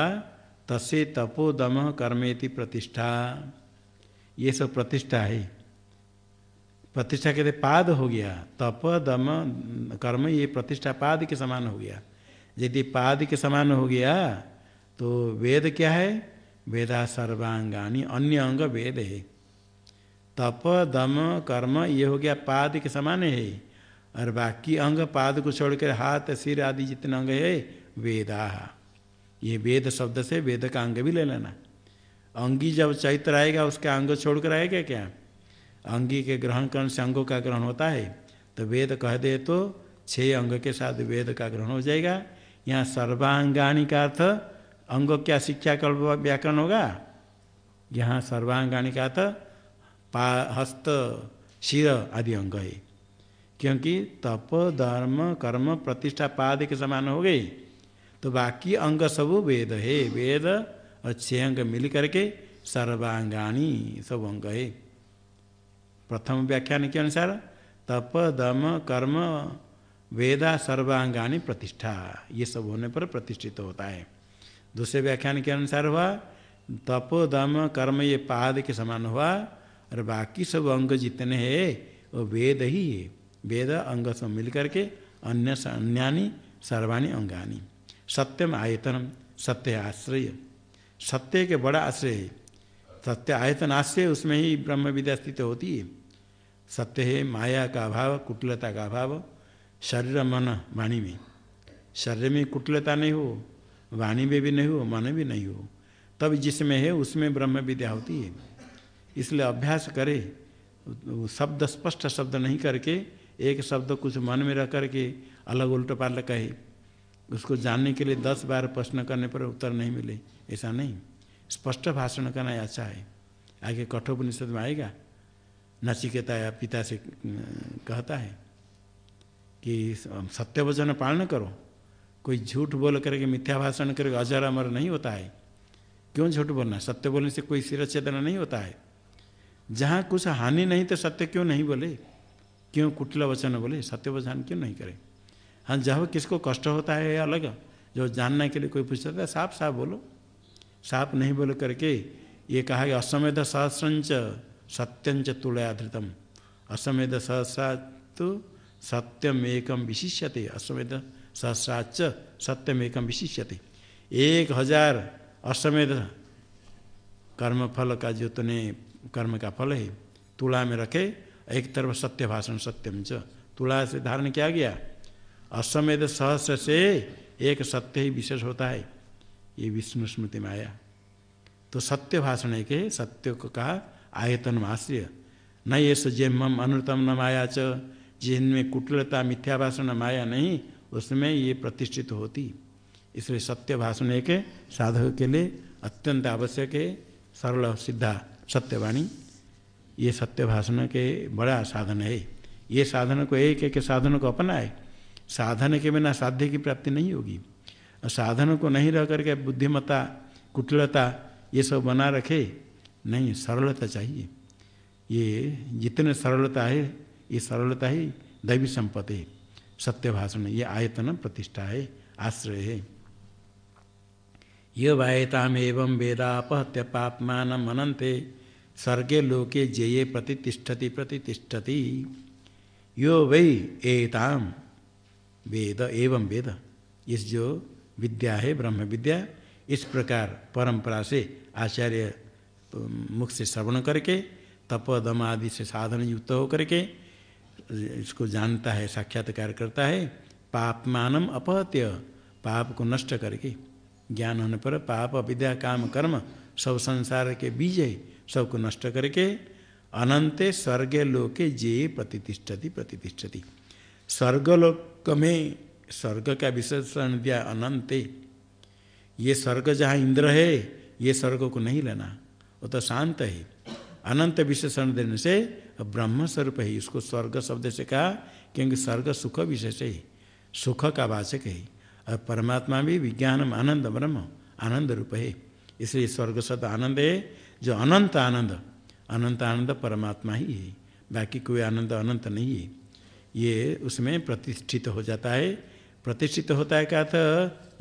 तसे तपो दम कर्मेति प्रतिष्ठा। ये सब प्रतिष्ठा है। प्रतिष्ठा कहते पाद हो गया। तप, दम, कर्म, ये प्रतिष्ठा पाद के समान हो गया। यदि पाद के समान हो गया तो वेद क्या है? वेदा सर्वांगानी अन्य अंग वेद है। तप, दम, कर्म, ये हो गया पाद के समान है। और बाकी अंग पाद को छोड़कर हाथ, सिर आदि जितने अंग है, वेदा। ये वेद शब्द से वेद का अंग भी ले लेना। अंगी जब चैत्र आएगा, उसका अंग छोड़कर आएगा क्या? अंगी के ग्रहण करने से अंगों का ग्रहण होता है। तो वेद कह दे तो छह अंग के साथ वेद का ग्रहण हो जाएगा। यहाँ सर्वांगाणी का अर्थ, अंग क्या शिक्षा कल्प व्याकरण होगा? यहाँ सर्वांगाणी का अर्थ, पा, हस्त, शिर आदि अंग है। क्योंकि तप, धर्म, कर्म, प्रतिष्ठा, पाद के समान हो गए तो बाकी अंग सब वेद है। वेद और छह अंग मिल करके सर्वांगाणी सब अंग है। प्रथम व्याख्यान के अनुसार तप, दम, कर्म, वेदा सर्वांगाणी प्रतिष्ठा, ये सब होने पर प्रतिष्ठित होता है। दूसरे व्याख्यान के अनुसार हुआ, तप, दम, कर्म ये पाद के समान हुआ, और बाकी सब अंग जितने हैं, वो वेद ही है। वेद, अंग सब मिल करके अन्य अन्यानी, सर्वाणी, अंगानी। सत्यम आयतनम, सत्य आश्रय। सत्य के बड़ा आश्रय है। सत्य आयतन आश्रय उसमें ही ब्रह्म विद्या स्थित होती है। सत्य है माया का अभाव, कुटलता का अभाव, शरीर, मन, वाणी में। शरीर में कुटलता नहीं हो, वाणी में भी नहीं हो, मन भी नहीं हो, तब जिसमें है उसमें ब्रह्म विद्या होती है। इसलिए अभ्यास करे शब्द स्पष्ट शब्द नहीं करके, एक शब्द कुछ मन में रह करके अलग उल्ट पाल कहे। उसको जानने के लिए दस बार प्रश्न करने पर उत्तर नहीं मिले। ऐसा नहीं। स्पष्ट भाषण करना अच्छा है। आगे कठोपनिषद में आएगा। नचिकेता या पिता से कहता है कि सत्य वचन पालन करो। कोई झूठ बोल करके मिथ्या भाषण करके अजर अमर नहीं होता है। क्यों झूठ बोलना? सत्य बोलने से कोई सिर चेतना नहीं होता है। जहाँ कुछ हानि नहीं तो सत्य क्यों नहीं बोले? क्यों कुटला वचन बोले? सत्य वचन क्यों नहीं करे? हाँ जब किसको कष्ट होता है अलग जो जानने के लिए कोई पूछता है साफ़ साफ़ बोलो। साफ़ नहीं बोल करके ये कहा कि असमेध सहस्रंच सत्यंच तुलया धृतम असमेध सहस्रा तो सत्यम एकम विशिष्यते। अश्वमेध सहस्राच सत्यम एकम विशिष्यते। एक हज़ार अश्वमेध कर्म फल का जो तुने कर्म का फल है, तुला में रखे, एक तरफ़ सत्य भाषण सत्यम च। तुला से धारण किया गया। अश्वमेध सहस्र से एक सत्य ही विशेष होता है। ये विष्णु स्मृति में आया तो सत्य भाषण है सत्य को कहा, आयतन आश्रय न ये सजेम अनुतम न माया च। जिनमें कुटिलता मिथ्या भाषण माया नहीं, उसमें ये प्रतिष्ठित होती। इसलिए सत्य भाषण एक साधक के लिए अत्यंत आवश्यक है, सरल सिद्धा सत्यवाणी। ये सत्य भाषण के बड़ा साधन है। ये साधन को एक एक साधन को अपना है साधन के बिना साध्य की प्राप्ति नहीं होगी। और साधन को नहीं रह करके बुद्धिमत्ता, कुटिलता ये सब बना रखे, नहीं, सरलता चाहिए। ये जितने सरलता है, ये सरलता ही दैवी संपत्ति है। सत्य भाषण, ये आयतन प्रतिष्ठा है, आश्रय है। ये वायताम एवं वेदापहत्य पापमान मनंते स्वर्गे लोके जये प्रतिष्ठति प्रतिष्ठति यो वै एताम वेद एवं वेद। इस जो विद्या है, ब्रह्म विद्या, इस प्रकार परंपरा से आचार्य मुख से श्रवण करके तप दम आदि से साधन युक्त होकर के, इसको जानता है, साक्षात्कार करता है, पापमानम अपहत्य, पाप को नष्ट करके। ज्ञान होने पर पाप, अविद्या, काम, कर्म सब संसार के बीज है सबको नष्ट करके, अनंते स्वर्गे लोके जे प्रतिष्ठति प्रतिष्ठति स्वर्गलोक में स्वर्ग का विशेषण दिया अनंत। ये स्वर्ग जहाँ इंद्र है, ये स्वर्ग को नहीं लेना। वो तो शांत है। अनंत विशेषण देने से ब्रह्म स्वरूप है। इसको स्वर्ग शब्द से कहा, क्योंकि स्वर्ग सुख विशेष है। सुख का वाचक है। और परमात्मा भी विज्ञान आनंद ब्रह्म, आनंद रूप है। इसलिए स्वर्ग शब्द आनंद है। जो अनंत आनंद अनंत आनंद परमात्मा ही है। बाकी कोई आनंद अनंत नहीं है। ये उसमें प्रतिष्ठित हो जाता है। प्रतिष्ठित होता है क्या था?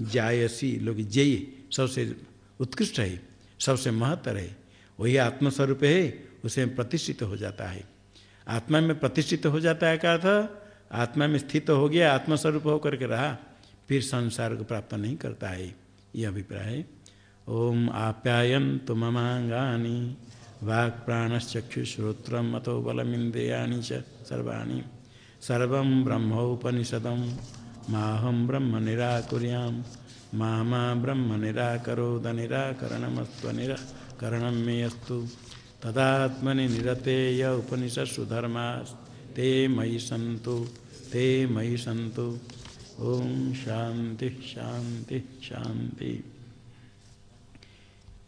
जायसी लोग जय सबसे उत्कृष्ट है, सबसे महत्तर है। वही आत्मस्वरूप है उसे प्रतिष्ठित हो जाता है। आत्मा में प्रतिष्ठित हो जाता है क्या था? आत्मा में स्थित हो गया, आत्मस्वरूप होकर के रहा, फिर संसार को प्राप्त नहीं करता है ये अभिप्राय है। ओम आप्यायन तो ममांगानी वाक् प्राणश्चक्षुश्रोत्र अतो बलमिंद्रियाणी च सर्वाणी। सर्व ब्रह्मोपनिषदम माहम ब्रह्म निराकुर्याम मा ब्रह्म निराकरोद निराकरणमस्व निराकरण मे अस्तु तदात्मनि निरते य उपनिषत्सु धर्मा ते मयि सन्तु। ते मयि सन्तु। ओम शांति शांति शांति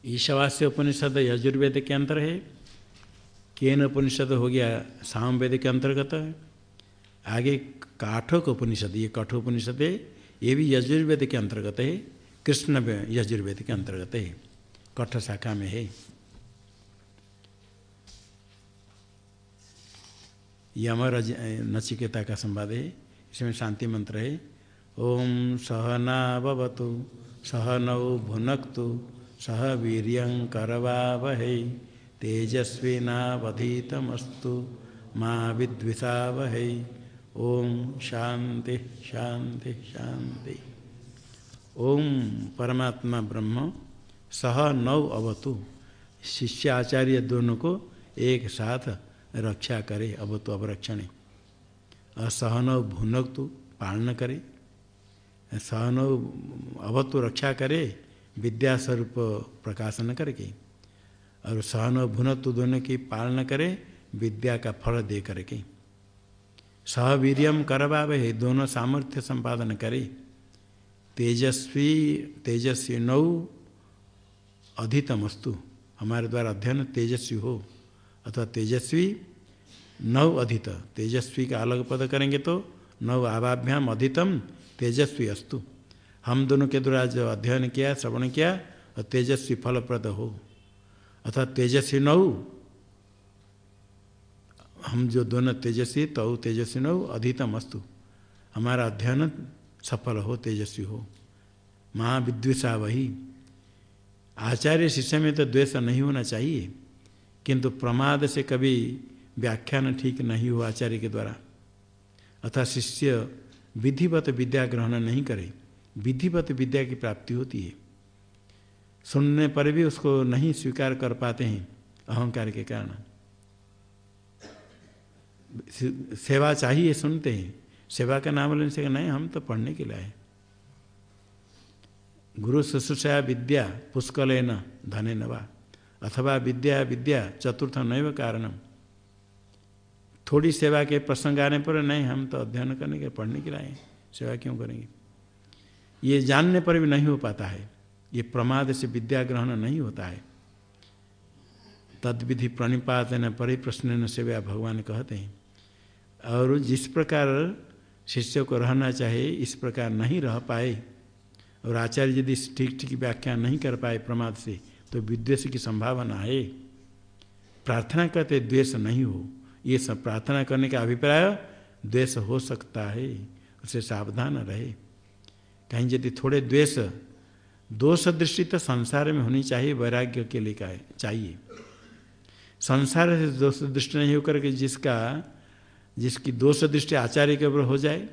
ईशावास्य उपनिषद यजुर्वेद के अंतर है। केन उपनिषद हो गया सामवेद के अंतर्गत आगे काठोक उपनिषद, ये कठोपनिषद है, ये भी यजुर्वेद के अंतर्गत है, कृष्ण यजुर्वेद के अंतर्गत है कठ शाखा में है। यम नचिकेता का संवाद है, इसमें शांति मंत्र है, ओम सहनावतु सहनौ भुनक्तु, सह वीर करवावह, तेजस्वीनावधीतमस्तु, माँ विद्विषावह। ओम शांति शांति शांति। ओम परमात्मा ब्रह्म, सह नौ अवतु। शिष्य आचार्य दोनों को एक साथ रक्षा करे, अवतु अवरक्षण। असहनव भुनक्तु, पालन करे। सहन अवत्व रक्षा करे विद्या स्वरूप प्रकाशन करके। और सहन भुनत्व दोनों की पालन करे, विद्या का फल दे करके। सहवीरियम करवावे है, दोनों सामर्थ्य संपादन करे। तेजस्वी तेजस्वी नौ अधितमस्तु। हमारे द्वारा अध्ययन तेजस्वी हो, अथवा तेजस्वी नौ अधित। तेजस्वी का अलग पद करेंगे तो नौ आवाभ्याम अधितम, तेजस्वी अस्तु। हम दोनों के द्वारा जो अध्ययन किया, श्रवण किया, और तेजस्वी फलप्रद हो। अथवा तेजस्वी नौ हम जो दोनों तेजस्वी तो तेजस्वी नौ अधितम अस्तु। हमारा अध्ययन सफल हो, तेजस्वी हो। महाविद्वेषा वही। आचार्य शिष्य में तो द्वेष नहीं होना चाहिए, किंतु प्रमाद से कभी व्याख्यान ठीक नहीं हो आचार्य के द्वारा। अर्थात शिष्य विधिवत विद्या ग्रहण नहीं करे, विधिवत विद्या की प्राप्ति होती है। सुनने पर भी उसको नहीं स्वीकार कर पाते हैं, अहंकार के कारण। सेवा चाहिए, सुनते हैं। सेवा का नाम लेने से नहीं, हम तो पढ़ने के लिए गुरु शुश्रूषा विद्या पुष्कल न धने नवा। अथवा विद्या विद्या चतुर्थ नैव कारणम थोड़ी सेवा के प्रसंग आने पर, नहीं, हम तो अध्ययन करने के पढ़ने के लिए सेवा क्यों करेंगे? ये जानने पर भी नहीं हो पाता है। ये प्रमाद से विद्या ग्रहण नहीं होता है। तद विधि प्रणिपात न परिप्रश्न सेवा भगवान कहते हैं। और जिस प्रकार शिष्य को रहना चाहिए, इस प्रकार नहीं रह पाए। और आचार्य यदि ठीक ठीक व्याख्या नहीं कर पाए प्रमाद से तो विद्वेष की संभावना है। प्रार्थना करते द्वेष नहीं हो। ये सब प्रार्थना करने का अभिप्राय द्वेष हो सकता है, उसे सावधान रहे। कहीं यदि थोड़े द्वेष दोष दृष्टि तो संसार में होनी चाहिए, वैराग्य के लिए चाहिए। संसार से दोष दृष्टि नहीं होकर के जिसका जिसकी दोष दृष्टि आचार्य के ऊपर हो जाए,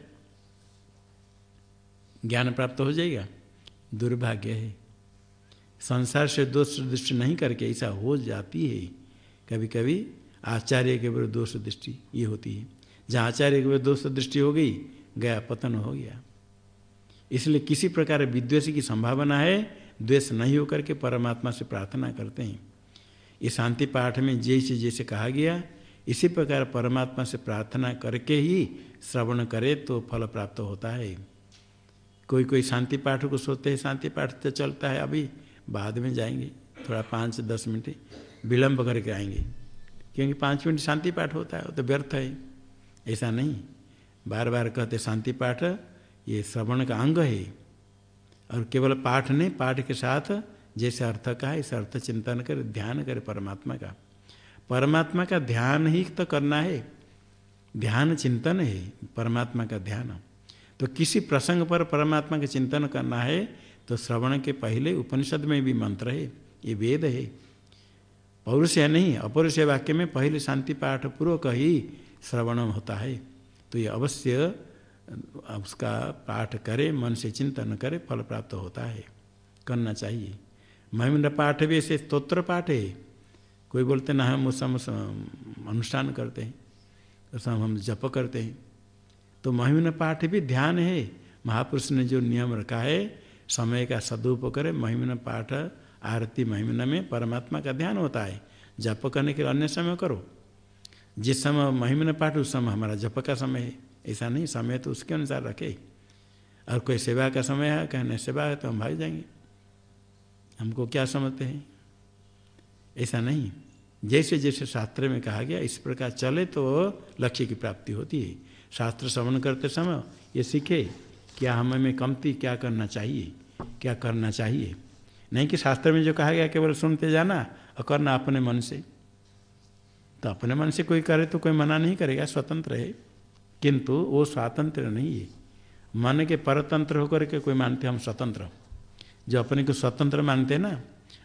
ज्ञान प्राप्त हो जाएगा। दुर्भाग्य है। संसार से दोष दृष्टि नहीं करके ऐसा हो जाती है। कभी कभी आचार्य के ऊपर दोष दृष्टि ये होती है। जहाँ आचार्य की दोष दृष्टि हो गई, गया पतन हो गया। इसलिए किसी प्रकार विद्वेष की संभावना है, द्वेष नहीं होकर के परमात्मा से प्रार्थना करते हैं। ये शांति पाठ में जैसे जैसे कहा गया इसी प्रकार परमात्मा से प्रार्थना करके ही श्रवण करे तो फल प्राप्त होता है। कोई कोई शांति पाठ को सोते हैं, शांति पाठ तो चलता है, अभी बाद में जाएँगे, थोड़ा पाँच दस मिनट विलम्ब करके आएँगे। क्योंकि पाँच मिनट शांति पाठ होता है, वो तो व्यर्थ है। ऐसा नहीं बार बार कहते शांति पाठ ये श्रवण का अंग है। और केवल पाठ नहीं, पाठ के साथ जैसे अर्थ का है, इस अर्थ चिंतन कर, ध्यान करे परमात्मा का। परमात्मा का ध्यान ही तो करना है। ध्यान चिंतन है, परमात्मा का ध्यान। तो किसी प्रसंग पर परमात्मा का चिंतन करना है तो श्रवण के पहले उपनिषद में भी मंत्र है, ये वेद है। पौरुषय नहीं अपौरुषय वाक्य में पहले शांति पाठ पूर्वक ही श्रवण होता है। तो ये अवश्य उसका पाठ करे, मन से चिंतन करे, फल प्राप्त होता है। करना चाहिए। महिंद्र पाठ भी ऐसे स्त्रोत्र पाठ है। कोई बोलते ना, हम उस अनुष्ठान करते हैं, उस हम जप करते हैं। तो महिमन पाठ भी ध्यान है। महापुरुष ने जो नियम रखा है, समय का सदुप करे महिमन पाठ, आरती महिमन में परमात्मा का ध्यान होता है। जप करने के लिए अन्य समय करो। जिस समय महिमन पाठ, उस समय हमारा जप का समय है। ऐसा नहीं, समय तो उसके अनुसार रखे। और कोई सेवा का समय है, कहने, सेवा है तो हम भाग जाएँगे। हमको क्या समझते हैं? ऐसा नहीं। जैसे जैसे शास्त्र में कहा गया, इस प्रकार चले तो लक्ष्य की प्राप्ति होती है। शास्त्र श्रवण करते समय ये सीखे, क्या हमें में कमती, क्या करना चाहिए, क्या करना चाहिए? नहीं कि शास्त्र में जो कहा गया, केवल सुनते जाना और करना अपने मन से। तो अपने मन से कोई करे तो कोई मना नहीं करेगा, स्वतंत्र है। किंतु वो स्वातंत्र नहीं है। मन के परतंत्र होकर के कोई मानते हम स्वतंत्र। जो अपने को स्वतंत्र मानते हैं ना,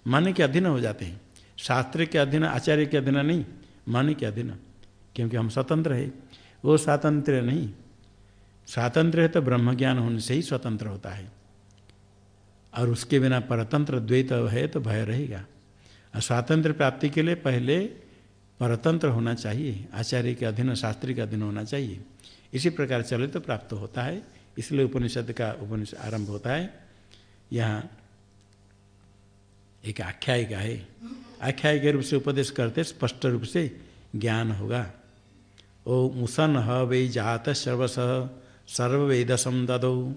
मन के अधीन हो जाते हैं। शास्त्र के अधीन, आचार्य के अधीन नहीं, मन के अधीन, क्योंकि हम स्वतंत्र है। वो स्वातंत्र नहीं। स्वातंत्र है तो ब्रह्म ज्ञान होने से ही स्वतंत्र होता है। और उसके बिना परतंत्र द्वैत है तो भय रहेगा। और स्वातंत्र प्राप्ति के लिए पहले परतंत्र होना चाहिए। आचार्य के अधीन शास्त्री के अधीन होना चाहिए। इसी प्रकार चले तो प्राप्त होता है। इसलिए उपनिषद का उपनिषद आरंभ होता है। यहाँ एक आख्यायिका है। आख्याय के रूप से उपदेश करते स्पष्ट रूप से ज्ञान होगा। ओ मुसन ह जात सर्वस सर्वेदसम ददौ,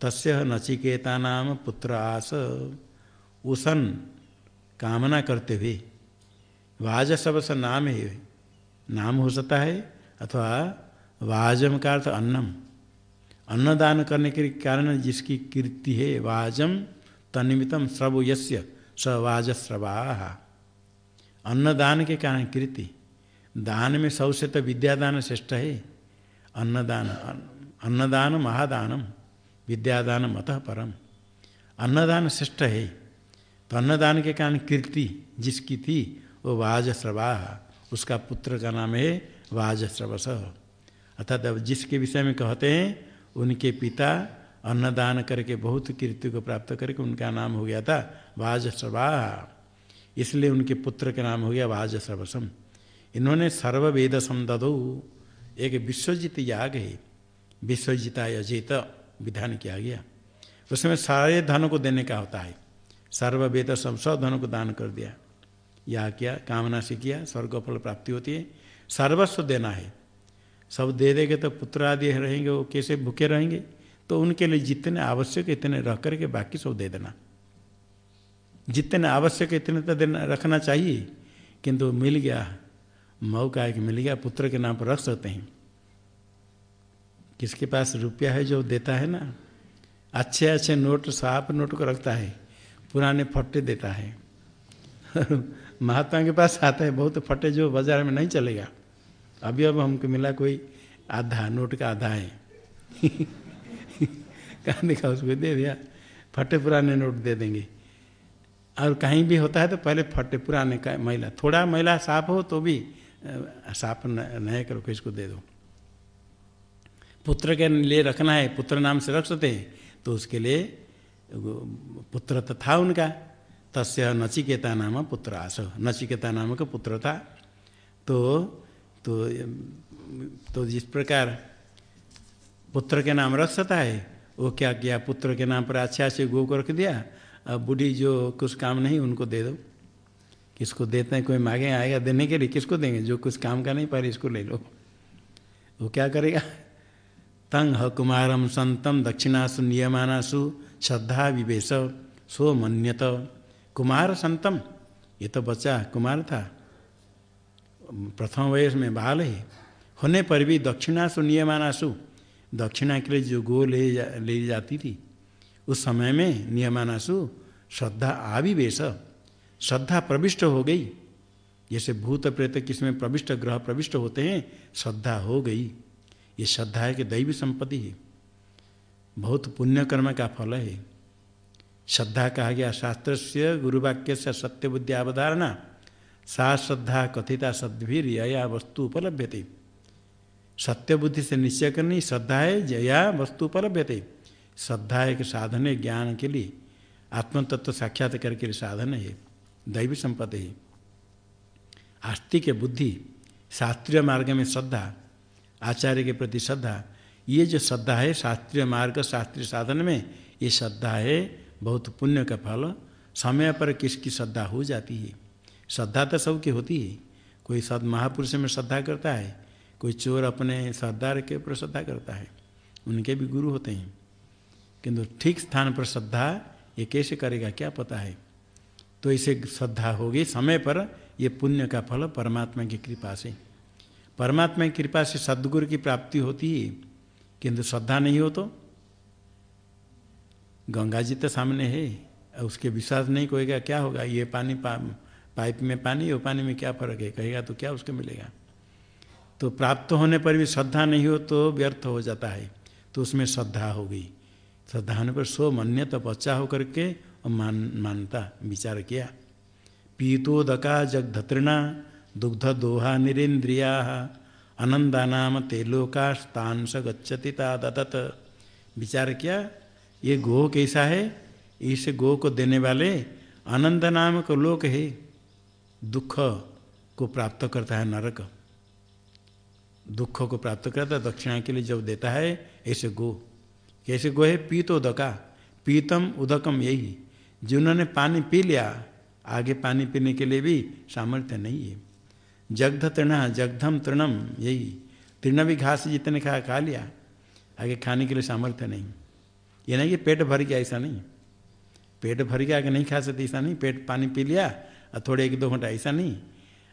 तस्य नचिकेता नाम पुत्र आस। उसन कामना करते हुए, वाज सबस नाम है, नाम हो सकता है अथवा वाजम का अर्थ अन्नम। अन्नदान करने के कारण जिसकी कीर्ति है, वाजम तनिमितम श्रव यस्य स वाजस्रवा। अन्नदान के कारण कीर्ति। दान में सबसे तो विद्यादान श्रेष्ठ है। अन्नदान अन्नदान महादानम, विद्यादान मत परम। अन्नदान श्रेष्ठ है। तो अन्नदान के कारण कीर्ति जिसकी थी, वो वाजस्रवा, उसका पुत्र का नाम है वाजस्रवस। अर्थात जिसके विषय में कहते हैं, उनके पिता अन्नदान करके बहुत कीर्ति को प्राप्त करके उनका नाम हो गया था वाजस्रवा। इसलिए उनके पुत्र का नाम हो गया वाज सर्वसम इन्होंने सर्व वेद समदो एक विश्वजित याग है। विश्वजिता अजित विधान किया गया। उसमें सारे धन को देने का होता है। सर्व वेद सब सब धन को दान कर दिया। या किया, कामना से किया, स्वर्ग फल प्राप्ति होती है। सर्वस्व देना है। सब दे देंगे तो पुत्र आदि रहेंगे, वो कैसे भूखे रहेंगे? तो उनके लिए जितने आवश्यक, इतने रह करके बाकी सब दे देना। जितने आवश्यक, इतने तो देना रखना चाहिए। किंतु मिल गया, मौका है कि मिल गया, पुत्र के नाम पर रख सकते हैं। किसके पास रुपया है जो देता है ना, अच्छे अच्छे नोट, साफ़ नोट को रखता है, पुराने फट्टे देता है। (laughs) महात्मा के पास आता है, बहुत फटे जो बाज़ार में नहीं चलेगा। अभी अब हमको मिला कोई आधा, नोट का आधा है। (laughs) कहाँ देखा उसको, दे दिया। फटे पुराने नोट दे देंगे। और कहीं भी होता है तो पहले फटे, पुराने का महिला थोड़ा महिला साफ़ हो तो भी साफ़ नहीं करो किसको दे दो। पुत्र के लिए रखना है, पुत्र नाम से रख सकते हैं तो उसके लिए पुत्र तो था उनका। तस्य नचिकेता नाम पुत्र आस नचिकेता नाम का पुत्र था। तो तो तो जिस प्रकार पुत्र के नाम रख सकता है, वो क्या किया? पुत्र के नाम पर अच्छे अच्छे गो को रख दिया अब बूढ़ी जो कुछ काम नहीं उनको दे दो। किसको देते हैं कोई मांगे आएगा देने के लिए किसको देंगे? जो कुछ काम का नहीं पर इसको ले लो। वो क्या करेगा? तंग ह कुमारम संतम दक्षिणासु नियमानासु श्रद्धा विवेश सो मन्यत। कुमार संतम ये तो बच्चा कुमार था। प्रथम वयस में बाल है। होने पर भी दक्षिणासु नियमानासु दक्षिणा के लिए जो गो ले जा, ले जाती थी उस समय में नियमानासु श्रद्धा आविवेश, श्रद्धा प्रविष्ट हो गई। जैसे भूत प्रेत किसमें प्रविष्ट, ग्रह प्रविष्ट होते हैं, श्रद्धा हो गई। ये श्रद्धा है कि दैवी संपत्ति है। बहुत पुण्य कर्म का फल है। श्रद्धा कहा गया शास्त्र से गुरुवाक्य से सत्य बुद्धि अवधारणा, सा श्रद्धा कथिता सद्भीर या वस्तु उपलब्ध थे सत्य बुद्धि से निश्चय करनी श्रद्धा है जया वस्तु उपलब्ध श्रद्धा एक साधन ज्ञान के लिए। आत्मतत्व साक्षात्कार के लिए साधन है, दैवी संपत्ति है। आस्तिक बुद्धि, शास्त्रीय मार्ग में श्रद्धा, आचार्य के प्रति श्रद्धा, ये जो श्रद्धा है, शास्त्रीय मार्ग, शास्त्रीय साधन में ये श्रद्धा है, बहुत पुण्य का फल, समय पर किसकी श्रद्धा हो जाती है? श्रद्धा तो सबकी होती है। कोई सद महापुरुष में श्रद्धा करता है, कोई चोर अपने सरदार के ऊपर श्रद्धा करता है, उनके भी गुरु होते हैं। किंतु ठीक स्थान पर श्रद्धा ये कैसे करेगा क्या पता है? तो इसे श्रद्धा होगी समय पर ये पुण्य का फल परमात्मा की कृपा से। परमात्मा की कृपा से सदगुरु की प्राप्ति होती है। किंतु श्रद्धा नहीं हो तो? गंगा जी तो सामने है उसके विश्वास नहीं कहेगा क्या होगा? ये पानी पा, पाइप में पानी वो पानी में क्या फ़र्क है? कहेगा तो क्या उसको मिलेगा? तो प्राप्त होने पर भी श्रद्धा नहीं हो तो व्यर्थ हो जाता है। तो उसमें श्रद्धा हो गई श्रद्धा होने पर सो मन्य तो बच्चा होकर के मान, मानता, विचार किया। पीतोदका जगधतृणा दुग्ध दोहा निरेन्द्रिया अनंदा नाम तेलोकास्तान गच्छति तादत विचार किया, ये गो कैसा है? इस गो को देने वाले आनंद नाम को लोक है। दुख को प्राप्त करता है नरक। दुख को प्राप्त करता है, दक्षिणा के लिए जब देता है, ऐसे गो कैसे गो है पीतोदका पीतम उदकम यही। जिन्होंने पानी पी लिया, आगे पानी पीने के लिए भी सामर्थ्य नहीं है। जगध तृण, जगधम तृणम यही। तृण भी घास जितने खा खा लिया, आगे खाने के लिए सामर्थ्य नहीं। ये नहीं कि पेट भर गया, ऐसा नहीं। पेट भर गया, आगे नहीं खा सकते, ऐसा नहीं। पेट पानी पी लिया, और थोड़े एक दो घंटा, ऐसा नहीं।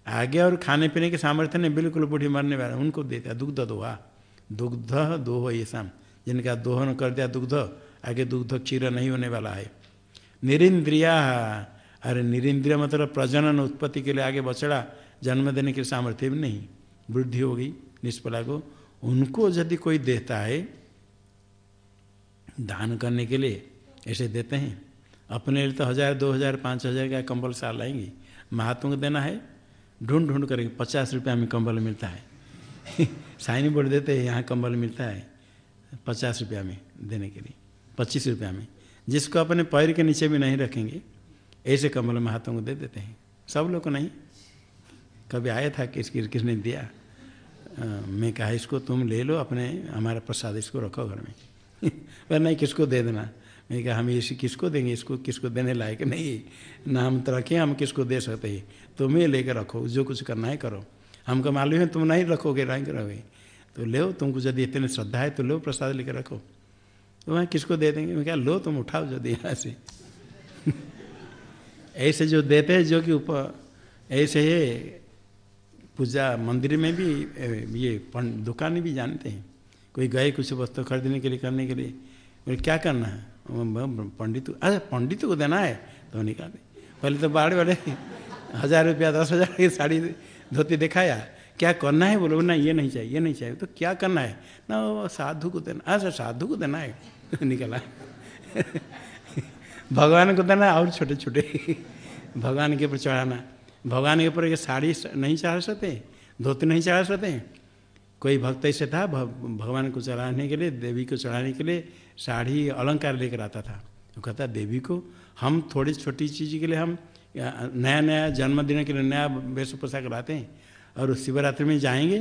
आगे और खाने पीने के सामर्थ्य नहीं, बिल्कुल बूढ़ी मरने वाला, उनको देता दुग्ध दोहा। दुग्ध दोह ये शाम जिनका दोहन कर दिया दुग्ध, आगे दुग्ध क्षीर नहीं होने वाला है। निरिंद्रिया, अरे निरिंद्रिय मतलब प्रजनन उत्पत्ति के लिए आगे बछड़ा जन्म देने के सामर्थ्य भी नहीं। वृद्धि हो गई, निष्फला को। उनको यदि कोई देता है, दान करने के लिए ऐसे देते हैं। अपने लिए तो हज़ार, दो हज़ार, पाँच हज़ार का कंबल साल लाएँगे। महात्मा को देना है, ढूंढ ढूंढ करेंगे, पचास रुपया में कंबल मिलता है। (laughs) साइन बोर्ड देते हैं, यहाँ कंबल मिलता है। पचास रुपया में देने के लिए पच्चीस रुपया में। जिसको अपने पैर के नीचे भी नहीं रखेंगे ऐसे कमल में हाथों को दे देते हैं। सब लोग को नहीं। कभी आया था किस किसने दिया? आ, मैं कहा इसको तुम ले लो अपने हमारा प्रसाद इसको रखो घर में। (laughs) पर नहीं किसको दे देना? मैं कहा हम इसे किसको देंगे? इसको किसको देने लायक नहीं। ना हम तो रखें हम किसको दे सकते हैं? तुम्हें लेकर रखो जो कुछ करना है करो। हमको मालूम है तुम नहीं रखोगे नहीं करोगे तो लो, तुमको यदि इतने श्रद्धा है तो लो प्रसाद लेकर रखो। तो वहाँ किसको दे देंगे? मैं क्या लो, तुम उठाओ जो दिया से (laughs) ऐसे। जो देते हैं, जो कि ऊपर ऐसे है पूजा मंदिर में भी ये दुकानें भी जानते हैं। कोई गए कुछ वस्तु खरीदने के लिए, करने के लिए, बोले, क्या करना है? पंडित, अरे, पंडित को देना है? तो निकाले। पहले तो बड़े बड़े (laughs) हज़ार रुपया, दस हज़ार की साड़ी धोती दिखाया। क्या करना है? बोलो ना ये नहीं चाहिए, ये नहीं चाहिए। तो क्या करना है? ना साधु को देना अच्छा साधु को देना है? (laughs) निकला। भगवान को देना और छोटे छोटे भगवान के ऊपर चढ़ाना। भगवान के ऊपर ये साड़ी नहीं चढ़ा सकते, धोती नहीं चढ़ा सकते। कोई भक्त ऐसे था भगवान को चढ़ाने के लिए, देवी को चढ़ाने के लिए साड़ी, अलंकार लेकर आता था। वो कहता, देवी को हम थोड़ी छोटी चीज़ के लिए हम नया नया जन्मदिन के लिए नया वेश पोशाक लाते हैं और शिवरात्रि में जाएँगे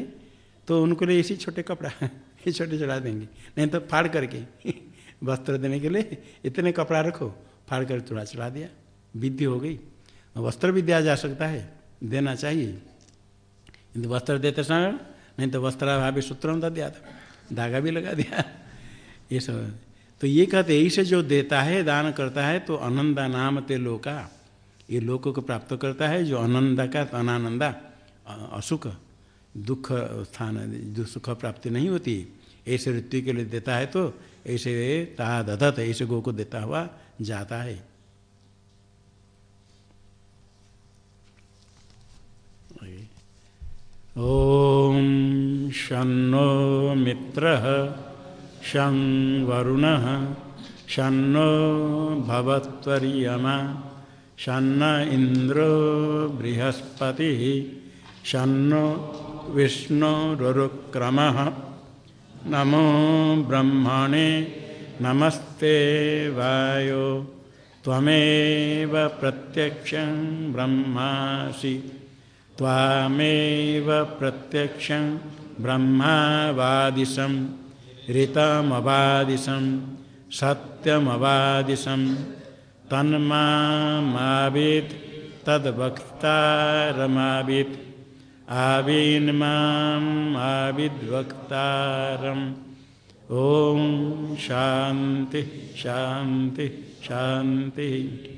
तो उनको लिए इसी छोटे कपड़ा, ये छोटे चढ़ा देंगे। नहीं तो फाड़ करके, वस्त्र देने के लिए इतने कपड़ा रखो, फाड़ कर थोड़ा चढ़ा दिया। विधि हो गई। वस्त्र भी दिया जा सकता है, देना चाहिए। किंतु वस्त्र देते समय, नहीं तो वस्त्राभावी सूत्र दिया था धागा भी लगा दिया। ये सब। तो ये कहते ऐसे जो देता है, दान करता है तो अनंदा नाम ते लोका। ये लोकों को प्राप्त करता है, जो अनंदा का तो अनानंदा। असुख, दुख स्थान सुख प्राप्ति नहीं होती। ऐसे ऋतु के लिए देता है तो ऐसे ता दधत, ऐसे गो को देता हुआ जाता है। ॐ शन्नो मित्रः, शं वरुण, शन्नो भवत्वर्यमा, शन्न इन्द्रो बृहस्पतिः। शन्नो विष्णुरुक्रमः नमो ब्रह्मणे नमस्ते वायो। त्वमेव प्रत्यक्षं ब्रह्मासि। त्वामेव प्रत्यक्षं ब्रह्मावादिशं ऋतमवादिशं सत्यमवादिशं तन्मावित् तद्वक्तारमावित् आवीन्माम् आविद्वक्तारम्। ॐ शान्ति शान्ति शान्तिः।